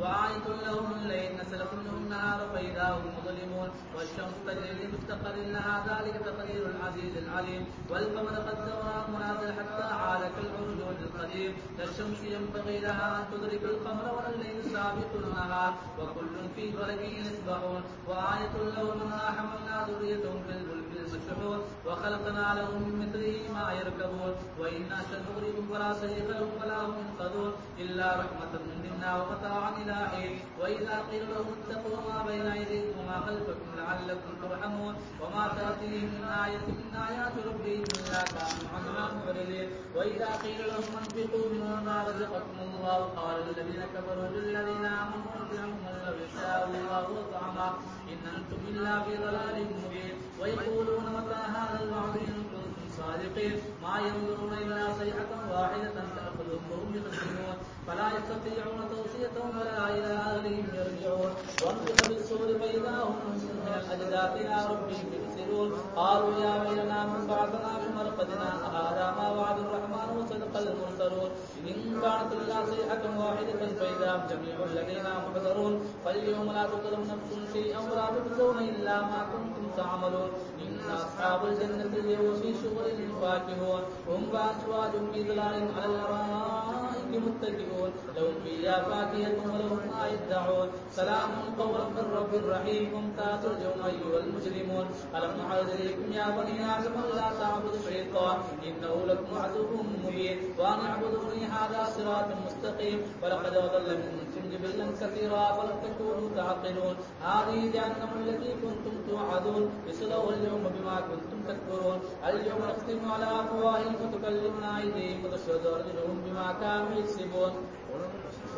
وآية لهم الليل نسلك منه النهار فإذا هم مظلمون. والشمس تجري لمستقر لها ذلك تقدير العزيز العليم. والقمر قدرناه منازل حتى عاد كالعرجون القديم. لا الشمس ينبغي لها أن تدرك القمر ولا الليل سابق النهار. وكل في فلك يسبحون وآية لهم أنا حملنا ذريتهم في الفلك المشحون وخلقنا لهم من مثله ما يركبون. وإن أشد نغرقهم فلا صريخ لهم ولا هم ينقذون. إلا رحمة منا ومتاعا إلى حين. وإذا قيل لهم اتقوا ما بين أيديكم وما خلفكم لعلكم ترحمون. وما تأتيهم من آية من آيات ربهم إلا كانوا عنها معرضين. وإذا قيل لهم أنفقوا مما رزقكم الله قال الذين كفروا للذين آمنوا أنفقوا من لو يشاء الله وطعما إن أنتم إلا في ضلال مبين. ويقولون متى هذا الوعد إن كنتم صادقين؟ ما ينظرون إلا صيحة واحدة تأخذهم وهم يخزنون فلا يستطيعون توصية ولا إلى أهلهم يرجعون. وانفق بالسور فإذا هم من الأجداث إلى ربهم يبصرون قالوا يا ويلنا من بعثنا من مرقدنا هذا ما وعد الرحمن وصدق المرسلون. إن كانت إلا صيحة واحدة فإذا هم جميع لدينا محضرون فاليوم لا تظلم نفس شيئا ولا تجزون إلا ما كنتم تعملون. إن أصحاب الجنة اليوم في شغل فاكهون. هم بأزواج في ظلال على الأرائك. متكئون لهم فيها فاكهة ولهم ما يدعون. سلام قولا من رب رحيم ممتاز اليوم أيها المجرمون. ألم نعد إليكم يا بني آدم لا تعبدوا الشيطان؟ إنه لكم عدو مبين. وأن اعبدوني هذا صراط مستقيم. ولقد أضل منكم جبلا كثيرا فلم تكونوا تعقلون. هذه جهنم التي كنتم توعدون. اصلوا اليوم بما كنتم تكفرون. اليوم نختم على أفواههم وتكلمنا أيديهم وتشهد أرجلهم بما كانوا يكسبون.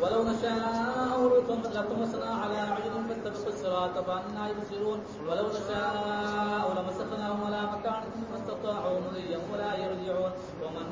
ولو نشاء لطمسنا على أعينهم فاتبقوا الصراط فأنا يبصرون. ولو نشاء لمسخناهم على مكانهم ما استطاعوا مضيا ولا يرجعون. ومن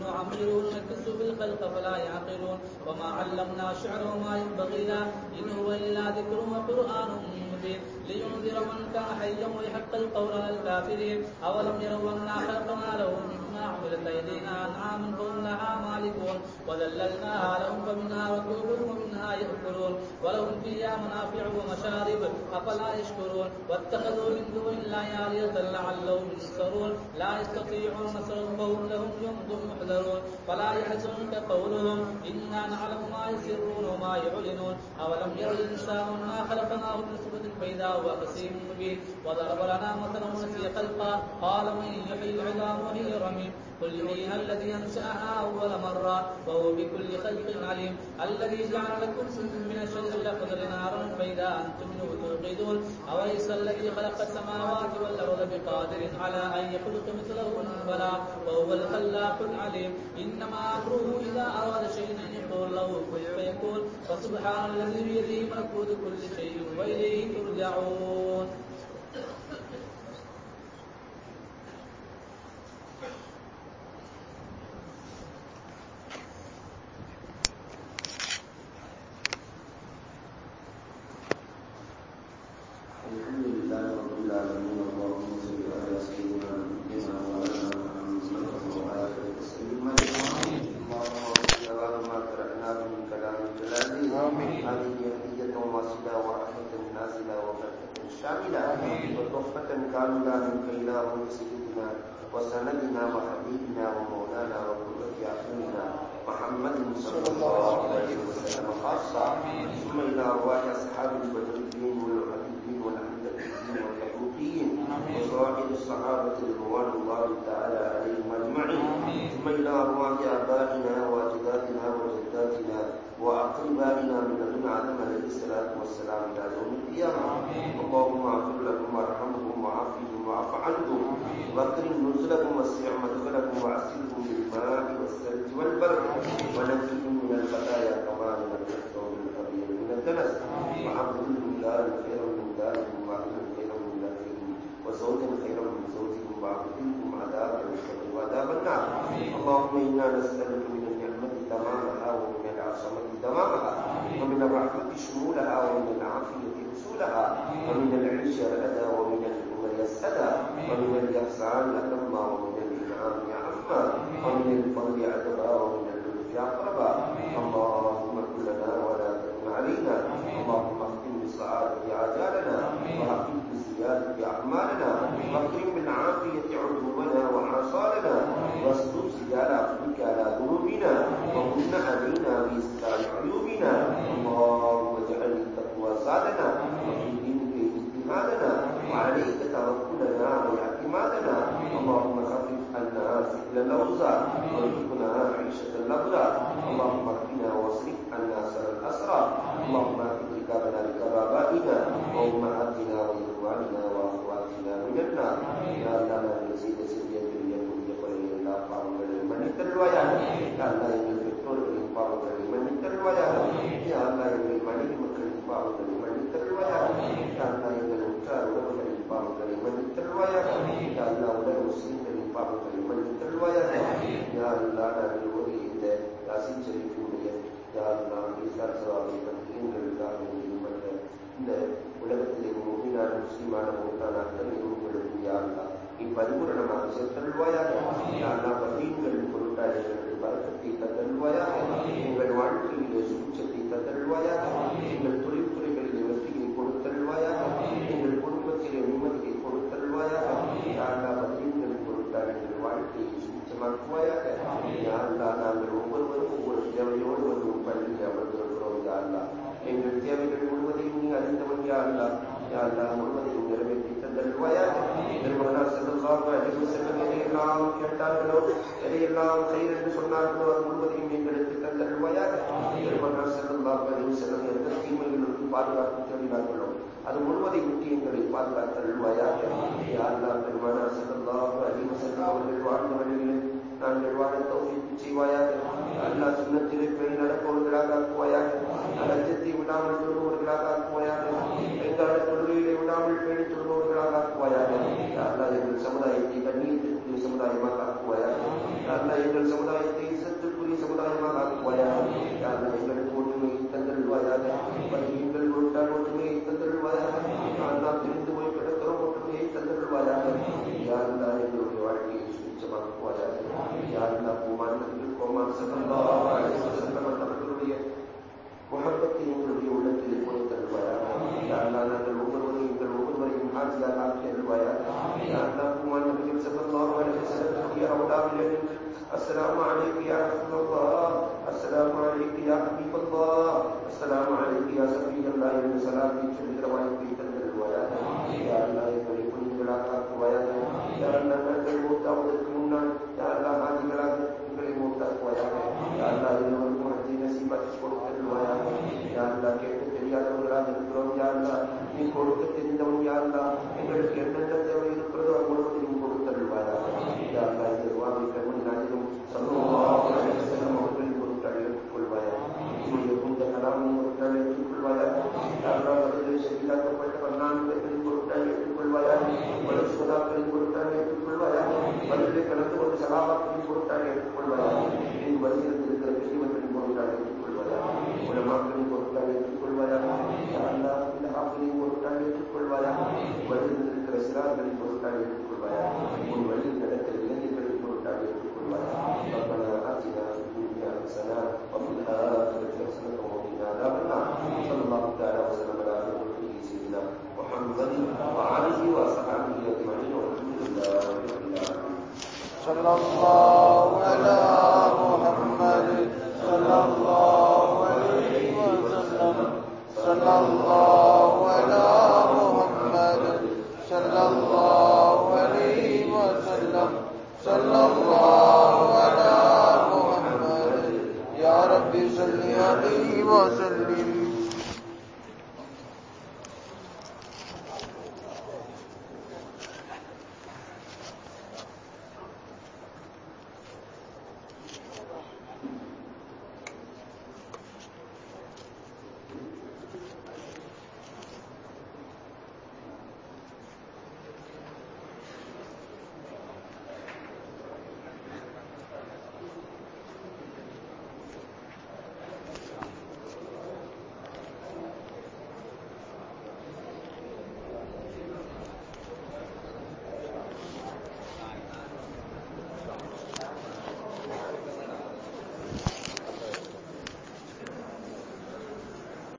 نعمره نكس في الخلق فلا يعقلون. وما علمنا شعر وما ينبغي له. إن هو إلا ذكر وقرآن مبين. لينذر من كان حيا ويحق القول على الكافرين. أولم يروا أنا خلقنا لهم وحملناه بين أنعام لها مالكون وذللناها لهم فمنها ركوبهم ومنها يأكلون ولهم فيها منافع ومشارب أفلا يشكرون. واتخذوا من دون الله آلهة لعلهم ينصرون لا يستطيعون نصرهم وهم لهم جند محذرون فلا يحزنك قولهم إنا نعلم ما يسرون وما يعلنون. أولم ير الإنسان ما خلقناه من نطفة فإذا هو خصيم مبين. وضرب لنا مثلا ونسي خلقا قال من يحيي العظام وهي رميم. قل يحييها الذي أنشأها أول مرة وهو بكل خلق عليم. الذي جعل لكم من الشجر الاخضر نارا فإذا أنتم منه توقدون أوليس الذي خلق السماوات والأرض بقادر على أن يخلق مثلهن بلى وهو الخلاق العليم. إنما أمره إذا أراد شيئا أن يقول له كن فيكون. فسبحان الذي بيده ملكوت كل شيء وإليه ترجعون. نسالك من النعمة تمامها ومن العصمة تمامها ومن الرحمة شمولها ومن العافية رسولها ومن العيش الأدى ومن الأمر السدى ومن الإحسان أتما ومن الإنعام عما ومن الفضل أدبا ومن اللطف أقربا. اللهم كن لنا ولا تكن علينا. اللهم اختم بالسعادة عجالنا. وحقق بالزيادة أعمالنا. وأكرم بالعافية عدونا واستر سجال عفوك على ذنوبنا وكن علينا بإستار عيوبنا اللهم اجعل التقوى زادنا وفي دينك اجتهادنا وعليك توكلنا واعتمادنا. اللهم خفف عنا ثقل الاوزار وارزقنا عيشة الابرار اللهم اكفنا பாவங்களை மன்னித்தருள்வாயாக யா அல்லாஹ் உலக முஸ்லிம்களின் பாவங்களை மன்னித்தருள்வாயாக யா அல்லாஹ் நாங்கள் ஒரு இந்த யாசின் ஷரீஃபினுடைய யா அல்லாஹ் ஈசார் சவாபை பற்றி எங்களுக்காக நீங்கள் மற்ற இந்த உலகத்திலே முக்மீனான முஸ்லிமான மூத்தான அத்தனை உங்களுக்கும் யா அல்லாஹ் நீ பரிபூரணமாக சேர்த்தருள்வாயாக யா அல்லாஹ் பொருட்டாக எங்களுக்கு பறக்கத்தை தந்தருள்வாயாக எங்கள் வாழ்க்கையிலே சுபிச்சத்தை தந்தருள்வாயாக எங்கள் கொடுத்தருள்வாயாக எங்கள் குடும்பத்திலே நிம்மதியை கொடுத்தருள்வாயாக யா அல்லாஹ் பதீன்களின் பொருட்டாக எங்கள் வாழ்க்கையை சுபிச்சமாக்குவாயாக யா அல்லாஹ் நாங்கள் ஒவ்வொருவரும் ஒவ்வொரு தேவையோடு வந்து உன் பள்ளியில் அமர்ந்திருக்கிறோம் யா அல்லாஹ் எங்கள் தேவைகள் முழுவதையும் நீ அறிந்தவன் யா அல்லாஹ் யா அல்லாஹ் முழுவதையும் நிறைவேற்றி தந்தருள்வாயாக பெருமானார் செல்லல்லாஹு அலைஹி வஸல்லம் எதையெல்லாம் கேட்டார்களோ எதையெல்லாம் கயிறு என்று சொன்னார்களோ அது முழுவதையும் எங்களுக்கு தந்தருள்வாயாக பெருமானார் செல்லல்லாஹு அலைஹி வஸல்லம் எந்த தீமைகளுக்கு பாதுகாப்பு தேடினார்களோ அது முழுவதை விட்டு எங்களை பாதுகாத்தருள்வாயாக யா அல்லாஹ் பெருமானார் செல்லல்லாஹு அலைஹி வஸல்லம் அவர்கள் வாழ்ந்த வழியிலே நாங்கள் வாழ தௌஃபீக் செய்வாயாக அல்லாஹ் சுன்னத்திலே பேணி நடப்பவர்களாக ஆக்குவாயாக லட்சத்தை விடாமல் தொழுபவர்களாக ஆக்குவாயாக எங்கால தொழுகையிலே விடாமல் பேணி தொழுபவர்களாக ஆக்குவாயாக அல்லாஹ் எங்கள் சமுதாயத்தை கண்ணியத்திற்குரிய சமுதாயமாக ஆக்குவாயாக அல்லாஹ் எங்கள் சமுதாயத்தை இசத்துக்குரிய சமுதாயமாக ஆக்குவாயாக